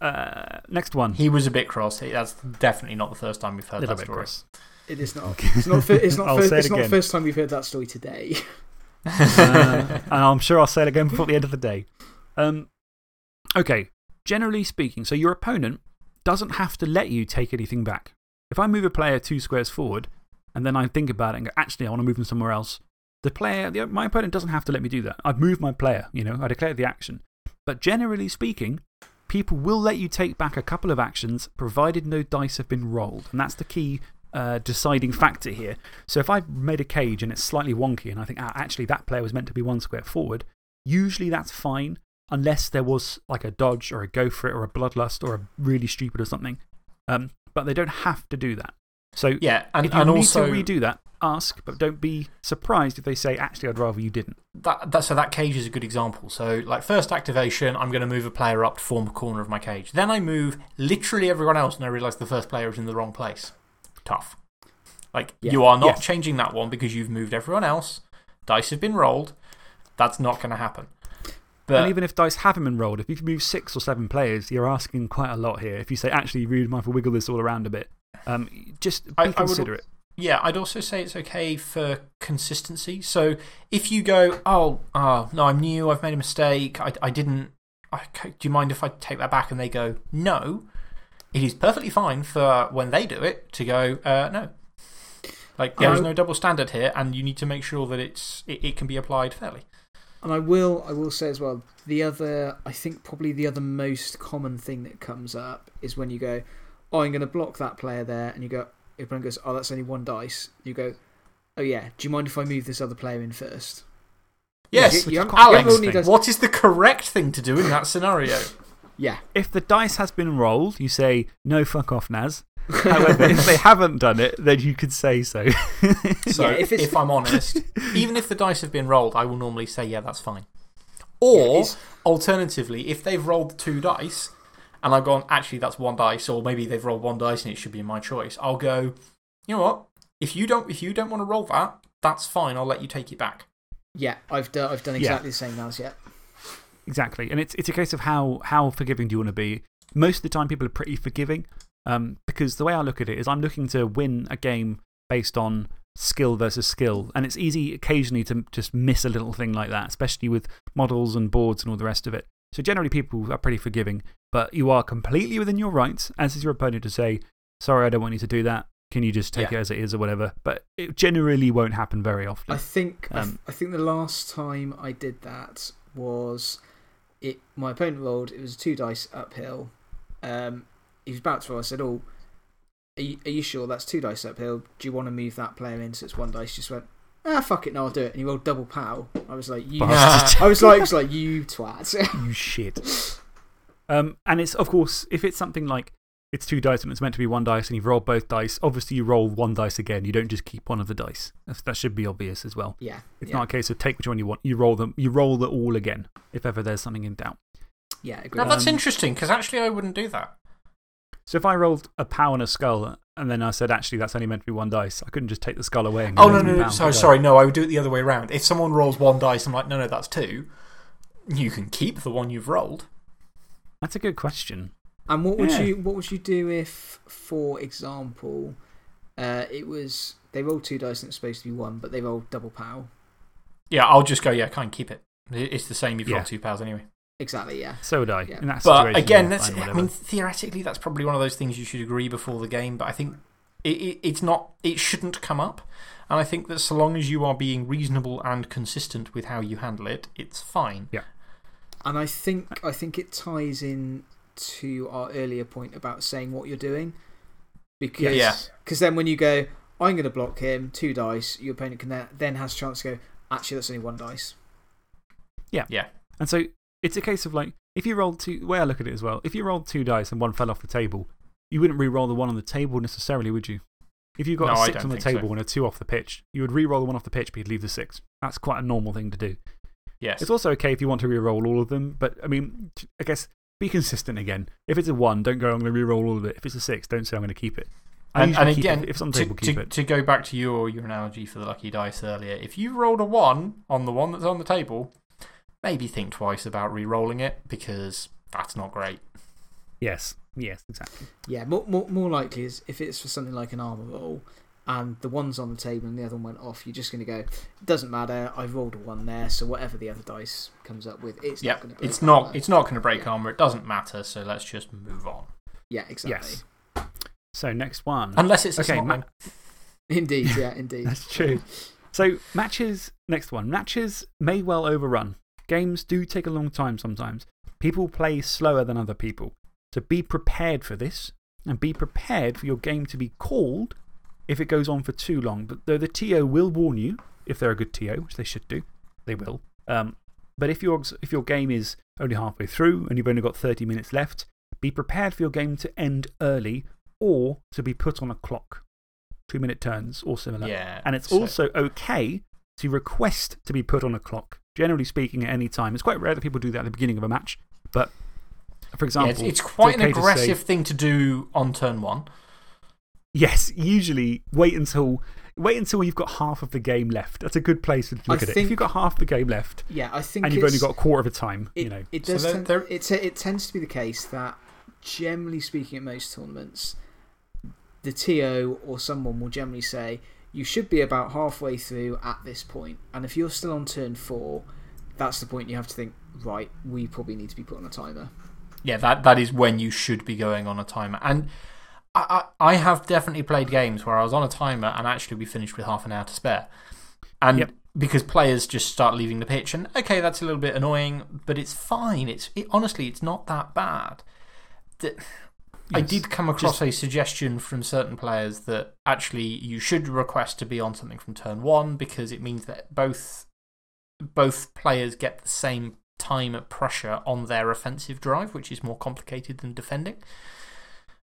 uh, next one. He was a bit cross. He- That's definitely not the first time we've heard little that bit story. cross. It is not. (laughs) It's not. It's not. I'll fir- say it it's not the first time we've heard that story today. (laughs) Uh, and I'm sure I'll say it again before the end of the day. Um, okay, generally speaking, so your opponent doesn't have to let you take anything back. If I move a player two squares forward and then I think about it and go, actually, I want to move them somewhere else, the player, the, my opponent doesn't have to let me do that. I've moved my player, you know, I declared the action. But generally speaking, people will let you take back a couple of actions provided no dice have been rolled. And that's the key uh, deciding factor here. So if I've made a cage and it's slightly wonky and I think ah, actually that player was meant to be one square forward, usually that's fine unless there was like a dodge or a go for it or a bloodlust or a really stupid or something. Um, but they don't have to do that. So yeah, and, if you and need also, to redo that, ask, but don't be surprised if they say, actually, I'd rather you didn't. That, that, so that cage is a good example. So, like, first activation, I'm going to move a player up to form a corner of my cage. Then I move literally everyone else, and I realise the first player is in the wrong place. Tough. Like, you are not changing that one because you've moved everyone else. Dice have been rolled. That's not going to happen. But, and even if dice haven't been rolled, if you've moved six or seven players, you're asking quite a lot here. If you say, actually, you might have to wiggle this all around a bit, um, just be I, considerate. I would, yeah, I'd also say it's okay for consistency. So if you go, oh, oh no, I'm new, I've made a mistake, I, I didn't, I, do you mind if I take that back? And they go, no, it is perfectly fine for when they do it to go, uh, no. Like, there is no double standard here, and you need to make sure that it's, it, it can be applied fairly. And I will, I will say as well, the other, I think probably the other most common thing that comes up is when you go, oh, I'm going to block that player there, and you go, opponent goes, oh, that's only one dice. You go, oh, yeah, do you mind if I move this other player in first? Yes, you, you Alex, what is the correct thing to do in that scenario? (laughs) yeah. If the dice has been rolled, you say, no, fuck off, Naz. However, if they (laughs) haven't done it, then you could say so. (laughs) so, yeah, if, if I'm honest, even if the dice have been rolled, I will normally say, yeah, that's fine. Or, yeah, alternatively, if they've rolled two dice and I've gone, actually, that's one dice, or maybe they've rolled one dice and it should be my choice, I'll go, you know what? If you don't, if you don't want to roll that, that's fine. I'll let you take it back. Yeah, I've done, I've done exactly the same as yet. Exactly. And it's, it's a case of how, how forgiving do you want to be? Most of the time, people are pretty forgiving um, because the way I look at it is I'm looking to win a game based on skill versus skill. And it's easy occasionally to just miss a little thing like that, especially with models and boards and all the rest of it. So generally, people are pretty forgiving, but you are completely within your rights, as is your opponent, to say, sorry, I don't want you to do that. Can you just take it as it is or whatever? But it generally won't happen very often. I think, um, I, think the last time I did that was it, my opponent rolled, it was two dice uphill. Um, he was about to roll. I said, Oh, are you, are you sure that's two dice uphill? Do you want to move that player in so it's one dice? Just went, ah, fuck it, no, I'll do it. And he rolled double pow. I was like, you. (laughs) I was like, was like, you twat. (laughs) you shit. (laughs) Um, and it's, of course, if it's something like it's two dice and it's meant to be one dice and you've rolled both dice, obviously you roll one dice again. You don't just keep one of the dice. That's, that should be obvious as well. Yeah. It's yeah. not a case of take which one you want. You roll them, you roll the all again if ever there's something in doubt. Yeah, Now that's um, interesting because actually I wouldn't do that. So if I rolled a pow and a skull and then I said, actually, that's only meant to be one dice, I couldn't just take the skull away and Oh, no, no, no. Sorry, sorry. No, I would do it the other way around. If someone rolls one dice, I'm like, no, no, that's two. You can keep the one you've rolled. That's a good question. And what would, you, what would you do if, for example, uh, it was they rolled two dice and it's supposed to be one, but they rolled double pow? Yeah, I'll just go, yeah, can't keep it. It's the same. You've got two pows anyway. Exactly, yeah. So would I. Yeah. In that but again, that's, I mean, theoretically, that's probably one of those things you should agree before the game, but I think it, it, it's not, it shouldn't come up. And I think that so long as you are being reasonable and consistent with how you handle it, it's fine. Yeah. And I think, I think it ties in to our earlier point about saying what you're doing. Because yeah. Cause then when you go, I'm going to block him, two dice, your opponent can then, then has a chance to go, actually, that's only one dice. Yeah. Yeah. And so it's a case of like, if you rolled two, the way I look at it as well, if you rolled two dice and one fell off the table, you wouldn't re roll the one on the table necessarily, would you? If you got a six on the table and a two off the pitch, you would re roll the one off the pitch, but you'd leave the six. That's quite a normal thing to do. Yes. It's also okay if you want to re roll all of them, but I mean, I guess be consistent again. If it's a one, don't go, I'm going to re roll all of it. If it's a six, don't say, I'm going to keep it. And, and again, it. if it's on the table, to, keep to, it. To go back to your, your analogy for the lucky dice earlier, if you rolled a one on the one that's on the table, maybe think twice about re rolling it because that's not great. Yes, yes, exactly. Yeah, more, more, more likely is if it's for something like an armor roll and the one's on the table and the other one went off, you're just going to go, doesn't matter, I've rolled a one there, so whatever the other dice comes up with, it's yep, not going to break It's not, it's not going to break armor, it doesn't matter, so let's just move on. Yeah, exactly. Yes. So, next one. Unless it's okay, ma Indeed, (laughs) yeah, indeed. That's true. So, matches, next one. Matches may well overrun. Games do take a long time sometimes. People play slower than other people. So be prepared for this and be prepared for your game to be called if it goes on for too long. But though the TO will warn you, if they're a good TO, which they should do, they will. Um, but if, your if your game is only halfway through and you've only got 30 minutes left, be prepared for your game to end early or to be put on a clock. Two minute turns or similar. Yeah. And it's so- also okay to request to be put on a clock. Generally speaking, at any time. It's quite rare that people do that at the beginning of a match. But for Yeah, example, it's, it's quite an okay to say- aggressive thing to do on turn one. Yes, usually wait until, wait until you've got half of the game left. That's a good place to look I at it. If you've got half the game left Yeah, I think and you've only got a quarter of a time, it, you know. It So does. there- tend, there- it, it tends to be the case that, generally speaking, at most tournaments, the TO or someone will generally say, you should be about halfway through at this point. And if you're still on turn four, that's the point you have to think, right, we probably need to be put on a timer. Yeah, that, that is when you should be going on a timer. And I, I, I have definitely played games where I was on a timer and actually we finished with half an hour to spare. And Yep. because players just start leaving the pitch, and okay, that's a little bit annoying, but it's fine. It's, it, honestly, it's not that bad. The, I did come across a suggestion from certain players that actually you should request to be on something from turn one because it means that both, both players get the same time pressure on their offensive drive, which is more complicated than defending.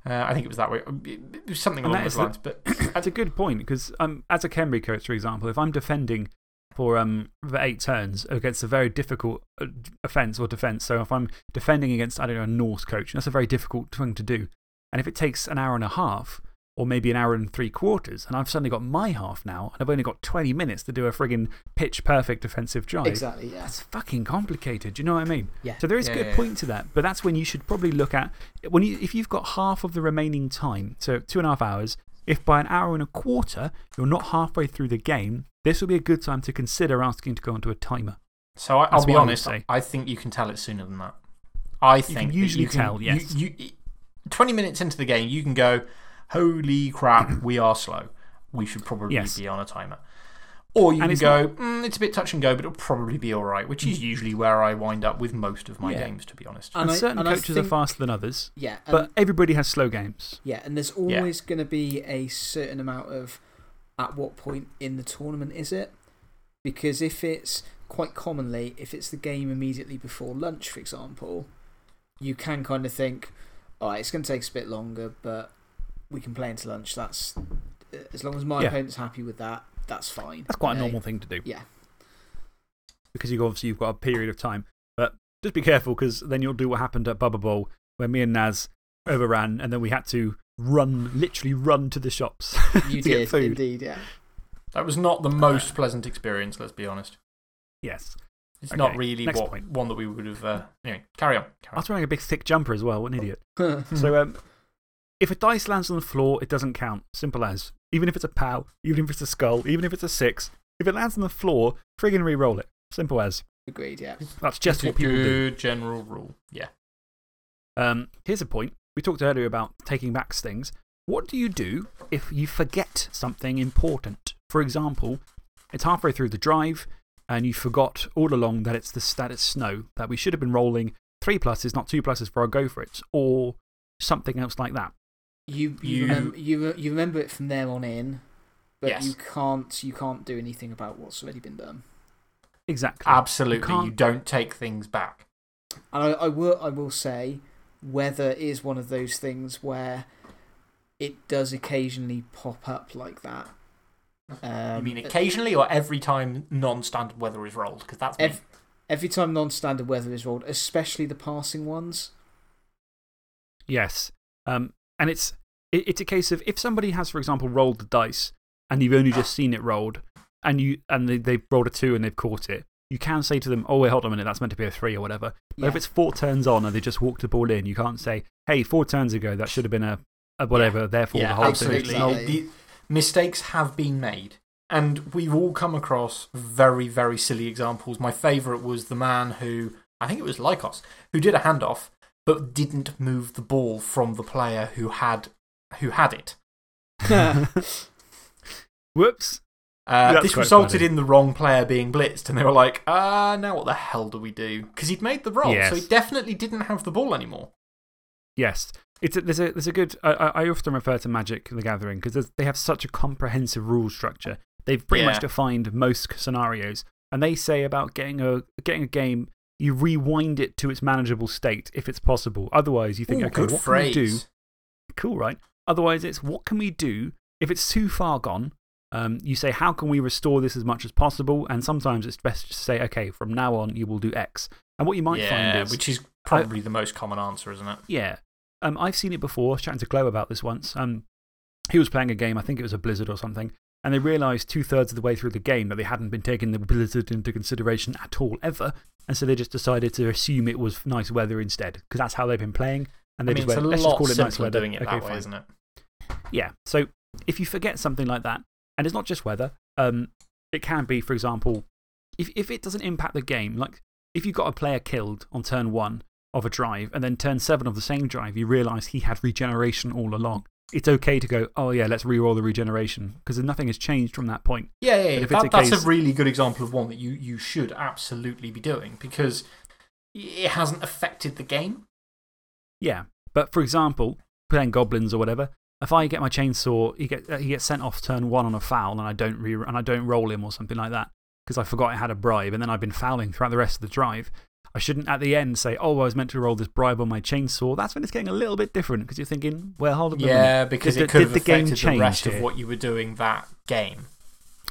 Uh, I think it was that way. It was something along those the- lines. But (clears throat) That's a good point because um, as a Khemri coach, for example, if I'm defending for, um, for eight turns against a very difficult uh, offence or defence, so if I'm defending against, I don't know, a Norse coach, that's a very difficult thing to do. And if it takes an hour and a half, or maybe an hour and three quarters, and I've suddenly got my half now, and I've only got 20 minutes to do a frigging pitch perfect defensive drive. Exactly, yeah. That's fucking complicated. Do you know what I mean? Yeah. So there is a good yeah, point to that. But that's when you should probably look at when you, if you've got half of the remaining time, so two and a half hours, if by an hour and a quarter you're not halfway through the game, this will be a good time to consider asking to go onto a timer. So I, I'll be what I honest. I think you can tell it sooner than that. I think can that usually you can, tell, you- yes. You, 20 minutes into the game, you can go, holy crap, we are slow. We should probably Yes. be on a timer. Or you And can it's go, mm, it's a bit touch and go, but it'll probably be all right, which is usually where I wind up with most of my Yeah. games, to be honest. And And, I- certain and coaches think- are faster than others, Yeah. And, but everybody has slow games. yeah, and there's always going to be a certain amount of at what point in the tournament is it? Because if it's quite commonly, if it's the game immediately before lunch, for example, you can kind of think, all right, it's going to take us a bit longer, but we can play into lunch. That's as long as my Yeah. opponent's happy with that, that's fine. That's quite a you know? normal thing to do. Yeah. Because you obviously you've got a period of time. But just be careful because then you'll do what happened at Bubba Bowl where me and Naz overran and then we had to run, literally run to the shops (laughs) You to get did, food. indeed, yeah. That was not the most pleasant experience, let's be honest. Yes. It's Okay, not really what, one that we would have. Uh, anyway, carry on. I was wearing a big thick jumper as well. What an idiot. on. (laughs) So, um, if a dice lands on the floor, it doesn't count. Simple as. Even if it's a POW, even if it's a skull, even if it's a six, if it lands on the floor, friggin' re roll it. Simple as. Agreed, yeah. That's just It's a what people do. good general rule. Yeah. Um, here's a point. We talked earlier about taking back things. What do you do if you forget something important? For example, it's halfway through the drive and you forgot all along that it's, the, that it's snow, that we should have been rolling three pluses, not two pluses for our go for it, or something else like that. You, you, You- remember, you, re- you remember it from there on in, but Yes. you, can't, you can't do anything about what's already been done. Exactly. Absolutely. You, can't- don't take things back. And I, I, will, I will say, weather is one of those things where it does occasionally pop up like that. Um, you mean occasionally or every time non standard weather is rolled? Because that's me. every time non standard weather is rolled, especially the passing ones. Yes. Um, and it's, it, it's a case of if somebody has, for example, rolled the dice and you've only just seen it rolled and, you, and they, they've rolled a two and they've caught it, you can say to them, oh, wait, hold on a minute, that's meant to be a three or whatever. But if it's four turns on and they just walked the ball in, you can't say, hey, four turns ago, that should have been a, a whatever, therefore the whole thing absolutely. is null. Exactly. The, mistakes have been made. And we've all come across very, very silly examples. My favourite was the man who, I think it was Lycos, who did a handoff but didn't move the ball from the player who had, who had it. (laughs) Whoops. Uh, this quite resulted funny. in the wrong player being blitzed, and they were like, ah, now what the hell do we do? Because he'd made the roll, so he definitely didn't have the ball anymore. Yes. It's a, there's, a, there's a good. I, I I often refer to Magic the Gathering because they have such a comprehensive rule structure. They've pretty much defined most scenarios. And they say about getting a, getting a game, you rewind it to its manageable state if it's possible. Otherwise, you think, Ooh, okay, what phrase. can we do? Cool, right? Otherwise, it's what can we do if it's too far gone? Um, you say, how can we restore this as much as possible? And sometimes it's best to say, okay, from now on, you will do X. And what you might yeah, find is. which is probably the most common answer, isn't it? Yeah. Um, I've seen it before. I was chatting to Glow about this once. Um, he was playing a game, I think it was a Blizzard or something, and they realised two thirds of the way through the game that they hadn't been taking the Blizzard into consideration at all, ever. And so they just decided to assume it was nice weather instead, because that's how they've been playing. And they I mean, just went, let's just call it nice weather. doing it okay, that way, fine. isn't it? Yeah. So if you forget something like that, and it's not just weather, um, it can be, for example, if, if it doesn't impact the game, like if you got a player killed on turn one of a drive, and then turn seven of the same drive, you realise he had regeneration all along. It's okay to go, oh yeah, let's re roll the regeneration, because nothing has changed from that point. Yeah, yeah, yeah. That, a that's case- a really good example of one that you, you should absolutely be doing because it hasn't affected the game. Yeah. But for example, playing goblins or whatever, if I get my chainsaw, he, get, uh, he gets sent off turn one on a foul and I don't, re and I don't roll him or something like that because I forgot I had a bribe and then I've been fouling throughout the rest of the drive. I shouldn't at the end say, oh, I was meant to roll this bribe on my chainsaw. That's when it's getting a little bit different because you're thinking, well, hold on. Yeah, because Did it the- could did have the game affected the rest change of what you were doing that game.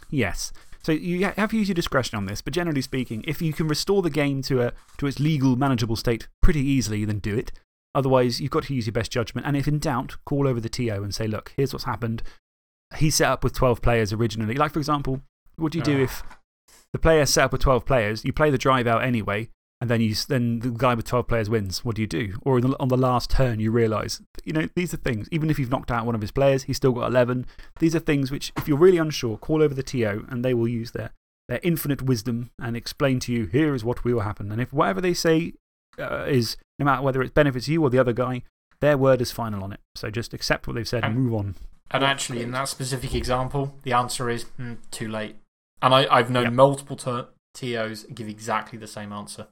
Yes. So you have to use your discretion on this, but generally speaking, if you can restore the game to, a, to its legal, manageable state pretty easily, then do it. Otherwise, you've got to use your best judgment. And if in doubt, call over the TO and say, look, here's what's happened. He set up with 12 players originally. Like, for example, what do you do if the player set up with 12 players, you play the drive out anyway, and then, you, then the guy with 12 players wins? What do you do? Or the, on the last turn, you realise, you know, these are things. Even if you've knocked out one of his players, he's still got 11. These are things which, if you're really unsure, call over the TO and they will use their, their infinite wisdom and explain to you, here is what will happen. And if whatever they say uh, is, no matter whether it benefits you or the other guy, their word is final on it. So just accept what they've said and And- move on. And actually, in that specific example, the answer is mm, too late. And I, I've known Yep. multiple TOs give exactly the same answer.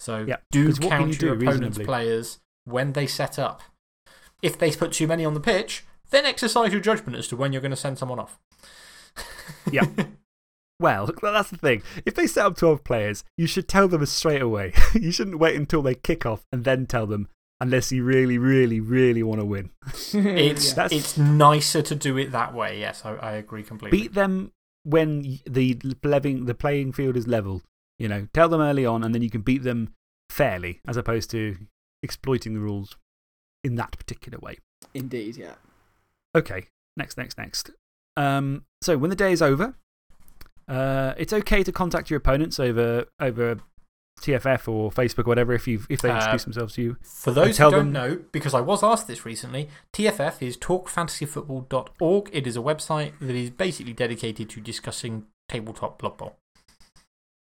So do 'Cause what can count you do your opponent's reasonably? players when they set up. If they put too many on the pitch, then exercise your judgment as to when you're going to send someone off. (laughs) Yeah. (laughs) Well, that's the thing. If they set up 12 players, you should tell them straight away. (laughs) you shouldn't wait until they kick off and then tell them, unless you really, really, really want to win. It's, That's- it's nicer to do it that way. Yes, I, I agree completely. Beat them when the, playing, the playing field is level. You know, tell them early on, and then you can beat them fairly, as opposed to exploiting the rules in that particular way. Indeed, yeah. Okay, next, next, next. Um, so, when the day is over, uh, it's okay to contact your opponents over, over TFF or Facebook or whatever if, you if they Uh, introduce themselves to you. For those who don't them- know, because I was asked this recently, TFF is talkfantasyfootball.org. It is a website that is basically dedicated to discussing tabletop Blood Bowl.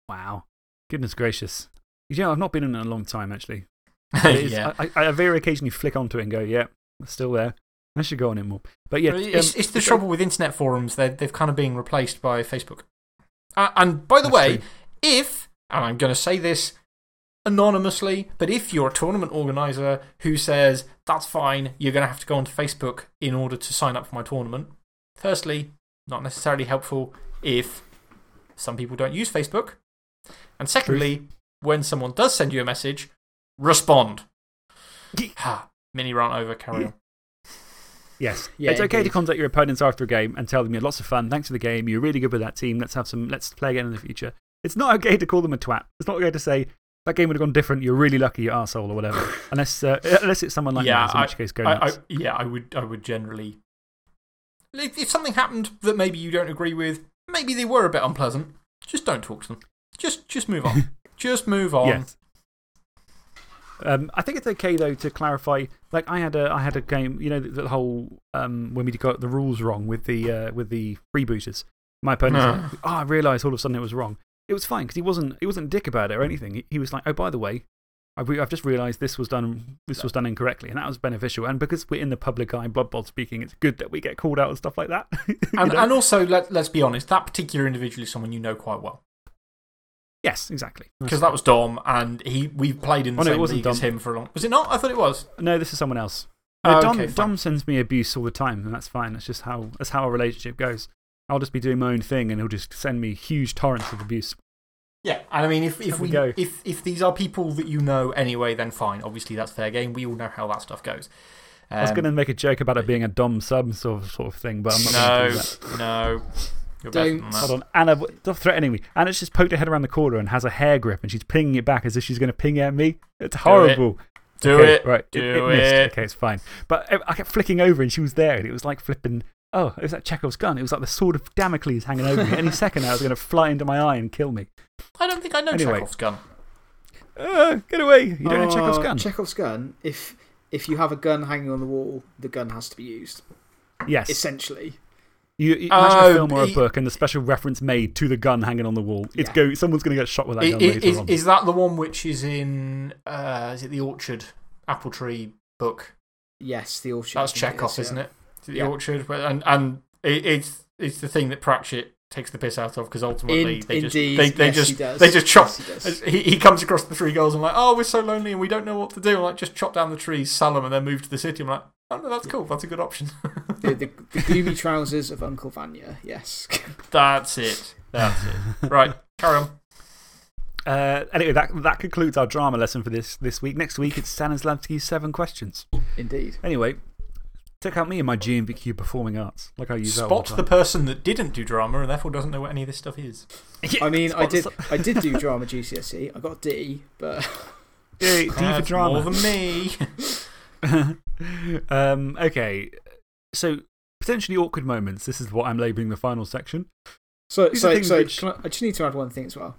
Wow. Goodness gracious. You know, I've not been in it a long time, actually. (laughs) Is- yeah. I, I, very occasionally flick onto it and go, yeah, it's still there. I should go on it more. But yeah, it's, um, it's the trouble with internet forums. They're, they've kind of being replaced by Facebook. Uh, and by the way, true. if, and I'm going to say this anonymously, but if you're a tournament organizer who says, that's fine, you're going to have to go onto Facebook in order to sign up for my tournament, firstly, not necessarily helpful if some people don't use Facebook. And secondly, when someone does send you a message, respond. Mini rant over, carry on. (clears throat) Yes. Yeah, it's okay to contact your opponents after a game and tell them you had lots of fun. Thanks for the game. You're really good with that team. Let's have some, let's play again in the future. It's not okay to call them a twat. It's not okay to say, that game would have gone different. You're really lucky, you arsehole, or whatever. (laughs) unless, uh, unless it's someone like Yeah, that, in which case go I, I, yeah, I would, I would generally. If, if something happened that maybe you don't agree with, maybe they were a bit unpleasant, just don't talk to them. Just, just move on. (laughs) just move on. Yes. Um, I think it's okay, though, to clarify. Like, I had a, I had a game, you know, the, the whole um, when we got the rules wrong with the, uh, with the freebooters. My opponent was like, oh, I realised all of a sudden it was wrong. It was fine because he wasn't, he wasn't dick about it or anything. He, he was like, oh, by the way, I've, I've just realised this, was done, this was done incorrectly, and that was beneficial. And because we're in the public eye, Blood Bowl speaking, it's good that we get called out and stuff like that. (laughs) And, know? and also, let, let's be honest, that particular individual is someone you know quite well. yes, exactly. Because that was Dom, and he, we've played in the Oh, no, same league as him for a long Was it not? I thought it was. No, this is someone else. Oh, No, Dom, okay. Dom sends me abuse all the time, and that's fine. That's just how, that's how our relationship goes. I'll just be doing my own thing, and he'll just send me huge torrents of abuse. Yeah, and I mean, if, if, we we, go. if, if these are people that you know anyway, then fine. Obviously, that's fair game. We all know how that stuff goes. I was Um, going to make a joke about it being a Dom sub sort of, sort of thing, but I'm not No, going to do that. no. You're better Don't. than that. Hold on. Anna, w- stop threatening me. Anna's just poked her head around the corner and has a hair grip, and she's pinging it back as if she's going to ping at me. It's horrible. Do Okay, it. Right. Do it, missed. it. Okay, it's fine. But I- I kept flicking over, and she was there, and it was like flipping. Oh, it was like Chekhov's gun. It was like the sword of Damocles hanging over me. Any (laughs) second now, it was going to fly into my eye and kill me. I don't think I know Anyway. Chekhov's gun. Uh, get away. You don't know Chekhov's Oh, gun? Chekhov's gun, if, if you have a gun hanging on the wall, the gun has to be used. yes. Essentially. You, you imagine Oh, a film or a he- book and the special reference made to the gun hanging on the wall. It's Yeah. go, someone's going to get shot with that I- gun i- later is, on. is that the one which is in uh, is it the Orchard Apple Tree book? Yes, the orchard. That's I think it Chekhov, is, isn't it? Is it the Yeah. Orchard? But, and and it, it's, it's the thing that Pratchett takes the piss out of because ultimately In- they just, they, they yes, just, he does. they just chop. Yes, he does. He, he comes across the three girls and like, oh, we're so lonely and we don't know what to do. I'm like, just chop down the trees, sell them, and then move to the city. I'm like, oh, no, that's cool. That's a good option. the, the, (laughs) the gloomy trousers of Uncle Vanya, yes. (laughs) that's it. That's it. Right, carry on. Uh, anyway, that, that concludes our drama lesson for this, this week. Next week, it's Stanislavski's seven questions. Indeed. Anyway, check out me and my GNVQ performing arts. Like I use Spot the person that didn't do drama and therefore doesn't know what any of this stuff is. (laughs) time. I mean, I did, I did do (laughs) drama GCSE. I got a D, but (laughs) Yeah, D for drama. More than me. um, okay, so potentially awkward moments. This is what I'm labelling the final section. So, These so, so which- I, I just need to add one thing as well.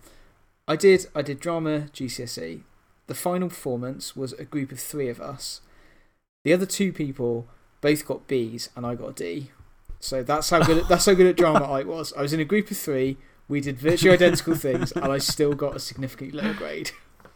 I did, I did drama GCSE. The final performance was a group of three of us. The other two people both got Bs, and I got a D. So that's how good, at, that's how good at drama (laughs) I was. I was in a group of three. We did virtually identical things, and I still got a significantly lower grade.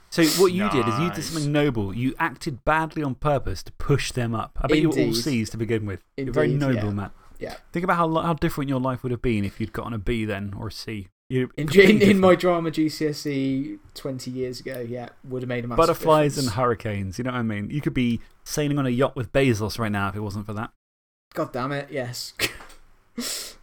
So, what you did is you did something noble. You acted badly on purpose to push them up. I bet you were all C's to begin with. You're very noble, yeah. Matt. Yeah. Think about how, how different your life would have been if you'd gotten a B then or a C. You In, in, in my drama GCSE 20 years ago, yeah, would have made a massive Butterflies and hurricanes, you know what I mean? You could be sailing on a yacht with Bezos right now if it wasn't for that. God damn it, yes. (laughs)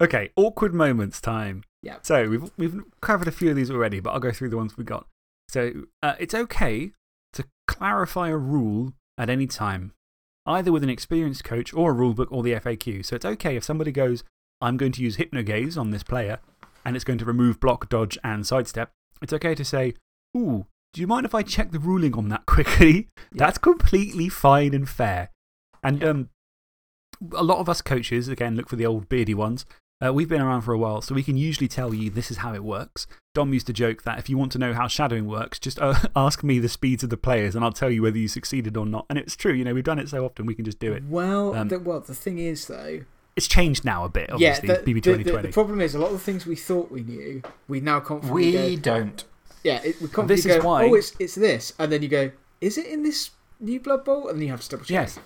Okay, awkward moments time. Yeah. So, we've, we've covered a few of these already, but I'll go through the ones we got. So, uh, it's okay to clarify a rule at any time, either with an experienced coach or a rulebook or the FAQ. So, it's okay if somebody goes, I'm going to use Hypnogaze on this player, and it's going to remove block, dodge, and sidestep. It's okay to say, Ooh, do you mind if I check the ruling on that (laughs) quickly? That's completely fine and fair. And um, a lot of us coaches, again, look for the old beardy ones. Uh, we've been around for a while, so we can usually tell you this is how it works. Dom used to joke that if you want to know how shadowing works, just uh, (laughs) ask me the speeds of the players and I'll tell you whether you succeeded or not. And it's true, you know, we've done it so often, we can just do it. Well, Um, the, well, the thing is, though, It's changed now a bit, obviously, yeah, the, BB the, the, 2020. the problem is, a lot of the things we thought we knew, we now confidently We go, don't. yeah, it, we confidently This is why- oh, it's, it's this. And then you go, is it in this new Blood Bowl? And then you have to double check. Yes.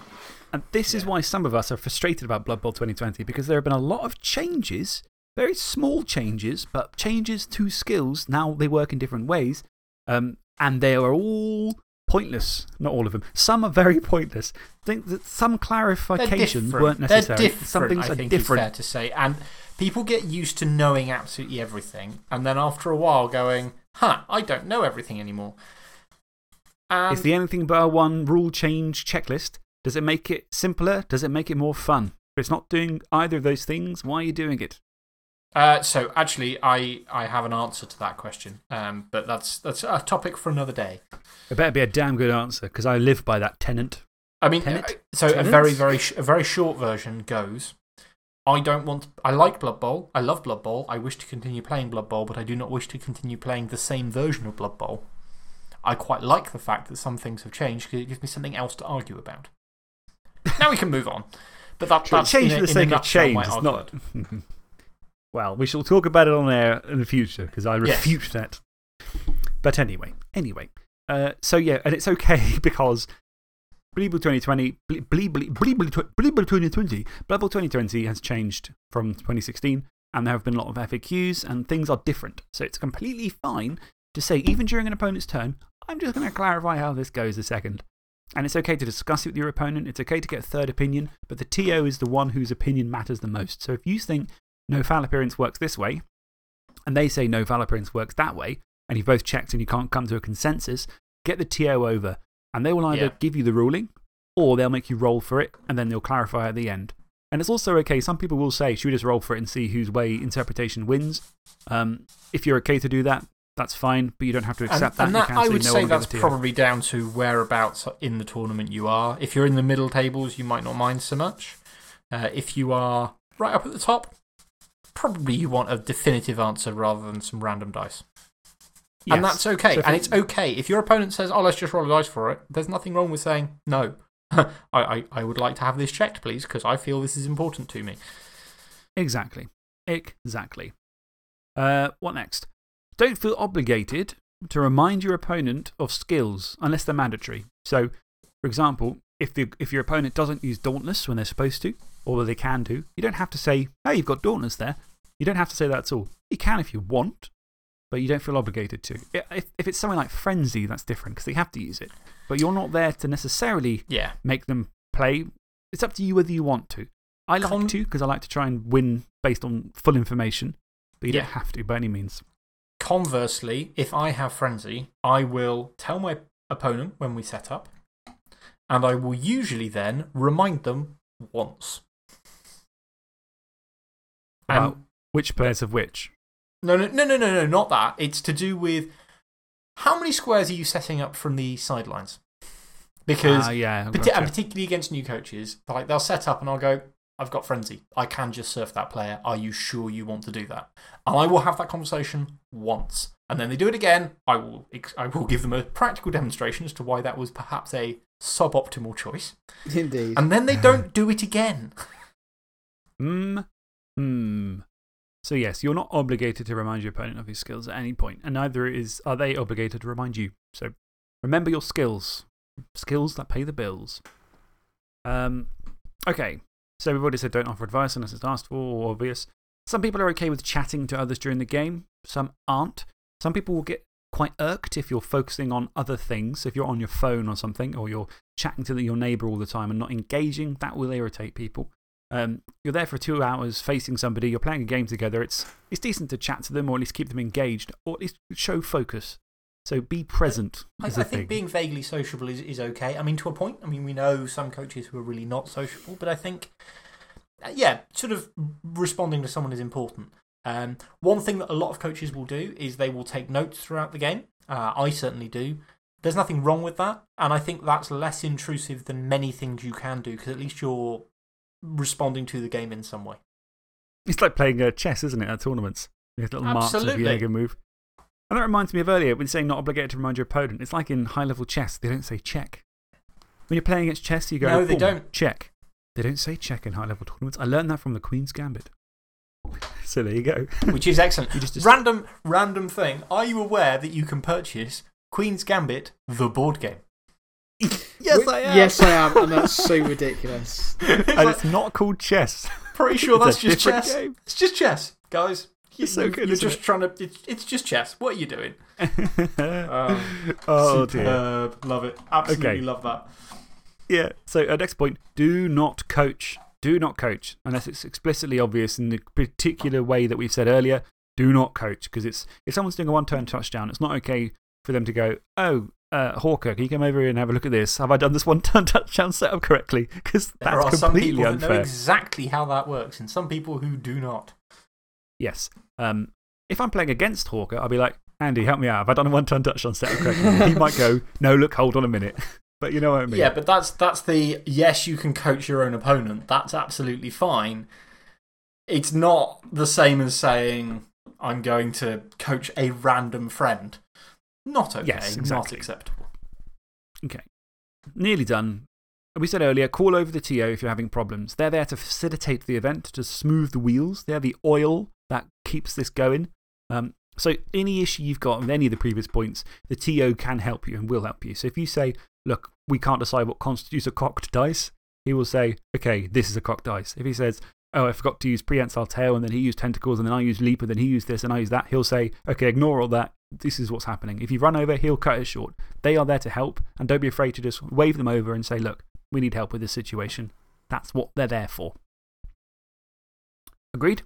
And this is why some of us are frustrated about Blood Bowl 2020 because there have been a lot of changes, very small changes, but changes to skills. Now they work in different ways, um, and they are all pointless. Not all of them. Some are very pointless. I think that some clarifications weren't necessary. They're different, some things I are think it's different. fair to say. And people get used to knowing absolutely everything, and then after a while going, huh, I don't know everything anymore. And Is the anything but a one rule change checklist? Does it make it simpler? Does it make it more fun? If it's not doing either of those things, why are you doing it? Uh, so, actually, I, I have an answer to that question, um, but that's, that's a topic for another day. It better be a damn good answer because I live by that tenant. I mean, Tenet? uh, so a very, very, a very short version goes I don't want. I like Blood Bowl. I love Blood Bowl. I wish to continue playing Blood Bowl, but I do not wish to continue playing the same version of Blood Bowl. I quite like the fact that some things have changed because it gives me something else to argue about. now we can move on. But that, that's change in for the in sake of change. It's not. (laughs) well, we shall talk about it on air in the future because I Yes. refute that. But anyway, anyway. Uh, so, yeah, and it's okay (laughs) because Bleeble 2020, Bleeble 2020, Blood Bowl 2020 has changed from 2016, and there have been a lot of FAQs, and things are different. So it's completely fine to say, even during an opponent's turn, I'm just going to clarify how this goes a second. And it's okay to discuss it with your opponent. It's okay to get a third opinion, but the TO is the one whose opinion matters the most. So if you think no foul appearance works this way, and they say no foul appearance works that way, and you've both checked and you can't come to a consensus, get the TO over, and they will either give you the ruling or they'll make you roll for it, and then they'll clarify at the end. And it's also okay, some people will say, should we just roll for it and see whose way interpretation wins? Um, if you're okay to do that, that's fine, but you don't have to accept and, that. And that I would say that's probably down to whereabouts in the tournament you are. If you're in the middle tables, you might not mind so much. Uh, if you are right up at the top, probably you want a definitive answer rather than some random dice. Yes. And that's okay. So and it's okay. If your opponent says, oh, let's just roll a dice for it, there's nothing wrong with saying, no, (laughs) I, I, I would like to have this checked, please, because I feel this is important to me. Exactly. Exactly. Uh, what next? Don't feel obligated to remind your opponent of skills unless they're mandatory. So, for example, if, the, if your opponent doesn't use Dauntless when they're supposed to, or they can do, you don't have to say, hey, you've got Dauntless there. You don't have to say that at all. You can if you want, but you don't feel obligated to. If, if it's something like Frenzy, that's different because they have to use it. But you're not there to necessarily yeah. make them play. It's up to you whether you want to. I like to because I like to try and win based on full information, but you don't have to by any means. Conversely, if I have Frenzy, I will tell my opponent when we set up, and I will usually then remind them once. About which players of which? No, no, no, no, no, no, not that. It's to do with how many squares are you setting up from the sidelines? Because, uh, yeah, particularly against new coaches, like they'll set up and I'll go, I've got Frenzy. I can just surf that player. Are you sure you want to do that? And I will have that conversation once. And then they do it again. I will, I will give them a practical demonstration as to why that was perhaps a suboptimal choice. Indeed. And then they (laughs) don't do it again. Hmm. Hmm. So, yes, you're not obligated to remind your opponent of his skills at any point, and neither is, are they obligated to remind you. So, remember your skills. Skills that pay the bills. Um, okay, so we've already said don't offer advice unless it's asked for or obvious. Some people are okay with chatting to others during the game, some aren't. Some people will get quite irked if you're focusing on other things. If you're on your phone or something, or you're chatting to your neighbour all the time and not engaging, that will irritate people. Um, you're there for two hours facing somebody, you're playing a game together. It's, it's decent to chat to them or at least keep them engaged or at least show focus. So be present. I, I think being vaguely sociable is, is okay. I mean, to a point. I mean, we know some coaches who are really not sociable, but I think, uh, yeah, sort of responding to someone is important. Um, one thing that a lot of coaches will do is they will take notes throughout the game. Uh, I certainly do. There's nothing wrong with that. And I think that's less intrusive than many things you can do because at least you're responding to the game in some way. It's like playing uh, chess, isn't it, at tournaments? You have little Absolutely. marks of your egg move. And that reminds me of earlier when saying not obligated to remind your opponent. It's like in high level chess, they don't say check. When you're playing against chess, you go, no, they don't. check. They don't say check in high level tournaments. I learned that from the Queen's Gambit. (laughs) So there you go. Which is excellent. (laughs) just, just... Random, random thing. Are you aware that you can purchase Queen's Gambit, the board game? (laughs) yes, I am. Yes, I am. And that's so ridiculous. (laughs) and it's not called chess. (laughs) Pretty sure that's just chess. Game. It's just chess, guys. You're so good. You're just trying to. It's, it's just chess. What are you doing? oh, oh dear. Love it. Absolutely love that. Yeah. So, uh, next point do not coach. Do not coach unless it's explicitly obvious in the particular way that we've said earlier. Do not coach because it's if someone's doing a one turn touchdown, it's not okay for them to go, oh, uh, Hawker, can you come over here and have a look at this? Have I done this one (laughs) turn touchdown setup correctly? Because that's there are completely some people unfair. That know exactly how that works, and some people who do not. Yes. Um, if I'm playing against Hawker, I'll be like, Andy, help me out. Have I done a one turn touchdown setup correctly? (laughs) he might go, no, look, hold on a minute. (laughs) But you know what I mean? Yeah, but that's, that's the yes, you can coach your own opponent. That's absolutely fine. It's not the same as saying, I'm going to coach a random friend. Not okay. Yes, exactly. Not acceptable. Okay. Nearly done. We said earlier, call over the TO if you're having problems. They're there to facilitate the event, to smooth the wheels. They're the oil that keeps this going. Um, So, any issue you've got with any of the previous points, the TO can help you and will help you. So, if you say, look, we can't decide what constitutes a cocked dice, he will say, okay, this is a cocked dice. If he says, oh, I forgot to use prehensile tail, and then he used tentacles, and then I used leap, and then he used this, and I used that, he'll say, okay, ignore all that. This is what's happening. If you run over, he'll cut it short. They are there to help, and don't be afraid to just wave them over and say, look, we need help with this situation. That's what they're there for. Agreed?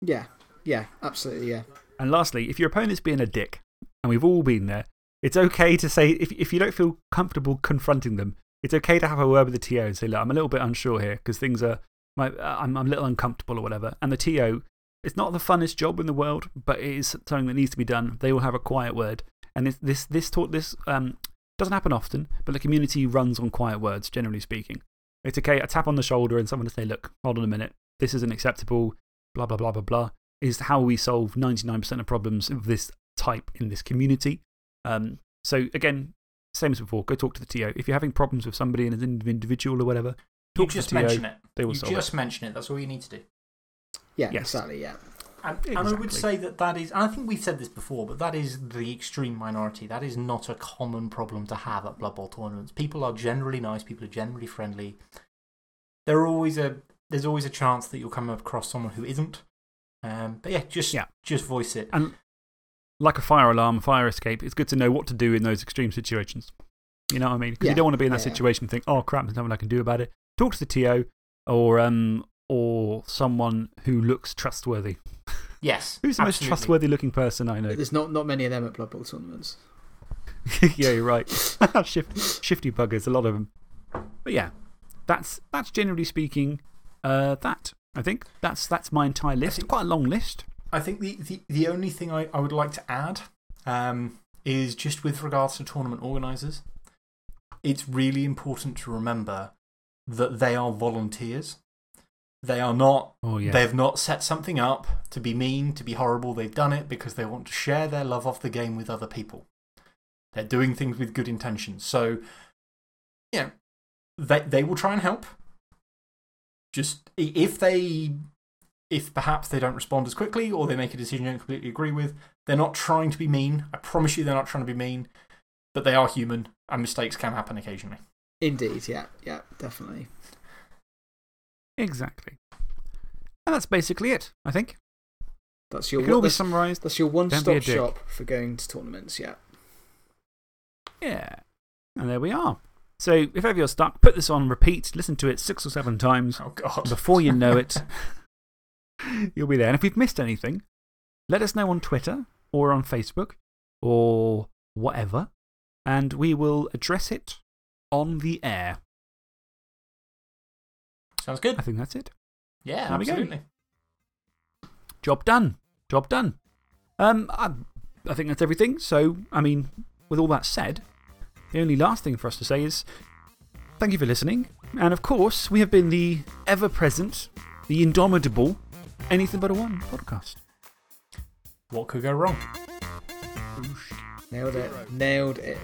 Yeah, yeah, absolutely, yeah. And lastly, if your opponent's being a dick, and we've all been there, it's okay to say, if, if you don't feel comfortable confronting them, it's okay to have a word with the TO and say, look, I'm a little bit unsure here because things are, my, I'm, I'm a little uncomfortable or whatever. And the TO, it's not the funnest job in the world, but it is something that needs to be done. They will have a quiet word. And this, this, this, talk, this um, doesn't happen often, but the community runs on quiet words, generally speaking. It's okay, a tap on the shoulder and someone to say, look, hold on a minute, this isn't acceptable, blah, blah, blah, blah, blah, is how we solve 99% of problems of this type in this community. Um, so, again, same as before, go talk to the TO. If you're having problems with somebody as an individual or whatever, talk you just to the TO. mention it. They will you solve just it. mention it. That's all you need to do. Yeah, Yes. exactly, yeah. And, and I would say that that is, and I think we've said this before, but that is the extreme minority. That is not a common problem to have at Blood Bowl tournaments. People are generally nice, people are generally friendly. There are always a, there's always a chance that you'll come across someone who isn't. Um, but yeah, just, Yeah. just voice it. And like a fire alarm, fire escape, it's good to know what to do in those extreme situations. You know what I mean? Because Yeah, you don't want to be in that yeah, yeah. situation and think, oh crap, there's nothing I can do about it. Talk to the TO or, um, or someone who looks trustworthy. Yes. (laughs) Who's the most trustworthy looking person I know? There's not, not many of them at Blood Bowl tournaments. (laughs) yeah, you're right. (laughs) Shift, shifty buggers, a lot of them. But yeah, that's, that's generally speaking uh, that. I think that's, that's my entire list. think- Quite a long list. I think the, the, the only thing I, I would like to add um, is just with regards to tournament organisers, it's really important to remember that they are volunteers. They are not, Oh, yeah. they've not set something up to be mean, to be horrible. They've done it because they want to share their love of the game with other people. They're doing things with good intentions. So, you know, they, they will try and help. Just if they if perhaps they don't respond as quickly or they make a decision you don't completely agree with, they're not trying to be mean. I promise you they're not trying to be mean, but they are human and mistakes can happen occasionally. Indeed, yeah, yeah, definitely. Exactly. And that's basically it, I think. That's It your, can all be that's, summarised. that's your one Don't be a stop shop for going to tournaments, yeah. Yeah. And there we are. So if ever you're stuck, put this on repeat, listen to it six or seven times. Oh, God. Before you know it, (laughs) you'll be there. And if we've missed anything, let us know on Twitter or on Facebook or whatever, and we will address it on the air. Sounds good. I think that's it. Yeah, There absolutely. Job done. Job done. Um, I, I think that's everything. So, I mean, with all that said, the only last thing for us to say is thank you for listening. And of course, we have been the ever present, the indomitable, anything but a one podcast. What could go wrong? Nailed it. Nailed it.